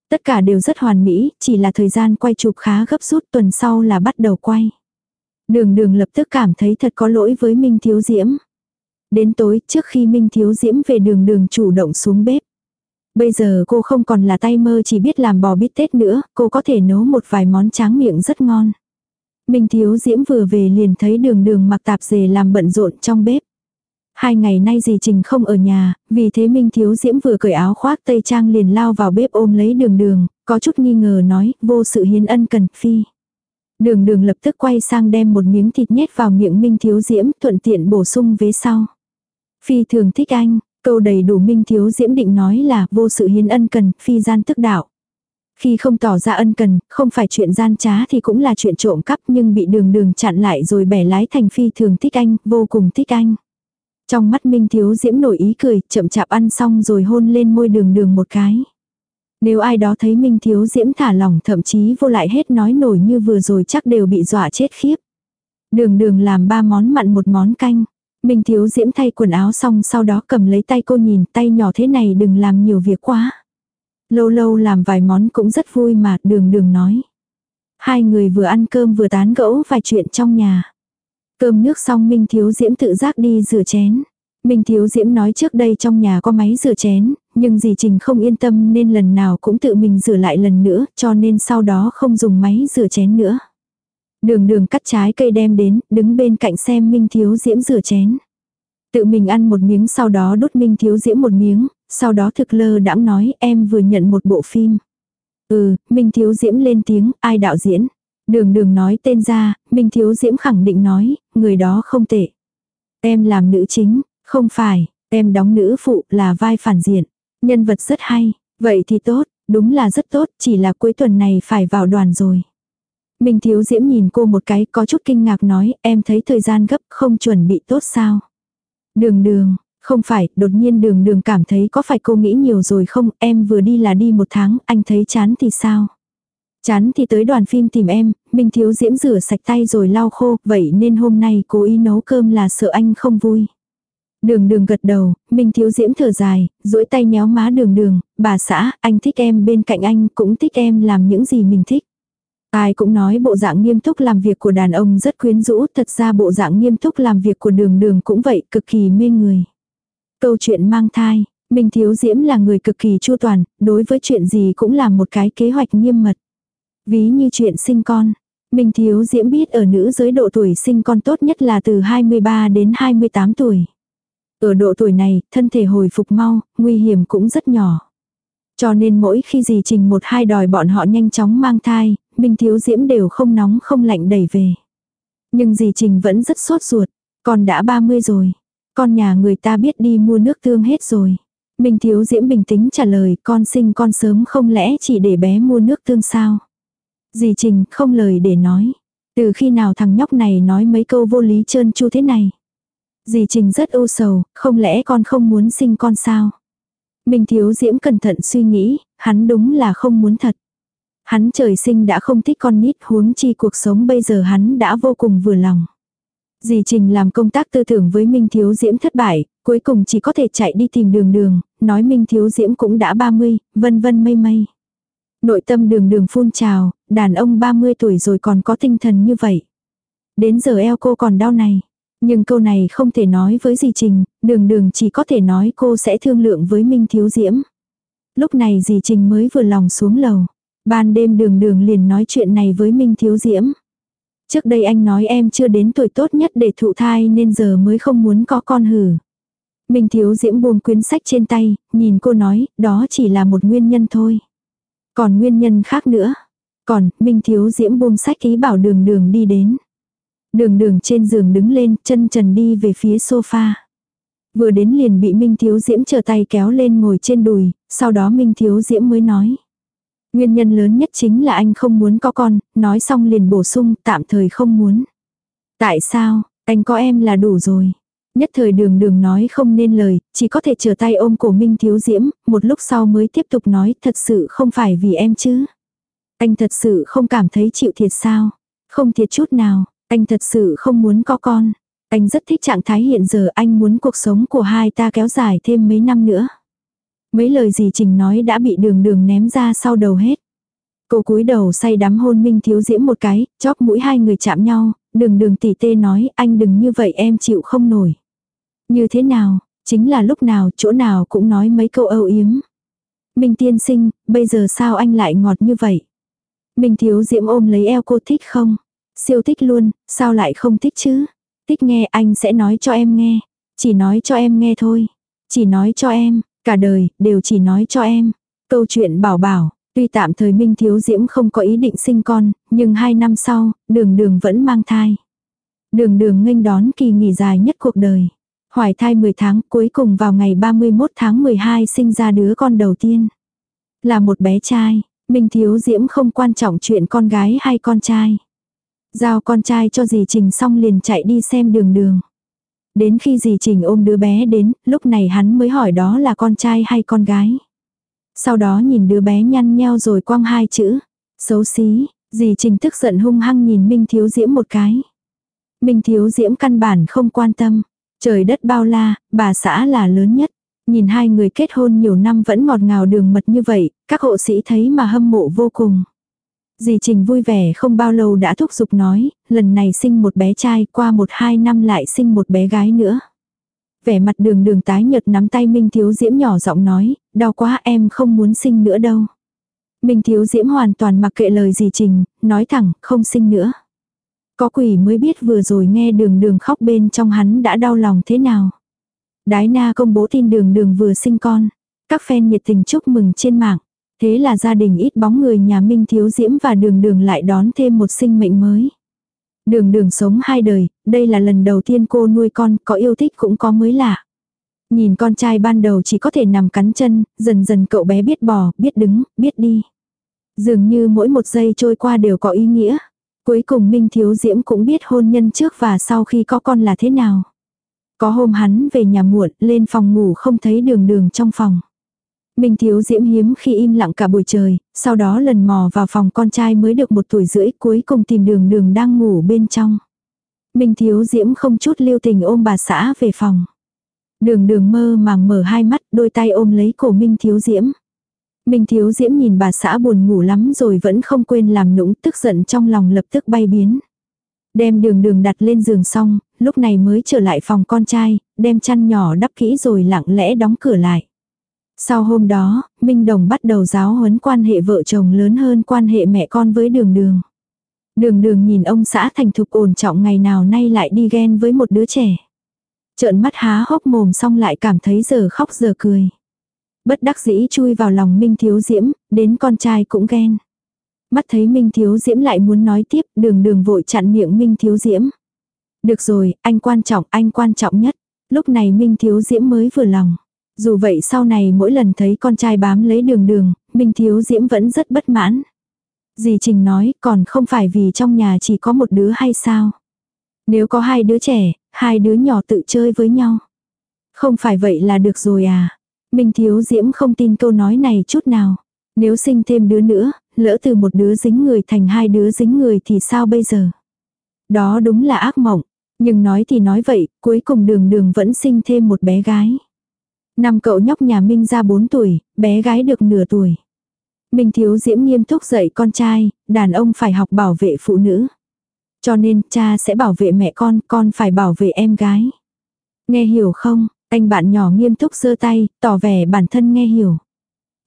Tất cả đều rất hoàn mỹ, chỉ là thời gian quay chụp khá gấp rút tuần sau là bắt đầu quay. Đường đường lập tức cảm thấy thật có lỗi với Minh Thiếu Diễm. Đến tối trước khi Minh Thiếu Diễm về đường đường chủ động xuống bếp. Bây giờ cô không còn là tay mơ chỉ biết làm bò bít tết nữa, cô có thể nấu một vài món tráng miệng rất ngon. Minh Thiếu Diễm vừa về liền thấy đường đường mặc tạp dề làm bận rộn trong bếp. Hai ngày nay dì Trình không ở nhà, vì thế Minh Thiếu Diễm vừa cởi áo khoác tây trang liền lao vào bếp ôm lấy đường đường, có chút nghi ngờ nói, vô sự hiến ân cần phi. Đường đường lập tức quay sang đem một miếng thịt nhét vào miệng Minh Thiếu Diễm thuận tiện bổ sung vế sau. Phi thường thích anh, câu đầy đủ Minh Thiếu Diễm định nói là vô sự hiến ân cần, phi gian tức đạo. Khi không tỏ ra ân cần, không phải chuyện gian trá thì cũng là chuyện trộm cắp nhưng bị đường đường chặn lại rồi bẻ lái thành phi thường thích anh, vô cùng thích anh. Trong mắt Minh Thiếu Diễm nổi ý cười, chậm chạp ăn xong rồi hôn lên môi đường đường một cái. Nếu ai đó thấy Minh Thiếu Diễm thả lỏng, thậm chí vô lại hết nói nổi như vừa rồi chắc đều bị dọa chết khiếp. Đường đường làm ba món mặn một món canh. Minh Thiếu Diễm thay quần áo xong, sau đó cầm lấy tay cô nhìn, tay nhỏ thế này đừng làm nhiều việc quá. Lâu lâu làm vài món cũng rất vui mà, đường đường nói. Hai người vừa ăn cơm vừa tán gẫu vài chuyện trong nhà. Cơm nước xong, Minh Thiếu Diễm tự giác đi rửa chén. Minh Thiếu Diễm nói trước đây trong nhà có máy rửa chén, nhưng dì Trình không yên tâm nên lần nào cũng tự mình rửa lại lần nữa, cho nên sau đó không dùng máy rửa chén nữa. Đường đường cắt trái cây đem đến, đứng bên cạnh xem Minh Thiếu Diễm rửa chén. Tự mình ăn một miếng sau đó đút Minh Thiếu Diễm một miếng, sau đó thực lơ đãng nói em vừa nhận một bộ phim. Ừ, Minh Thiếu Diễm lên tiếng, ai đạo diễn? Đường đường nói tên ra, Minh Thiếu Diễm khẳng định nói, người đó không tệ. Em làm nữ chính, không phải, em đóng nữ phụ là vai phản diện. Nhân vật rất hay, vậy thì tốt, đúng là rất tốt, chỉ là cuối tuần này phải vào đoàn rồi. Minh Thiếu Diễm nhìn cô một cái có chút kinh ngạc nói em thấy thời gian gấp không chuẩn bị tốt sao. Đường đường, không phải, đột nhiên đường đường cảm thấy có phải cô nghĩ nhiều rồi không, em vừa đi là đi một tháng, anh thấy chán thì sao. Chán thì tới đoàn phim tìm em, Minh Thiếu Diễm rửa sạch tay rồi lau khô, vậy nên hôm nay cố ý nấu cơm là sợ anh không vui. Đường đường gật đầu, Minh Thiếu Diễm thở dài, duỗi tay nhéo má đường đường, bà xã, anh thích em bên cạnh anh, cũng thích em làm những gì mình thích. Ai cũng nói bộ dạng nghiêm túc làm việc của đàn ông rất quyến rũ, thật ra bộ dạng nghiêm túc làm việc của đường đường cũng vậy, cực kỳ mê người. Câu chuyện mang thai, Minh Thiếu Diễm là người cực kỳ chu toàn, đối với chuyện gì cũng làm một cái kế hoạch nghiêm mật. Ví như chuyện sinh con, Minh Thiếu Diễm biết ở nữ giới độ tuổi sinh con tốt nhất là từ 23 đến 28 tuổi. Ở độ tuổi này, thân thể hồi phục mau, nguy hiểm cũng rất nhỏ. Cho nên mỗi khi Dì trình một hai đòi bọn họ nhanh chóng mang thai, Minh Thiếu Diễm đều không nóng không lạnh đẩy về. Nhưng dì Trình vẫn rất sốt ruột, con đã 30 rồi. Con nhà người ta biết đi mua nước tương hết rồi. Minh Thiếu Diễm bình tĩnh trả lời con sinh con sớm không lẽ chỉ để bé mua nước tương sao. Dì Trình không lời để nói. Từ khi nào thằng nhóc này nói mấy câu vô lý trơn chu thế này. Dì Trình rất ưu sầu, không lẽ con không muốn sinh con sao? Minh Thiếu Diễm cẩn thận suy nghĩ, hắn đúng là không muốn thật. Hắn trời sinh đã không thích con nít huống chi cuộc sống bây giờ hắn đã vô cùng vừa lòng. Dì Trình làm công tác tư tưởng với Minh Thiếu Diễm thất bại, cuối cùng chỉ có thể chạy đi tìm đường đường, nói Minh Thiếu Diễm cũng đã 30, vân vân mây mây. Nội tâm đường đường phun trào, đàn ông 30 tuổi rồi còn có tinh thần như vậy. Đến giờ eo cô còn đau này. Nhưng câu này không thể nói với dì Trình, đường đường chỉ có thể nói cô sẽ thương lượng với Minh Thiếu Diễm. Lúc này dì Trình mới vừa lòng xuống lầu. Ban đêm đường đường liền nói chuyện này với Minh Thiếu Diễm. Trước đây anh nói em chưa đến tuổi tốt nhất để thụ thai nên giờ mới không muốn có con hử. Minh Thiếu Diễm buông quyển sách trên tay, nhìn cô nói, đó chỉ là một nguyên nhân thôi. Còn nguyên nhân khác nữa. Còn, Minh Thiếu Diễm buông sách ý bảo đường đường đi đến. Đường đường trên giường đứng lên, chân trần đi về phía sofa. Vừa đến liền bị Minh Thiếu Diễm chờ tay kéo lên ngồi trên đùi, sau đó Minh Thiếu Diễm mới nói. Nguyên nhân lớn nhất chính là anh không muốn có con, nói xong liền bổ sung, tạm thời không muốn. Tại sao, anh có em là đủ rồi. Nhất thời đường đường nói không nên lời, chỉ có thể trở tay ôm cổ Minh Thiếu Diễm, một lúc sau mới tiếp tục nói thật sự không phải vì em chứ. Anh thật sự không cảm thấy chịu thiệt sao. Không thiệt chút nào, anh thật sự không muốn có con. Anh rất thích trạng thái hiện giờ anh muốn cuộc sống của hai ta kéo dài thêm mấy năm nữa. Mấy lời gì Trình nói đã bị đường đường ném ra sau đầu hết. Cô cúi đầu say đắm hôn Minh Thiếu Diễm một cái, chóp mũi hai người chạm nhau, đường đường tỉ tê nói anh đừng như vậy em chịu không nổi. Như thế nào, chính là lúc nào, chỗ nào cũng nói mấy câu âu yếm. Minh tiên sinh, bây giờ sao anh lại ngọt như vậy? Minh thiếu diễm ôm lấy eo cô thích không? Siêu thích luôn, sao lại không thích chứ? Thích nghe anh sẽ nói cho em nghe. Chỉ nói cho em nghe thôi. Chỉ nói cho em, cả đời, đều chỉ nói cho em. Câu chuyện bảo bảo, tuy tạm thời Minh Thiếu Diễm không có ý định sinh con, nhưng hai năm sau, đường đường vẫn mang thai. Đường đường nghênh đón kỳ nghỉ dài nhất cuộc đời. Hoài thai 10 tháng cuối cùng vào ngày 31 tháng 12 sinh ra đứa con đầu tiên. Là một bé trai, Minh Thiếu Diễm không quan trọng chuyện con gái hay con trai. Giao con trai cho dì Trình xong liền chạy đi xem đường đường. Đến khi dì Trình ôm đứa bé đến, lúc này hắn mới hỏi đó là con trai hay con gái. Sau đó nhìn đứa bé nhăn nheo rồi quăng hai chữ. Xấu xí, dì Trình tức giận hung hăng nhìn Minh Thiếu Diễm một cái. Minh Thiếu Diễm căn bản không quan tâm. Trời đất bao la, bà xã là lớn nhất. Nhìn hai người kết hôn nhiều năm vẫn ngọt ngào đường mật như vậy, các hộ sĩ thấy mà hâm mộ vô cùng. Dì Trình vui vẻ không bao lâu đã thúc giục nói, lần này sinh một bé trai, qua một hai năm lại sinh một bé gái nữa. Vẻ mặt đường đường tái nhợt nắm tay Minh Thiếu Diễm nhỏ giọng nói, đau quá em không muốn sinh nữa đâu. Minh Thiếu Diễm hoàn toàn mặc kệ lời dì Trình, nói thẳng, không sinh nữa. Có quỷ mới biết vừa rồi nghe đường đường khóc bên trong hắn đã đau lòng thế nào. Đái na công bố tin đường đường vừa sinh con. Các fan nhiệt tình chúc mừng trên mạng. Thế là gia đình ít bóng người nhà Minh Thiếu Diễm và đường đường lại đón thêm một sinh mệnh mới. Đường đường sống hai đời, đây là lần đầu tiên cô nuôi con, có yêu thích cũng có mới lạ. Nhìn con trai ban đầu chỉ có thể nằm cắn chân, dần dần cậu bé biết bò, biết đứng, biết đi. Dường như mỗi một giây trôi qua đều có ý nghĩa. Cuối cùng Minh Thiếu Diễm cũng biết hôn nhân trước và sau khi có con là thế nào. Có hôm hắn về nhà muộn, lên phòng ngủ không thấy đường đường trong phòng. Minh Thiếu Diễm hiếm khi im lặng cả buổi trời, sau đó lần mò vào phòng con trai mới được một tuổi rưỡi cuối cùng tìm đường đường đang ngủ bên trong. Minh Thiếu Diễm không chút lưu tình ôm bà xã về phòng. Đường đường mơ màng mở hai mắt, đôi tay ôm lấy cổ Minh Thiếu Diễm. Minh Thiếu Diễm nhìn bà xã buồn ngủ lắm rồi vẫn không quên làm nũng tức giận trong lòng lập tức bay biến. Đem đường đường đặt lên giường xong, lúc này mới trở lại phòng con trai, đem chăn nhỏ đắp kỹ rồi lặng lẽ đóng cửa lại. Sau hôm đó, Minh Đồng bắt đầu giáo huấn quan hệ vợ chồng lớn hơn quan hệ mẹ con với đường đường. Đường đường nhìn ông xã thành thục ổn trọng ngày nào nay lại đi ghen với một đứa trẻ. Trợn mắt há hốc mồm xong lại cảm thấy giờ khóc giờ cười. Bất đắc dĩ chui vào lòng Minh Thiếu Diễm, đến con trai cũng ghen. Mắt thấy Minh Thiếu Diễm lại muốn nói tiếp, đường đường vội chặn miệng Minh Thiếu Diễm. Được rồi, anh quan trọng, anh quan trọng nhất. Lúc này Minh Thiếu Diễm mới vừa lòng. Dù vậy sau này mỗi lần thấy con trai bám lấy đường đường, Minh Thiếu Diễm vẫn rất bất mãn. Dì Trình nói còn không phải vì trong nhà chỉ có một đứa hay sao. Nếu có hai đứa trẻ, hai đứa nhỏ tự chơi với nhau. Không phải vậy là được rồi à. Minh Thiếu Diễm không tin câu nói này chút nào. Nếu sinh thêm đứa nữa, lỡ từ một đứa dính người thành hai đứa dính người thì sao bây giờ? Đó đúng là ác mộng. Nhưng nói thì nói vậy, cuối cùng đường đường vẫn sinh thêm một bé gái. Năm cậu nhóc nhà Minh ra 4 tuổi, bé gái được nửa tuổi. Minh thiếu diễm nghiêm túc dạy con trai, đàn ông phải học bảo vệ phụ nữ. Cho nên cha sẽ bảo vệ mẹ con, con phải bảo vệ em gái. Nghe hiểu không? Anh bạn nhỏ nghiêm túc giơ tay, tỏ vẻ bản thân nghe hiểu.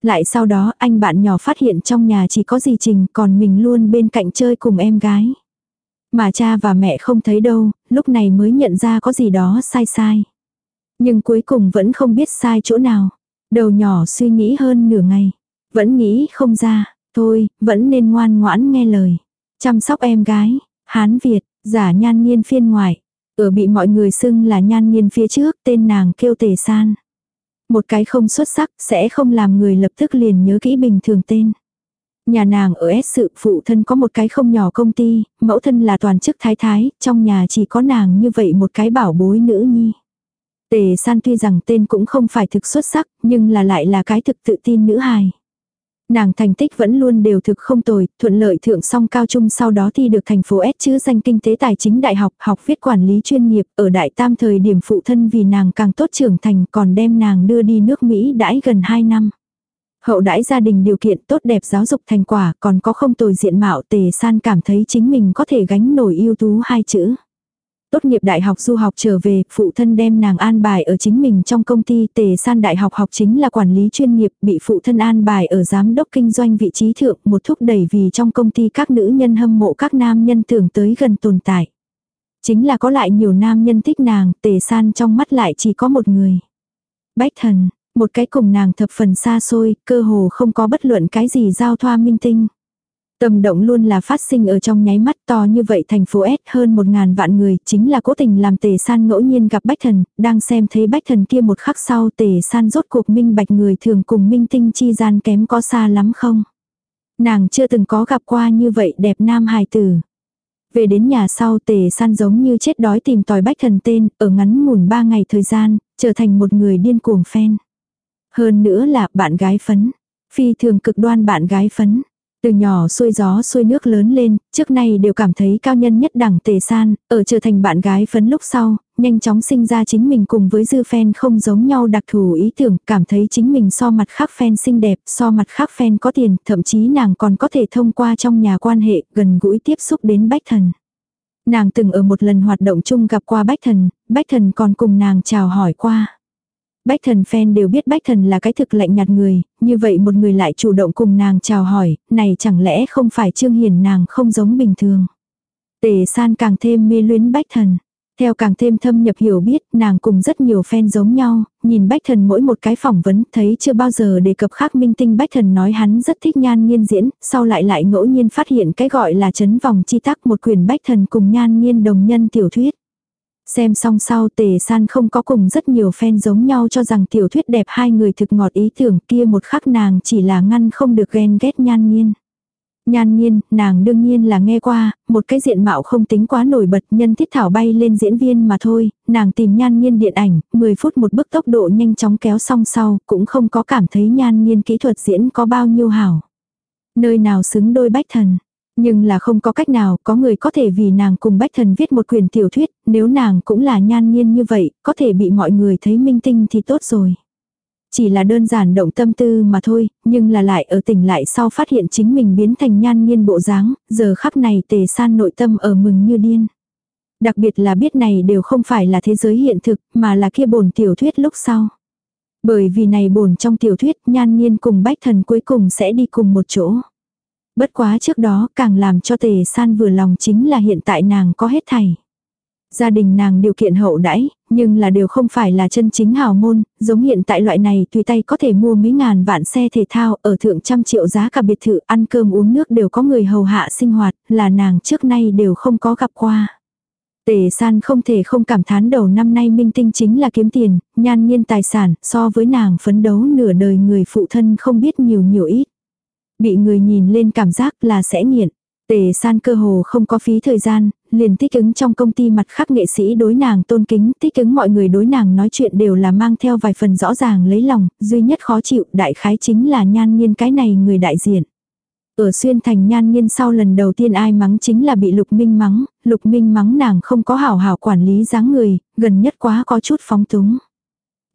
Lại sau đó anh bạn nhỏ phát hiện trong nhà chỉ có dì Trình còn mình luôn bên cạnh chơi cùng em gái. Mà cha và mẹ không thấy đâu, lúc này mới nhận ra có gì đó sai sai. Nhưng cuối cùng vẫn không biết sai chỗ nào. Đầu nhỏ suy nghĩ hơn nửa ngày. Vẫn nghĩ không ra, thôi, vẫn nên ngoan ngoãn nghe lời. Chăm sóc em gái, Hán Việt, giả nhan nhiên phiên ngoại. Ở bị mọi người xưng là nhan nhiên phía trước tên nàng kêu tề san. Một cái không xuất sắc sẽ không làm người lập tức liền nhớ kỹ bình thường tên. Nhà nàng ở S sự phụ thân có một cái không nhỏ công ty, mẫu thân là toàn chức thái thái, trong nhà chỉ có nàng như vậy một cái bảo bối nữ nhi. Tề san tuy rằng tên cũng không phải thực xuất sắc, nhưng là lại là cái thực tự tin nữ hài. Nàng thành tích vẫn luôn đều thực không tồi, thuận lợi thượng song cao trung sau đó thi được thành phố S chữ danh kinh tế tài chính đại học, học viết quản lý chuyên nghiệp, ở đại tam thời điểm phụ thân vì nàng càng tốt trưởng thành còn đem nàng đưa đi nước Mỹ đãi gần 2 năm. Hậu đãi gia đình điều kiện tốt đẹp giáo dục thành quả còn có không tồi diện mạo tề san cảm thấy chính mình có thể gánh nổi ưu tú hai chữ. Tốt nghiệp đại học du học trở về, phụ thân đem nàng an bài ở chính mình trong công ty tề san đại học học chính là quản lý chuyên nghiệp, bị phụ thân an bài ở giám đốc kinh doanh vị trí thượng, một thúc đẩy vì trong công ty các nữ nhân hâm mộ các nam nhân tưởng tới gần tồn tại. Chính là có lại nhiều nam nhân thích nàng, tề san trong mắt lại chỉ có một người. Bách thần, một cái cùng nàng thập phần xa xôi, cơ hồ không có bất luận cái gì giao thoa minh tinh. Tâm động luôn là phát sinh ở trong nháy mắt to như vậy thành phố S hơn một ngàn vạn người, chính là cố tình làm tề san ngẫu nhiên gặp bách thần, đang xem thấy bách thần kia một khắc sau tề san rốt cuộc minh bạch người thường cùng minh tinh chi gian kém có xa lắm không. Nàng chưa từng có gặp qua như vậy đẹp nam hài tử. Về đến nhà sau tề san giống như chết đói tìm tòi bách thần tên, ở ngắn ngủn ba ngày thời gian, trở thành một người điên cuồng phen. Hơn nữa là bạn gái phấn. Phi thường cực đoan bạn gái phấn. Từ nhỏ xuôi gió xuôi nước lớn lên, trước nay đều cảm thấy cao nhân nhất đẳng tề san, ở trở thành bạn gái phấn lúc sau, nhanh chóng sinh ra chính mình cùng với dư fan không giống nhau đặc thù ý tưởng, cảm thấy chính mình so mặt khác fan xinh đẹp, so mặt khác fan có tiền, thậm chí nàng còn có thể thông qua trong nhà quan hệ gần gũi tiếp xúc đến bách thần. Nàng từng ở một lần hoạt động chung gặp qua bách thần, bách thần còn cùng nàng chào hỏi qua. Bách thần fan đều biết bách thần là cái thực lạnh nhạt người, như vậy một người lại chủ động cùng nàng chào hỏi, này chẳng lẽ không phải trương hiền nàng không giống bình thường. Tề san càng thêm mê luyến bách thần. Theo càng thêm thâm nhập hiểu biết, nàng cùng rất nhiều fan giống nhau, nhìn Bách Thần mỗi một cái phỏng vấn, thấy chưa bao giờ đề cập khác minh tinh Bách Thần nói hắn rất thích nhan nghiên diễn, sau lại lại ngẫu nhiên phát hiện cái gọi là chấn vòng chi tắc một quyền Bách Thần cùng nhan nghiên đồng nhân tiểu thuyết. Xem xong sau tề san không có cùng rất nhiều fan giống nhau cho rằng tiểu thuyết đẹp hai người thực ngọt ý tưởng kia một khắc nàng chỉ là ngăn không được ghen ghét nhan nhiên. Nhan nhiên, nàng đương nhiên là nghe qua, một cái diện mạo không tính quá nổi bật nhân thiết thảo bay lên diễn viên mà thôi, nàng tìm nhan nhiên điện ảnh, 10 phút một bức tốc độ nhanh chóng kéo xong sau, cũng không có cảm thấy nhan nhiên kỹ thuật diễn có bao nhiêu hảo. Nơi nào xứng đôi bách thần, nhưng là không có cách nào, có người có thể vì nàng cùng Bách Thần viết một quyển tiểu thuyết, nếu nàng cũng là nhan nhiên như vậy, có thể bị mọi người thấy minh tinh thì tốt rồi. Chỉ là đơn giản động tâm tư mà thôi, nhưng là lại ở tỉnh lại sau phát hiện chính mình biến thành nhan nhiên bộ dáng, giờ khắc này tề san nội tâm ở mừng như điên. Đặc biệt là biết này đều không phải là thế giới hiện thực, mà là kia bổn tiểu thuyết lúc sau. Bởi vì này bổn trong tiểu thuyết nhan nhiên cùng bách thần cuối cùng sẽ đi cùng một chỗ. Bất quá trước đó càng làm cho tề san vừa lòng chính là hiện tại nàng có hết thảy. Gia đình nàng điều kiện hậu đãi, nhưng là đều không phải là chân chính hào môn, giống hiện tại loại này tùy tay có thể mua mấy ngàn vạn xe thể thao ở thượng trăm triệu giá cả biệt thự ăn cơm uống nước đều có người hầu hạ sinh hoạt, là nàng trước nay đều không có gặp qua. Tề san không thể không cảm thán đầu năm nay minh tinh chính là kiếm tiền, nhan nhiên tài sản, so với nàng phấn đấu nửa đời người phụ thân không biết nhiều nhiều ít. Bị người nhìn lên cảm giác là sẽ nghiện. Tề san cơ hồ không có phí thời gian, liền thích ứng trong công ty mặt khác nghệ sĩ đối nàng tôn kính, thích ứng mọi người đối nàng nói chuyện đều là mang theo vài phần rõ ràng lấy lòng, duy nhất khó chịu đại khái chính là nhan nhiên cái này người đại diện. Ở xuyên thành nhan nhiên sau lần đầu tiên ai mắng chính là bị lục minh mắng, lục minh mắng nàng không có hảo hảo quản lý dáng người, gần nhất quá có chút phóng túng.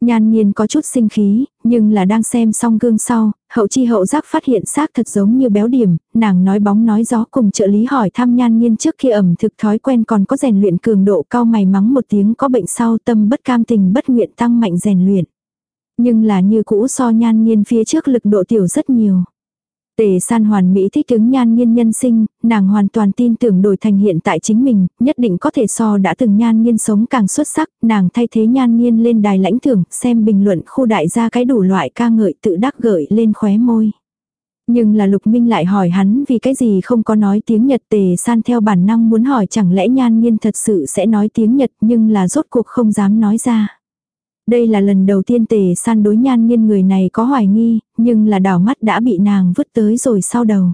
Nhan nhiên có chút sinh khí, nhưng là đang xem xong gương sau, hậu chi hậu giác phát hiện xác thật giống như béo điểm, nàng nói bóng nói gió cùng trợ lý hỏi thăm nhan nhiên trước khi ẩm thực thói quen còn có rèn luyện cường độ cao mày mắng một tiếng có bệnh sau tâm bất cam tình bất nguyện tăng mạnh rèn luyện. Nhưng là như cũ so nhan nhiên phía trước lực độ tiểu rất nhiều. Tề san hoàn mỹ thích ứng nhan nhiên nhân sinh, nàng hoàn toàn tin tưởng đổi thành hiện tại chính mình, nhất định có thể so đã từng nhan nhiên sống càng xuất sắc, nàng thay thế nhan nhiên lên đài lãnh thưởng, xem bình luận khu đại gia cái đủ loại ca ngợi tự đắc gợi lên khóe môi. Nhưng là Lục Minh lại hỏi hắn vì cái gì không có nói tiếng Nhật tề san theo bản năng muốn hỏi chẳng lẽ nhan nhiên thật sự sẽ nói tiếng Nhật nhưng là rốt cuộc không dám nói ra. Đây là lần đầu tiên tề san đối nhan nghiên người này có hoài nghi, nhưng là đảo mắt đã bị nàng vứt tới rồi sau đầu.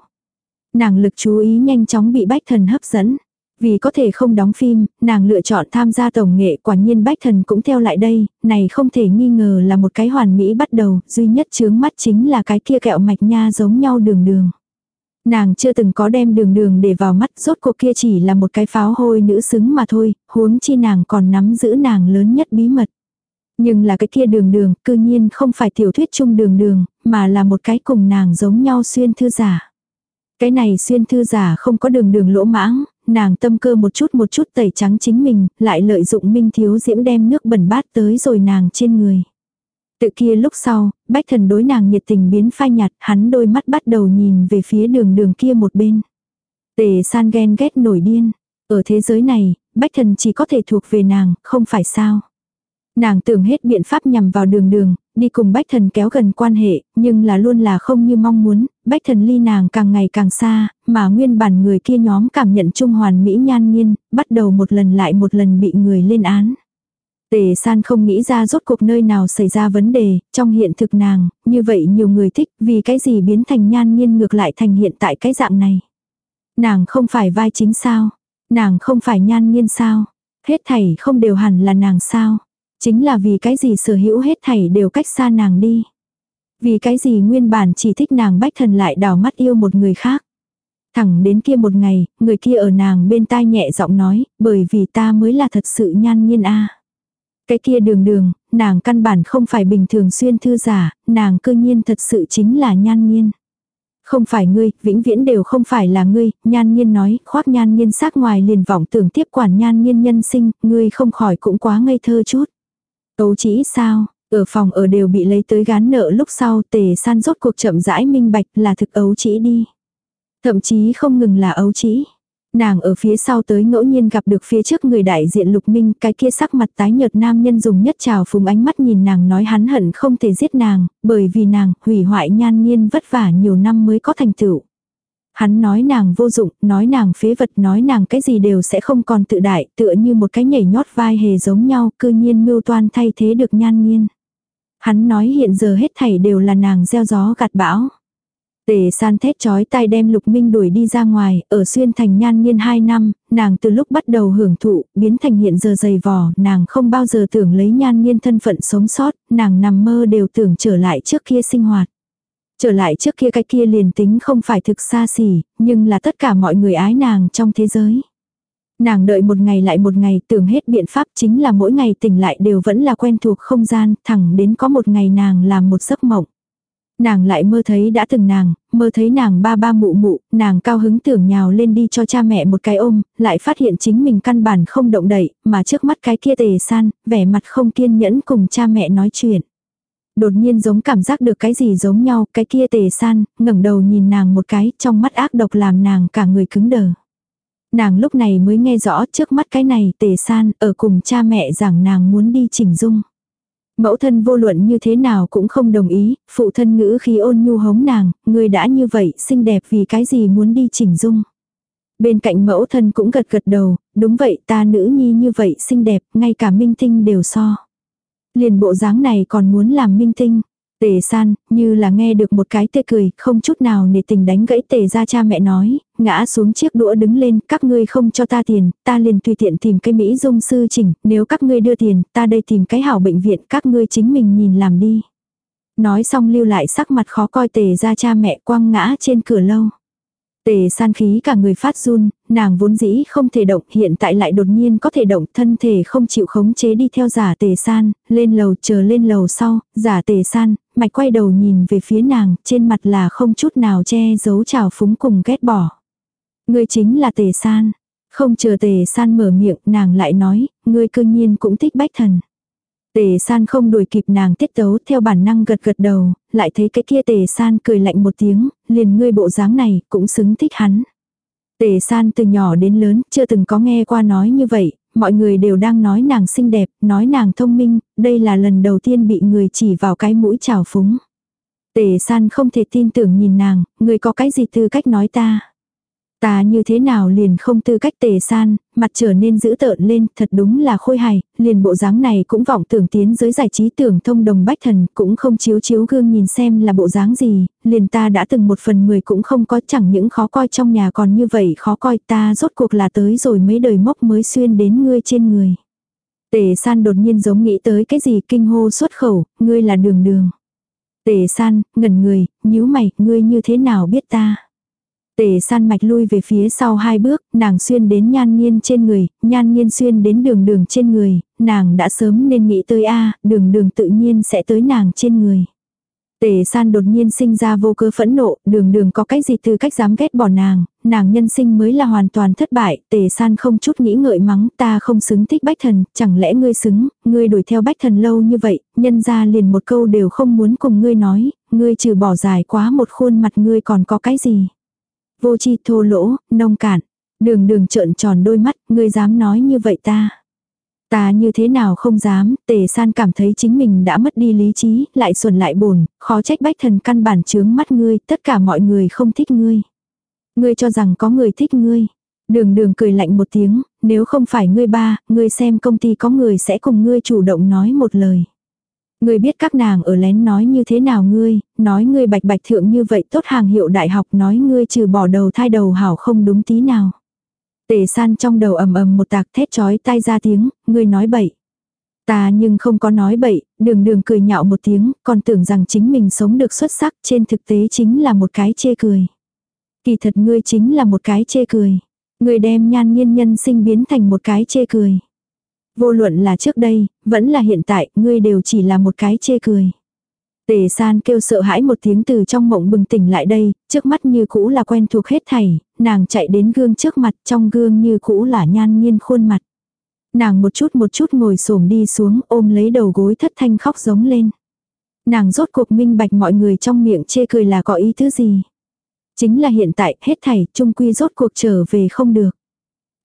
Nàng lực chú ý nhanh chóng bị bách thần hấp dẫn. Vì có thể không đóng phim, nàng lựa chọn tham gia tổng nghệ quả nhiên bách thần cũng theo lại đây, này không thể nghi ngờ là một cái hoàn mỹ bắt đầu, duy nhất chướng mắt chính là cái kia kẹo mạch nha giống nhau đường đường. Nàng chưa từng có đem đường đường để vào mắt, rốt cuộc kia chỉ là một cái pháo hôi nữ xứng mà thôi, huống chi nàng còn nắm giữ nàng lớn nhất bí mật. Nhưng là cái kia đường đường, cư nhiên không phải tiểu thuyết chung đường đường, mà là một cái cùng nàng giống nhau xuyên thư giả. Cái này xuyên thư giả không có đường đường lỗ mãng, nàng tâm cơ một chút một chút tẩy trắng chính mình, lại lợi dụng minh thiếu diễm đem nước bẩn bát tới rồi nàng trên người. Tự kia lúc sau, bách thần đối nàng nhiệt tình biến phai nhạt, hắn đôi mắt bắt đầu nhìn về phía đường đường kia một bên. Tề san ghen ghét nổi điên. Ở thế giới này, bách thần chỉ có thể thuộc về nàng, không phải sao. Nàng tưởng hết biện pháp nhằm vào đường đường, đi cùng bách thần kéo gần quan hệ, nhưng là luôn là không như mong muốn, bách thần ly nàng càng ngày càng xa, mà nguyên bản người kia nhóm cảm nhận trung hoàn mỹ nhan nhiên, bắt đầu một lần lại một lần bị người lên án. Tề san không nghĩ ra rốt cuộc nơi nào xảy ra vấn đề, trong hiện thực nàng, như vậy nhiều người thích, vì cái gì biến thành nhan nhiên ngược lại thành hiện tại cái dạng này. Nàng không phải vai chính sao, nàng không phải nhan nhiên sao, hết thảy không đều hẳn là nàng sao. Chính là vì cái gì sở hữu hết thảy đều cách xa nàng đi. Vì cái gì nguyên bản chỉ thích nàng bách thần lại đào mắt yêu một người khác. Thẳng đến kia một ngày, người kia ở nàng bên tai nhẹ giọng nói, bởi vì ta mới là thật sự nhan nhiên a. Cái kia đường đường, nàng căn bản không phải bình thường xuyên thư giả, nàng cơ nhiên thật sự chính là nhan nhiên. Không phải ngươi, vĩnh viễn đều không phải là ngươi, nhan nhiên nói, khoác nhan nhiên sát ngoài liền vọng tưởng tiếp quản nhan nhiên nhân sinh, ngươi không khỏi cũng quá ngây thơ chút. Ấu chỉ sao, ở phòng ở đều bị lấy tới gán nợ lúc sau tề san rốt cuộc chậm rãi minh bạch là thực ấu chỉ đi. Thậm chí không ngừng là ấu chỉ. Nàng ở phía sau tới ngẫu nhiên gặp được phía trước người đại diện lục minh, cái kia sắc mặt tái nhợt nam nhân dùng nhất trào phùng ánh mắt nhìn nàng nói hắn hận không thể giết nàng, bởi vì nàng hủy hoại nhan nhiên vất vả nhiều năm mới có thành tựu. Hắn nói nàng vô dụng, nói nàng phế vật, nói nàng cái gì đều sẽ không còn tự đại, tựa như một cái nhảy nhót vai hề giống nhau, cư nhiên mưu toan thay thế được nhan nhiên. Hắn nói hiện giờ hết thảy đều là nàng gieo gió gặt bão. Tề san thét chói tai đem lục minh đuổi đi ra ngoài, ở xuyên thành nhan nhiên 2 năm, nàng từ lúc bắt đầu hưởng thụ, biến thành hiện giờ dày vò, nàng không bao giờ tưởng lấy nhan nhiên thân phận sống sót, nàng nằm mơ đều tưởng trở lại trước kia sinh hoạt. Trở lại trước kia cái kia liền tính không phải thực xa xỉ, nhưng là tất cả mọi người ái nàng trong thế giới. Nàng đợi một ngày lại một ngày tưởng hết biện pháp chính là mỗi ngày tỉnh lại đều vẫn là quen thuộc không gian, thẳng đến có một ngày nàng làm một giấc mộng. Nàng lại mơ thấy đã từng nàng, mơ thấy nàng ba ba mụ mụ, nàng cao hứng tưởng nhào lên đi cho cha mẹ một cái ôm, lại phát hiện chính mình căn bản không động đậy, mà trước mắt cái kia tề san, vẻ mặt không kiên nhẫn cùng cha mẹ nói chuyện. Đột nhiên giống cảm giác được cái gì giống nhau, cái kia tề san, ngẩng đầu nhìn nàng một cái, trong mắt ác độc làm nàng cả người cứng đờ. Nàng lúc này mới nghe rõ trước mắt cái này tề san ở cùng cha mẹ rằng nàng muốn đi chỉnh dung. Mẫu thân vô luận như thế nào cũng không đồng ý, phụ thân ngữ khí ôn nhu hống nàng, người đã như vậy, xinh đẹp vì cái gì muốn đi chỉnh dung. Bên cạnh mẫu thân cũng gật gật đầu, đúng vậy ta nữ nhi như vậy xinh đẹp, ngay cả minh tinh đều so. Liền bộ dáng này còn muốn làm minh tinh. Tề san, như là nghe được một cái tê cười, không chút nào nề tình đánh gãy tề ra cha mẹ nói, ngã xuống chiếc đũa đứng lên, các ngươi không cho ta tiền, ta liền tùy tiện tìm cái Mỹ dung sư chỉnh, nếu các ngươi đưa tiền, ta đây tìm cái hảo bệnh viện, các ngươi chính mình nhìn làm đi. Nói xong lưu lại sắc mặt khó coi tề ra cha mẹ quăng ngã trên cửa lâu. Tề san khí cả người phát run, nàng vốn dĩ không thể động, hiện tại lại đột nhiên có thể động, thân thể không chịu khống chế đi theo giả tề san, lên lầu chờ lên lầu sau, giả tề san, mạch quay đầu nhìn về phía nàng, trên mặt là không chút nào che giấu trào phúng cùng ghét bỏ. Ngươi chính là tề san. Không chờ tề san mở miệng, nàng lại nói, ngươi cương nhiên cũng thích bách thần. Tề san không đuổi kịp nàng tiết tấu theo bản năng gật gật đầu, lại thấy cái kia tề san cười lạnh một tiếng, liền ngươi bộ dáng này cũng xứng thích hắn. Tề san từ nhỏ đến lớn chưa từng có nghe qua nói như vậy, mọi người đều đang nói nàng xinh đẹp, nói nàng thông minh, đây là lần đầu tiên bị người chỉ vào cái mũi trào phúng. Tề san không thể tin tưởng nhìn nàng, người có cái gì tư cách nói ta. Ta như thế nào liền không tư cách tề san, mặt trở nên dữ tợn lên, thật đúng là khôi hài, liền bộ dáng này cũng vọng tưởng tiến giới giải trí tưởng thông đồng bách thần, cũng không chiếu chiếu gương nhìn xem là bộ dáng gì, liền ta đã từng một phần mười cũng không có chẳng những khó coi trong nhà còn như vậy khó coi ta rốt cuộc là tới rồi mấy đời mốc mới xuyên đến ngươi trên người. Tề san đột nhiên giống nghĩ tới cái gì kinh hô xuất khẩu, ngươi là đường đường. Tề san, ngẩn người, nhíu mày, ngươi như thế nào biết ta. Tề san mạch lui về phía sau hai bước, nàng xuyên đến nhan nghiên trên người, nhan nghiên xuyên đến đường đường trên người, nàng đã sớm nên nghĩ tới a đường đường tự nhiên sẽ tới nàng trên người. Tề san đột nhiên sinh ra vô cơ phẫn nộ, đường đường có cái gì từ cách dám ghét bỏ nàng, nàng nhân sinh mới là hoàn toàn thất bại, tề san không chút nghĩ ngợi mắng ta không xứng thích bách thần, chẳng lẽ ngươi xứng, ngươi đuổi theo bách thần lâu như vậy, nhân ra liền một câu đều không muốn cùng ngươi nói, ngươi trừ bỏ dài quá một khuôn mặt ngươi còn có cái gì. Vô chi thô lỗ, nông cạn. Đường đường trợn tròn đôi mắt, ngươi dám nói như vậy ta. Ta như thế nào không dám, tề san cảm thấy chính mình đã mất đi lý trí, lại xuẩn lại bồn, khó trách bách thần căn bản chướng mắt ngươi, tất cả mọi người không thích ngươi. Ngươi cho rằng có người thích ngươi. Đường đường cười lạnh một tiếng, nếu không phải ngươi ba, ngươi xem công ty có người sẽ cùng ngươi chủ động nói một lời. Ngươi biết các nàng ở lén nói như thế nào ngươi, nói ngươi bạch bạch thượng như vậy tốt hàng hiệu đại học nói ngươi trừ bỏ đầu thai đầu hảo không đúng tí nào. Tề san trong đầu ầm ầm một tạc thét chói tai ra tiếng, ngươi nói bậy. Ta nhưng không có nói bậy, đường đường cười nhạo một tiếng, còn tưởng rằng chính mình sống được xuất sắc trên thực tế chính là một cái chê cười. Kỳ thật ngươi chính là một cái chê cười. Ngươi đem nhan nhiên nhân sinh biến thành một cái chê cười. Vô luận là trước đây, vẫn là hiện tại, ngươi đều chỉ là một cái chê cười. Tề san kêu sợ hãi một tiếng từ trong mộng bừng tỉnh lại đây, trước mắt như cũ là quen thuộc hết thảy, nàng chạy đến gương trước mặt trong gương như cũ là nhan nhiên khuôn mặt. Nàng một chút một chút ngồi xổm đi xuống ôm lấy đầu gối thất thanh khóc giống lên. Nàng rốt cuộc minh bạch mọi người trong miệng chê cười là có ý thứ gì. Chính là hiện tại hết thảy trung quy rốt cuộc trở về không được.